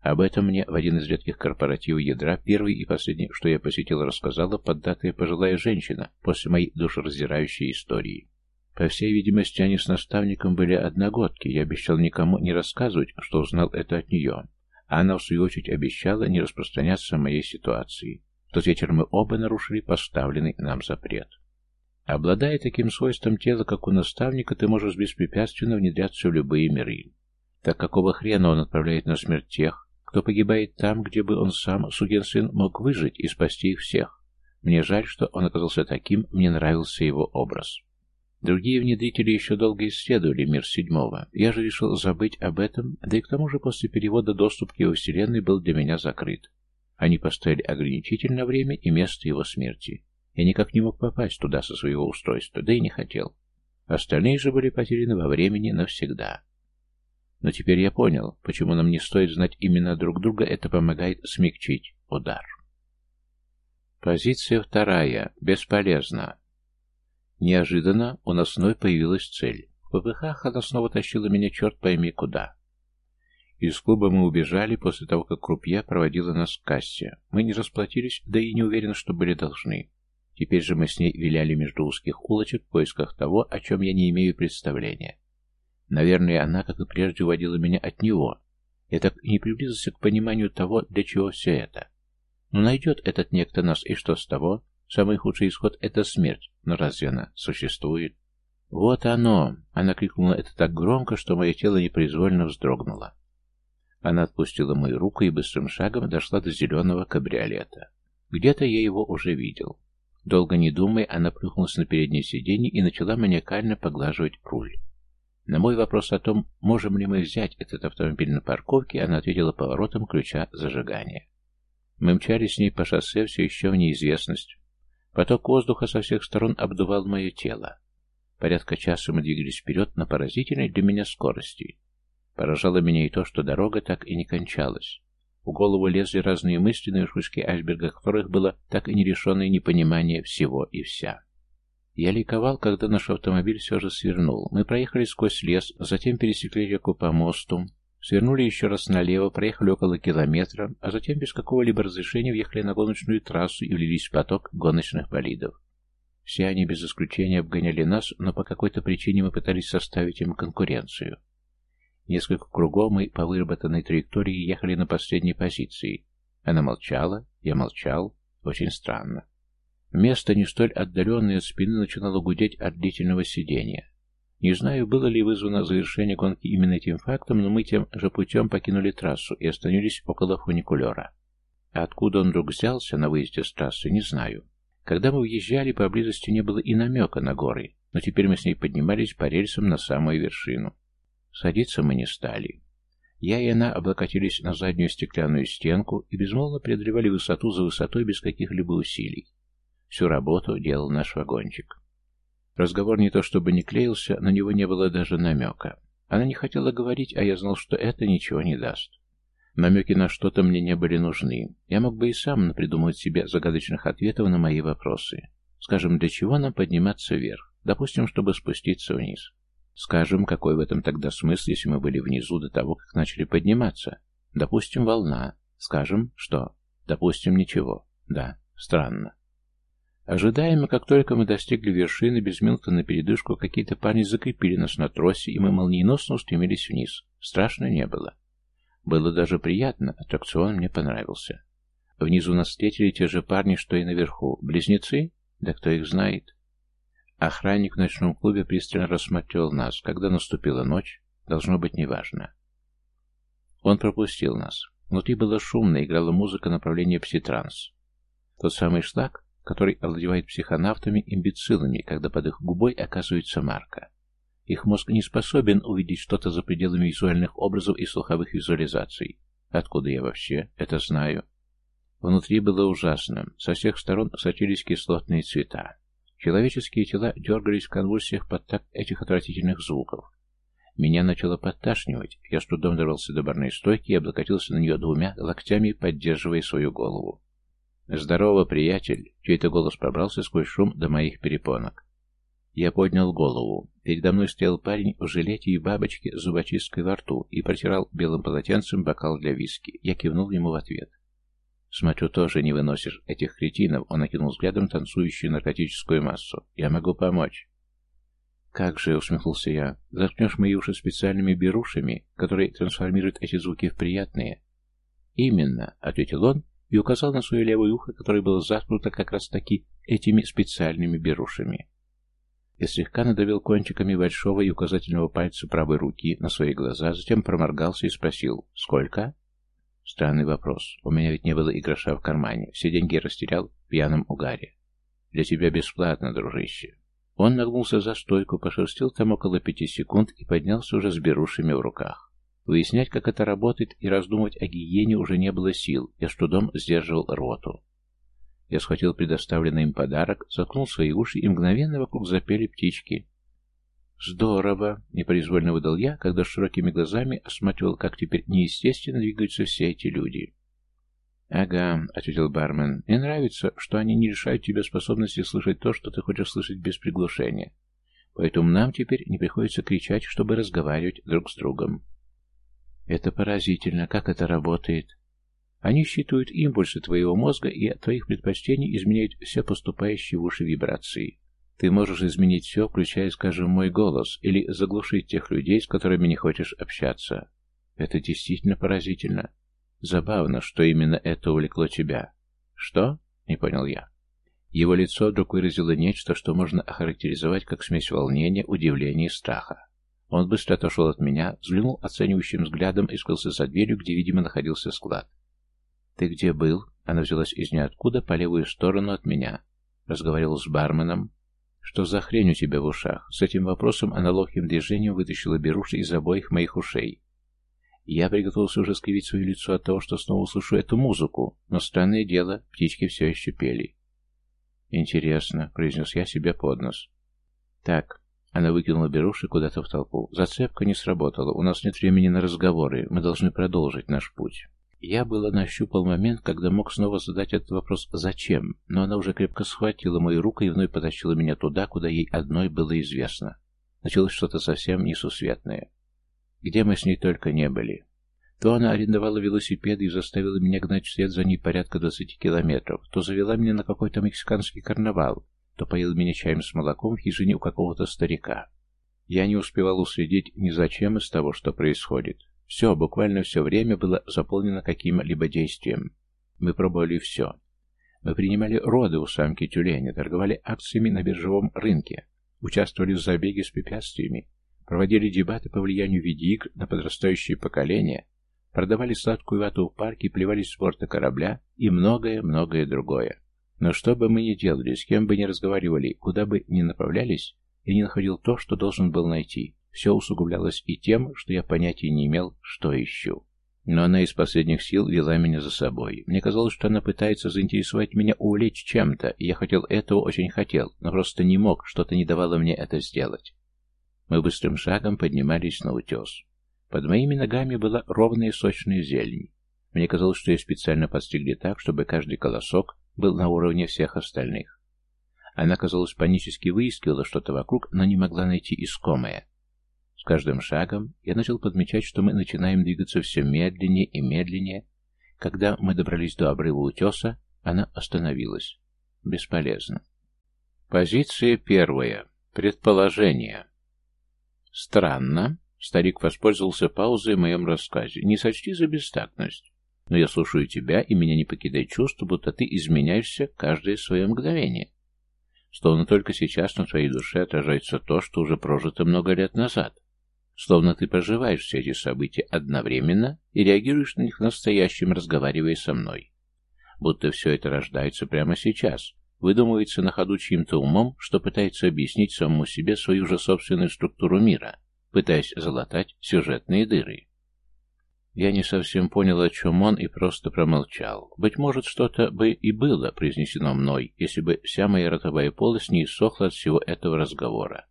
Об этом мне в один из редких корпоративов ядра, первый и последний, что я посетил, рассказала поддатая пожилая женщина после моей душераздирающей истории. По всей видимости, они с наставником были одногодки, я обещал никому не рассказывать, что узнал это от нее. А она, в свою очередь, обещала не распространяться о моей ситуации. В тот вечер мы оба нарушили поставленный нам запрет. Обладая таким свойством тела, как у наставника, ты можешь беспрепятственно внедряться в любые миры. Так какого хрена он отправляет на смерть тех, кто погибает там, где бы он сам, сукин сын, мог выжить и спасти их всех? Мне жаль, что он оказался таким, мне нравился его образ. Другие внедрители еще долго исследовали мир седьмого. Я же решил забыть об этом, да и к тому же после перевода доступ к его вселенной был для меня закрыт. Они поставили ограничитель на время и место его смерти. Я никак не мог попасть туда со своего устройства, да и не хотел. Остальные же были потеряны во времени навсегда. Но теперь я понял, почему нам не стоит знать имена друг друга, это помогает смягчить удар. Позиция вторая. Бесполезно. Неожиданно у нас вновь появилась цель. В ППХ она снова тащила меня черт пойми куда. Из клуба мы убежали после того, как крупья проводила нас к кассе. Мы не расплатились, да и не уверены, что были должны. Теперь же мы с ней виляли между узких улочек в поисках того, о чем я не имею представления. Наверное, она, как и прежде, уводила меня от него. Я так и не приблизился к пониманию того, для чего все это. Но найдет этот некто нас, и что с того? Самый худший исход — это смерть. Но разве она существует? «Вот оно!» — она крикнула это так громко, что мое тело непроизвольно вздрогнуло. Она отпустила мою руку и быстрым шагом дошла до зеленого кабриолета. Где-то я его уже видел. Долго не думая, она плюхнулась на переднее сиденье и начала маниакально поглаживать руль. На мой вопрос о том, можем ли мы взять этот автомобиль на парковке, она ответила поворотом ключа зажигания. Мы мчались с ней по шоссе все еще в неизвестность. Поток воздуха со всех сторон обдувал мое тело. Порядка часа мы двигались вперед на поразительной для меня скорости. Поражало меня и то, что дорога так и не кончалась. В голову лезли разные мысли, на верхушке айсберга которых было так и нерешенное непонимание всего и вся. Я ликовал, когда наш автомобиль все же свернул. Мы проехали сквозь лес, затем пересекли реку по мосту, свернули еще раз налево, проехали около километра, а затем без какого-либо разрешения въехали на гоночную трассу и влились в поток гоночных болидов. Все они без исключения обгоняли нас, но по какой-то причине мы пытались составить им конкуренцию. Несколько кругов мы по выработанной траектории ехали на последней позиции. Она молчала, я молчал. Очень странно. Место, не столь отдаленное от спины, начинало гудеть от длительного сидения. Не знаю, было ли вызвано завершение гонки именно этим фактом, но мы тем же путем покинули трассу и остановились около фуникулера. А откуда он вдруг взялся на выезде с трассы, не знаю. Когда мы въезжали, поблизости не было и намека на горы, но теперь мы с ней поднимались по рельсам на самую вершину. Садиться мы не стали. Я и она облокотились на заднюю стеклянную стенку и безмолвно преодолевали высоту за высотой без каких-либо усилий. Всю работу делал наш вагончик. Разговор не то чтобы не клеился, на него не было даже намека. Она не хотела говорить, а я знал, что это ничего не даст. Намеки на что-то мне не были нужны. Я мог бы и сам напридумывать себе загадочных ответов на мои вопросы. Скажем, для чего нам подниматься вверх? Допустим, чтобы спуститься вниз. Скажем, какой в этом тогда смысл, если мы были внизу до того, как начали подниматься? Допустим, волна. Скажем, что? Допустим, ничего. Да, странно. Ожидаемо, как только мы достигли вершины, без минуты на передышку какие-то парни закрепили нас на тросе, и мы молниеносно устремились вниз. Страшно не было. Было даже приятно, аттракцион мне понравился. Внизу нас встретили те же парни, что и наверху. Близнецы? Да кто их знает? Охранник в ночном клубе пристально рассматривал нас. Когда наступила ночь, должно быть неважно. Он пропустил нас. Внутри было шумно, играла музыка направления пситранс. Тот самый шлак, который овладевает психонавтами-имбецилами, когда под их губой оказывается марка. Их мозг не способен увидеть что-то за пределами визуальных образов и слуховых визуализаций. Откуда я вообще это знаю? Внутри было ужасно. Со всех сторон сочились кислотные цвета. Человеческие тела дергались в конвульсиях под такт этих отвратительных звуков. Меня начало подташнивать. Я с трудом добрался до барной стойки и облокотился на нее двумя локтями, поддерживая свою голову. «Здорово, приятель!» Чей-то голос пробрался сквозь шум до моих перепонок. Я поднял голову. Передо мной стоял парень в жилете и бабочке с зубочисткой во рту и протирал белым полотенцем бокал для виски. Я кивнул ему в ответ. «Смотрю, тоже не выносишь этих кретинов», — он окинул взглядом танцующую наркотическую массу. «Я могу помочь». «Как же», — усмехнулся я, — «заткнешь мои уши специальными берушами, которые трансформируют эти звуки в приятные?» «Именно», — ответил он и указал на свое левое ухо, которое было заткнуто как раз-таки этими специальными берушами. Я слегка надавил кончиками большого и указательного пальца правой руки на свои глаза, затем проморгался и спросил «Сколько?» Странный вопрос. У меня ведь не было и гроша в кармане. Все деньги я растерял в пьяном угаре. Для тебя бесплатно, дружище. Он нагнулся за стойку, пошерстил там около пяти секунд и поднялся уже с берушами в руках. Выяснять, как это работает, и раздумывать о гигиене уже не было сил. Я с трудом сдерживал роту. Я схватил предоставленный им подарок, заткнул свои уши, и мгновенно вокруг запели птички. «Здорово!» — непроизвольно выдал я, когда широкими глазами осматривал, как теперь неестественно двигаются все эти люди. «Ага», — ответил бармен, — «мне нравится, что они не лишают тебя способности слышать то, что ты хочешь слышать без приглушения. Поэтому нам теперь не приходится кричать, чтобы разговаривать друг с другом». «Это поразительно. Как это работает?» Они считывают импульсы твоего мозга и от твоих предпочтений изменяют все поступающие в уши вибрации. Ты можешь изменить все, включая, скажем, мой голос, или заглушить тех людей, с которыми не хочешь общаться. Это действительно поразительно. Забавно, что именно это увлекло тебя. Что? Не понял я. Его лицо вдруг выразило нечто, что можно охарактеризовать как смесь волнения, удивления и страха. Он быстро отошел от меня, взглянул оценивающим взглядом и скрылся за дверью, где, видимо, находился склад. «Ты где был?» Она взялась из ниоткуда по левую сторону от меня. Разговаривал с барменом. «Что за хрень у тебя в ушах?» С этим вопросом она ловким движением вытащила беруши из обоих моих ушей. Я приготовился уже скривить свое лицо от того, что снова услышу эту музыку, но странное дело, птички все еще пели. «Интересно», — произнес я себе под нос. «Так», — она выкинула беруши куда-то в толпу. «Зацепка не сработала, у нас нет времени на разговоры, мы должны продолжить наш путь». Я было нащупал момент, когда мог снова задать этот вопрос «зачем?», но она уже крепко схватила мою руку и вновь потащила меня туда, куда ей одной было известно. Началось что-то совсем несусветное. Где мы с ней только не были. То она арендовала велосипеды и заставила меня гнать вслед за ней порядка двадцати километров, то завела меня на какой-то мексиканский карнавал, то поила меня чаем с молоком в хижине у какого-то старика. Я не успевал уследить ни за чем из того, что происходит. Все, буквально все время было заполнено каким-либо действием. Мы пробовали все. Мы принимали роды у самки тюленя, торговали акциями на биржевом рынке, участвовали в забеге с препятствиями, проводили дебаты по влиянию видеоигр на подрастающее поколение, продавали сладкую вату в парке, плевались с борта корабля и многое-многое другое. Но что бы мы ни делали, с кем бы ни разговаривали, куда бы ни направлялись, я не находил то, что должен был найти. Все усугублялось и тем, что я понятия не имел, что ищу. Но она из последних сил вела меня за собой. Мне казалось, что она пытается заинтересовать меня, увлечь чем-то, и я хотел этого, очень хотел, но просто не мог, что-то не давало мне это сделать. Мы быстрым шагом поднимались на утес. Под моими ногами была ровная сочная зелень. Мне казалось, что ее специально подстригли так, чтобы каждый колосок был на уровне всех остальных. Она, казалось, панически выискивала что-то вокруг, но не могла найти искомое. С каждым шагом я начал подмечать, что мы начинаем двигаться все медленнее и медленнее. Когда мы добрались до обрыва утеса, она остановилась. Бесполезно. Позиция первая. Предположение. Странно. Старик воспользовался паузой в моем рассказе. Не сочти за бестактность. Но я слушаю тебя, и меня не покидает чувство, будто ты изменяешься каждое свое мгновение. Словно только сейчас на твоей душе отражается то, что уже прожито много лет назад. Словно ты проживаешь все эти события одновременно и реагируешь на них настоящим, разговаривая со мной. Будто все это рождается прямо сейчас, выдумывается на ходу чьим-то умом, что пытается объяснить самому себе свою же собственную структуру мира, пытаясь залатать сюжетные дыры. Я не совсем понял, о чем он, и просто промолчал. Быть может, что-то бы и было произнесено мной, если бы вся моя ротовая полость не иссохла от всего этого разговора.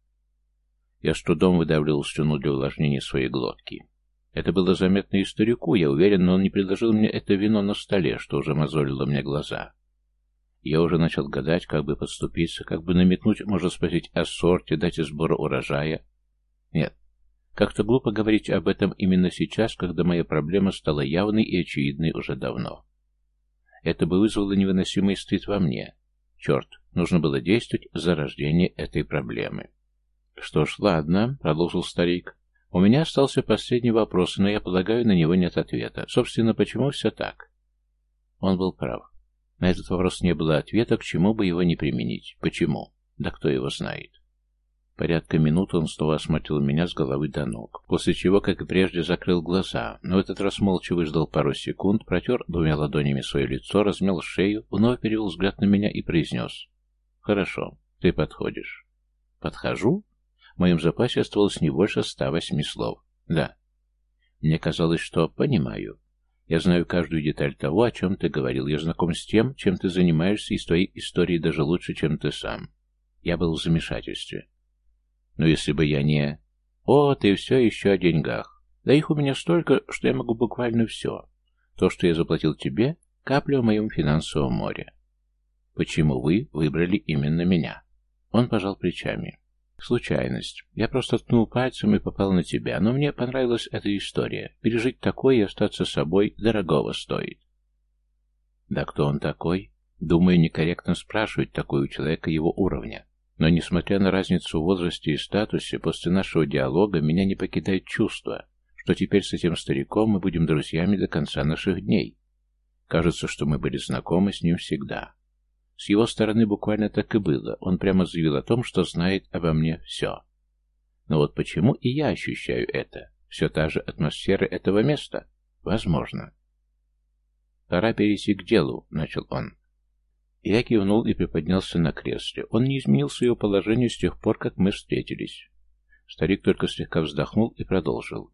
Я с трудом выдавливал слюну для увлажнения своей глотки. Это было заметно и старику, я уверен, но он не предложил мне это вино на столе, что уже мозолило мне глаза. Я уже начал гадать, как бы подступиться, как бы намекнуть, можно спросить о сорте, дате сбора урожая. Нет, как-то глупо говорить об этом именно сейчас, когда моя проблема стала явной и очевидной уже давно. Это бы вызвало невыносимый стыд во мне. Черт, нужно было действовать за рождение этой проблемы. «Что ж, ладно», — продолжил старик. У меня остался последний вопрос, но я полагаю, на него нет ответа. Собственно, почему все так? Он был прав. На этот вопрос не было ответа, к чему бы его не применить. Почему? Да кто его знает. Порядка минут он снова осмотрел меня с головы до ног, после чего, как и прежде, закрыл глаза, но в этот раз молча выждал пару секунд, протер двумя ладонями свое лицо, размял шею, вновь перевел взгляд на меня и произнес. «Хорошо, ты подходишь». «Подхожу?» В моем запасе оставалось не больше ста восьми слов. «Да». Мне казалось, что понимаю. Я знаю каждую деталь того, о чем ты говорил. Я знаком с тем, чем ты занимаешься, и с твоей историей даже лучше, чем ты сам. Я был в замешательстве. Но если бы я не... О, ты все еще о деньгах. Да их у меня столько, что я могу буквально все. То, что я заплатил тебе, капля в моем финансовом море. Почему вы выбрали именно меня? Он пожал плечами. Случайность. Я просто ткнул пальцем и попал на тебя, но мне понравилась эта история. Пережить такое и остаться собой дорогого стоит. Да кто он такой? Думаю, некорректно спрашивать такое у человека его уровня. Но, несмотря на разницу в возрасте и статусе, после нашего диалога меня не покидает чувство, что теперь с этим стариком мы будем друзьями до конца наших дней. Кажется, что мы были знакомы с ним всегда. С его стороны буквально так и было. Он прямо заявил о том, что знает обо мне все. Но вот почему и я ощущаю это? Все та же атмосфера этого места? Возможно. «Пора перейти к делу», — начал он. Я кивнул и приподнялся на кресле. Он не изменил свое положение с тех пор, как мы встретились. Старик только слегка вздохнул и продолжил.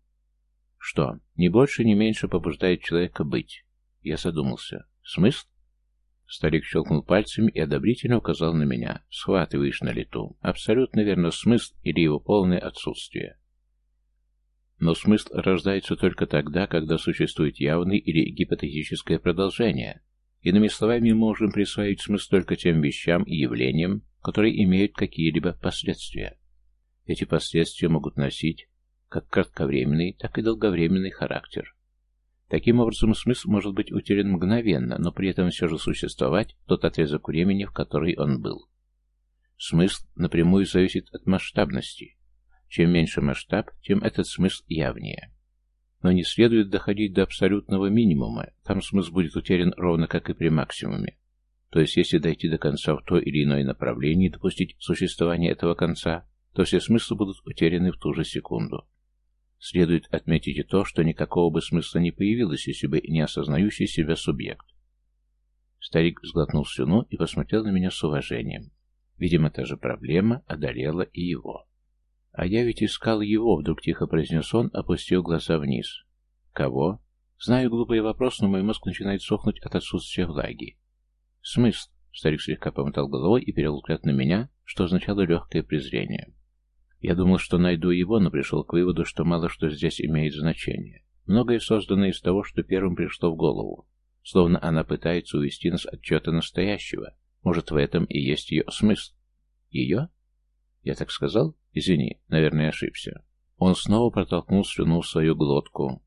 Что, ни больше, ни меньше побуждает человека быть? Я задумался. Смысл? Старик щелкнул пальцами и одобрительно указал на меня. Схватываешь на лету. Абсолютно верно смысл или его полное отсутствие. Но смысл рождается только тогда, когда существует явный или гипотетическое продолжение. Иными словами, мы можем присвоить смысл только тем вещам и явлениям, которые имеют какие-либо последствия. Эти последствия могут носить как кратковременный, так и долговременный характер. Таким образом, смысл может быть утерян мгновенно, но при этом все же существовать тот отрезок времени, в который он был. Смысл напрямую зависит от масштабности. Чем меньше масштаб, тем этот смысл явнее. Но не следует доходить до абсолютного минимума, там смысл будет утерян ровно как и при максимуме. То есть, если дойти до конца в то или иное направление и допустить существование этого конца, то все смыслы будут утеряны в ту же секунду. Следует отметить и то, что никакого бы смысла не появилось, если бы не осознающий себя субъект. Старик сглотнул слюну и посмотрел на меня с уважением. Видимо, та же проблема одолела и его. «А я ведь искал его», — вдруг тихо произнес он, опустил глаза вниз. «Кого?» «Знаю глупый вопрос, но мой мозг начинает сохнуть от отсутствия влаги». «Смысл?» — старик слегка помотал головой и перевел взгляд на меня, что означало легкое презрение. Я думал, что найду его, но пришел к выводу, что мало что здесь имеет значение. Многое создано из того, что первым пришло в голову. Словно она пытается увести нас от чего-то настоящего. Может, в этом и есть ее смысл. Ее? Я так сказал? Извини, наверное, ошибся. Он снова протолкнул слюну в свою глотку.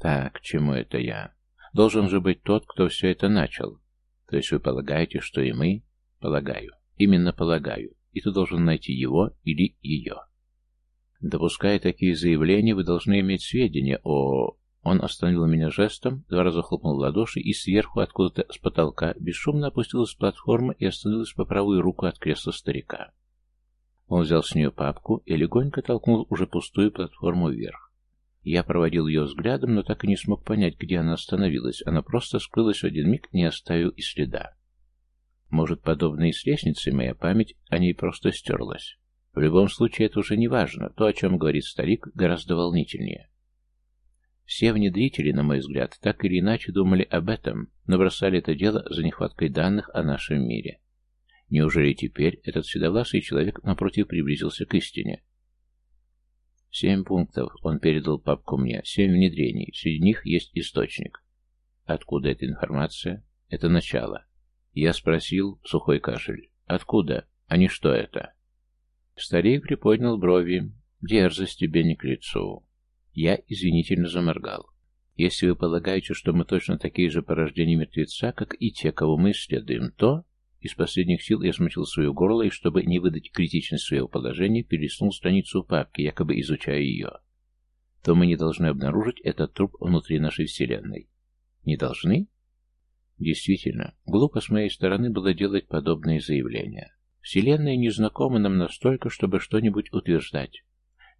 Так, чему это я? Должен же быть тот, кто все это начал. То есть вы полагаете, что и мы? Полагаю. Именно полагаю. И ты должен найти его или ее. Допуская такие заявления, вы должны иметь сведения о... Он остановил меня жестом, два раза хлопнул в ладоши, и сверху, откуда-то с потолка, бесшумно опустилась платформа и остановилась по правую руку от кресла старика. Он взял с нее папку и легонько толкнул уже пустую платформу вверх. Я проводил ее взглядом, но так и не смог понять, где она остановилась. Она просто скрылась в один миг, не оставив и следа. Может, подобно и с лестницей моя память о ней просто стерлась. В любом случае, это уже не важно. То, о чем говорит старик, гораздо волнительнее. Все внедрители, на мой взгляд, так или иначе думали об этом, но бросали это дело за нехваткой данных о нашем мире. Неужели теперь этот седовласый человек напротив приблизился к истине? Семь пунктов. Он передал папку мне. Семь внедрений. Среди них есть источник. Откуда эта информация? Это начало. Я спросил, сухой кашель. Откуда? А не что это? Старик приподнял брови. Дерзость тебе не к лицу. Я извинительно заморгал. Если вы полагаете, что мы точно такие же порождения мертвеца, как и те, кого мы исследуем, то... Из последних сил я смочил свое горло, и чтобы не выдать критичность своего положения, перелистнул страницу папки, якобы изучая ее. то мы не должны обнаружить этот труп внутри нашей Вселенной. Не должны? Действительно, глупо с моей стороны было делать подобные заявления. Вселенная не знакома нам настолько, чтобы что-нибудь утверждать.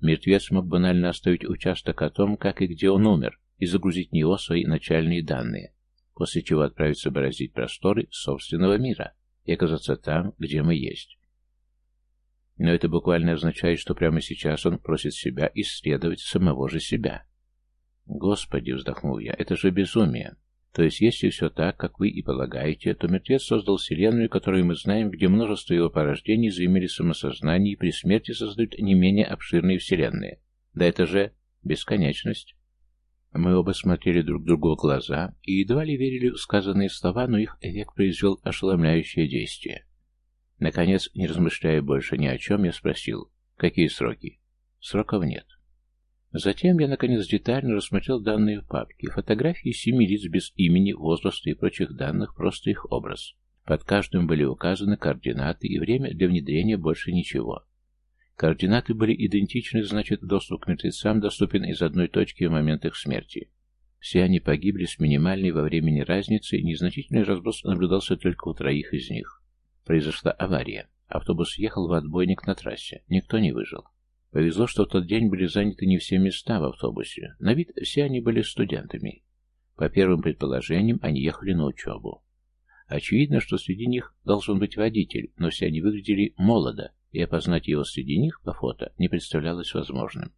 Мертвец мог банально оставить участок о том, как и где он умер, и загрузить в него свои начальные данные, после чего отправиться бороздить просторы собственного мира и оказаться там, где мы есть. Но это буквально означает, что прямо сейчас он просит себя исследовать самого же себя. «Господи!» — вздохнул я. «Это же безумие!» То есть, если все так, как вы и полагаете, то мертвец создал Вселенную, которую мы знаем, где множество его порождений заимели самосознание и при смерти создают не менее обширные Вселенные. Да это же бесконечность. Мы оба смотрели друг другу в глаза и едва ли верили в сказанные слова, но их эффект произвел ошеломляющее действие. Наконец, не размышляя больше ни о чем, я спросил, какие сроки? Сроков нет. Затем я, наконец, детально рассмотрел данные в папке. Фотографии семи лиц без имени, возраста и прочих данных, просто их образ. Под каждым были указаны координаты и время для внедрения, больше ничего. Координаты были идентичны, значит, доступ к мертвецам доступен из одной точки в момент их смерти. Все они погибли с минимальной во времени разницей, незначительный разброс наблюдался только у троих из них. Произошла авария. Автобус ехал в отбойник на трассе. Никто не выжил. Повезло, что в тот день были заняты не все места в автобусе. На вид все они были студентами. По первым предположениям, они ехали на учебу. Очевидно, что среди них должен быть водитель, но все они выглядели молодо, и опознать его среди них по фото не представлялось возможным.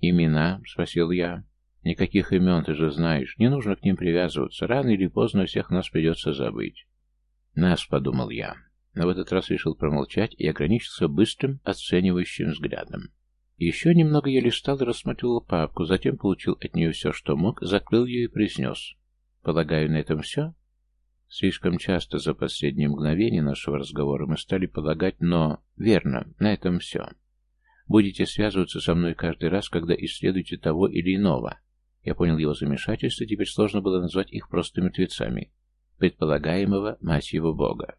«Имена?» — спросил я. «Никаких имен, ты же знаешь. Не нужно к ним привязываться. Рано или поздно всех нас придется забыть». «Нас», — подумал я но в этот раз решил промолчать и ограничился быстрым, оценивающим взглядом. Еще немного я листал и рассматривал папку, затем получил от нее все, что мог, закрыл ее и произнес. «Полагаю, на этом все?» Слишком часто за последние мгновения нашего разговора мы стали полагать, но... Верно, на этом все. Будете связываться со мной каждый раз, когда исследуете того или иного. Я понял его замешательство, теперь сложно было назвать их просто мертвецами. Предполагаемого мать его бога.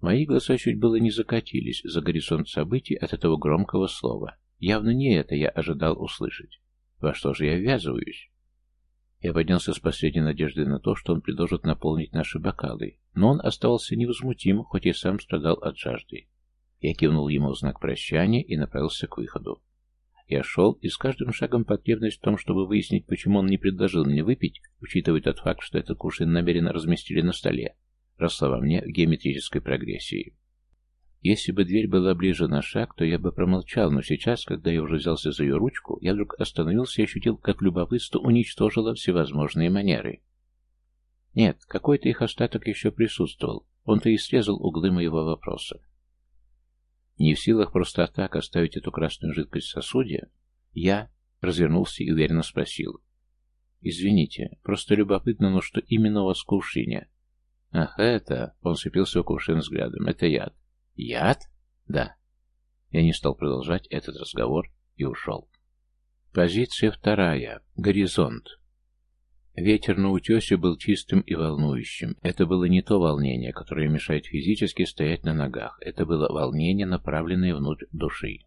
Мои глаза чуть было не закатились за горизонт событий от этого громкого слова. Явно не это я ожидал услышать. Во что же я ввязываюсь? Я поднялся с последней надеждой на то, что он предложит наполнить наши бокалы, но он оставался невозмутим, хоть и сам страдал от жажды. Я кивнул ему в знак прощания и направился к выходу. Я шел, и с каждым шагом потребность в том, чтобы выяснить, почему он не предложил мне выпить, учитывая тот факт, что этот кувшин намеренно разместили на столе, росла во мне в геометрической прогрессии. Если бы дверь была ближе на шаг, то я бы промолчал, но сейчас, когда я уже взялся за ее ручку, я вдруг остановился и ощутил, как любопытство уничтожило всевозможные манеры. Нет, какой-то их остаток еще присутствовал, он-то и срезал углы моего вопроса. Не в силах просто так оставить эту красную жидкость в сосуде, я развернулся и уверенно спросил. «Извините, просто любопытно, но что именно у вас в кувшине?» «Ах, это...» — он сцепился в кувшин взглядом. «Это яд». «Яд?» «Да». Я не стал продолжать этот разговор и ушел. Позиция вторая. Горизонт. Ветер на утесе был чистым и волнующим. Это было не то волнение, которое мешает физически стоять на ногах. Это было волнение, направленное внутрь души.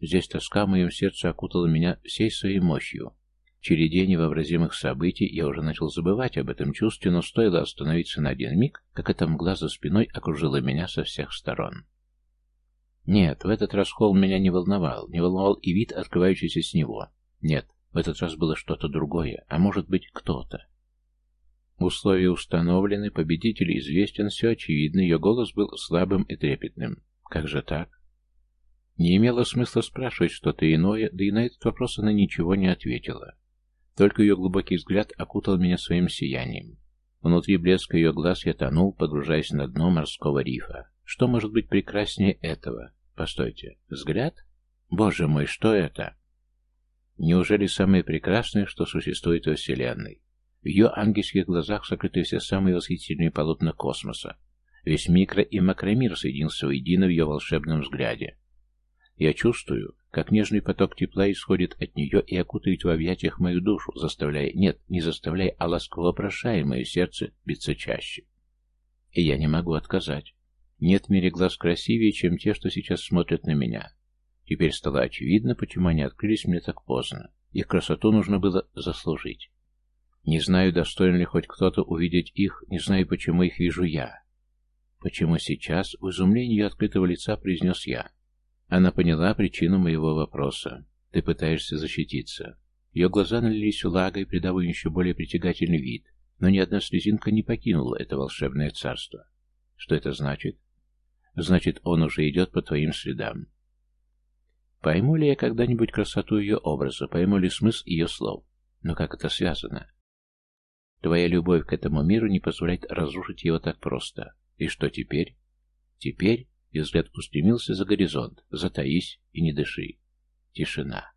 Здесь тоска в моем сердце окутала меня всей своей мощью череде невообразимых событий я уже начал забывать об этом чувстве, но стоило остановиться на один миг, как эта мгла за спиной окружила меня со всех сторон. Нет, в этот раз холм меня не волновал, не волновал и вид, открывающийся с него. Нет, в этот раз было что-то другое, а может быть кто-то. Условия установлены, победитель известен, все очевидно, ее голос был слабым и трепетным. Как же так? Не имело смысла спрашивать что-то иное, да и на этот вопрос она ничего не ответила. Только ее глубокий взгляд окутал меня своим сиянием. Внутри блеска ее глаз я тонул, погружаясь на дно морского рифа. Что может быть прекраснее этого? Постойте, взгляд? Боже мой, что это? Неужели самое прекрасное, что существует во Вселенной? В ее ангельских глазах сокрыты все самые восхитительные полотна космоса. Весь микро- и макромир соединился воедино в ее волшебном взгляде. Я чувствую, как нежный поток тепла исходит от нее и окутает в объятиях мою душу, заставляя, нет, не заставляя, а ласково вопрошая мое сердце биться чаще. И я не могу отказать. Нет в мире глаз красивее, чем те, что сейчас смотрят на меня. Теперь стало очевидно, почему они открылись мне так поздно. Их красоту нужно было заслужить. Не знаю, достоин ли хоть кто-то увидеть их, не знаю, почему их вижу я. Почему сейчас, в изумлении ее открытого лица, произнес я. Она поняла причину моего вопроса. Ты пытаешься защититься. Ее глаза налились влагой, придав им еще более притягательный вид, но ни одна слезинка не покинула это волшебное царство. Что это значит? Значит, он уже идет по твоим следам. Пойму ли я когда-нибудь красоту ее образа, пойму ли смысл ее слов? Но как это связано? Твоя любовь к этому миру не позволяет разрушить его так просто. И что теперь? Теперь и взгляд устремился за горизонт. Затаись и не дыши. Тишина.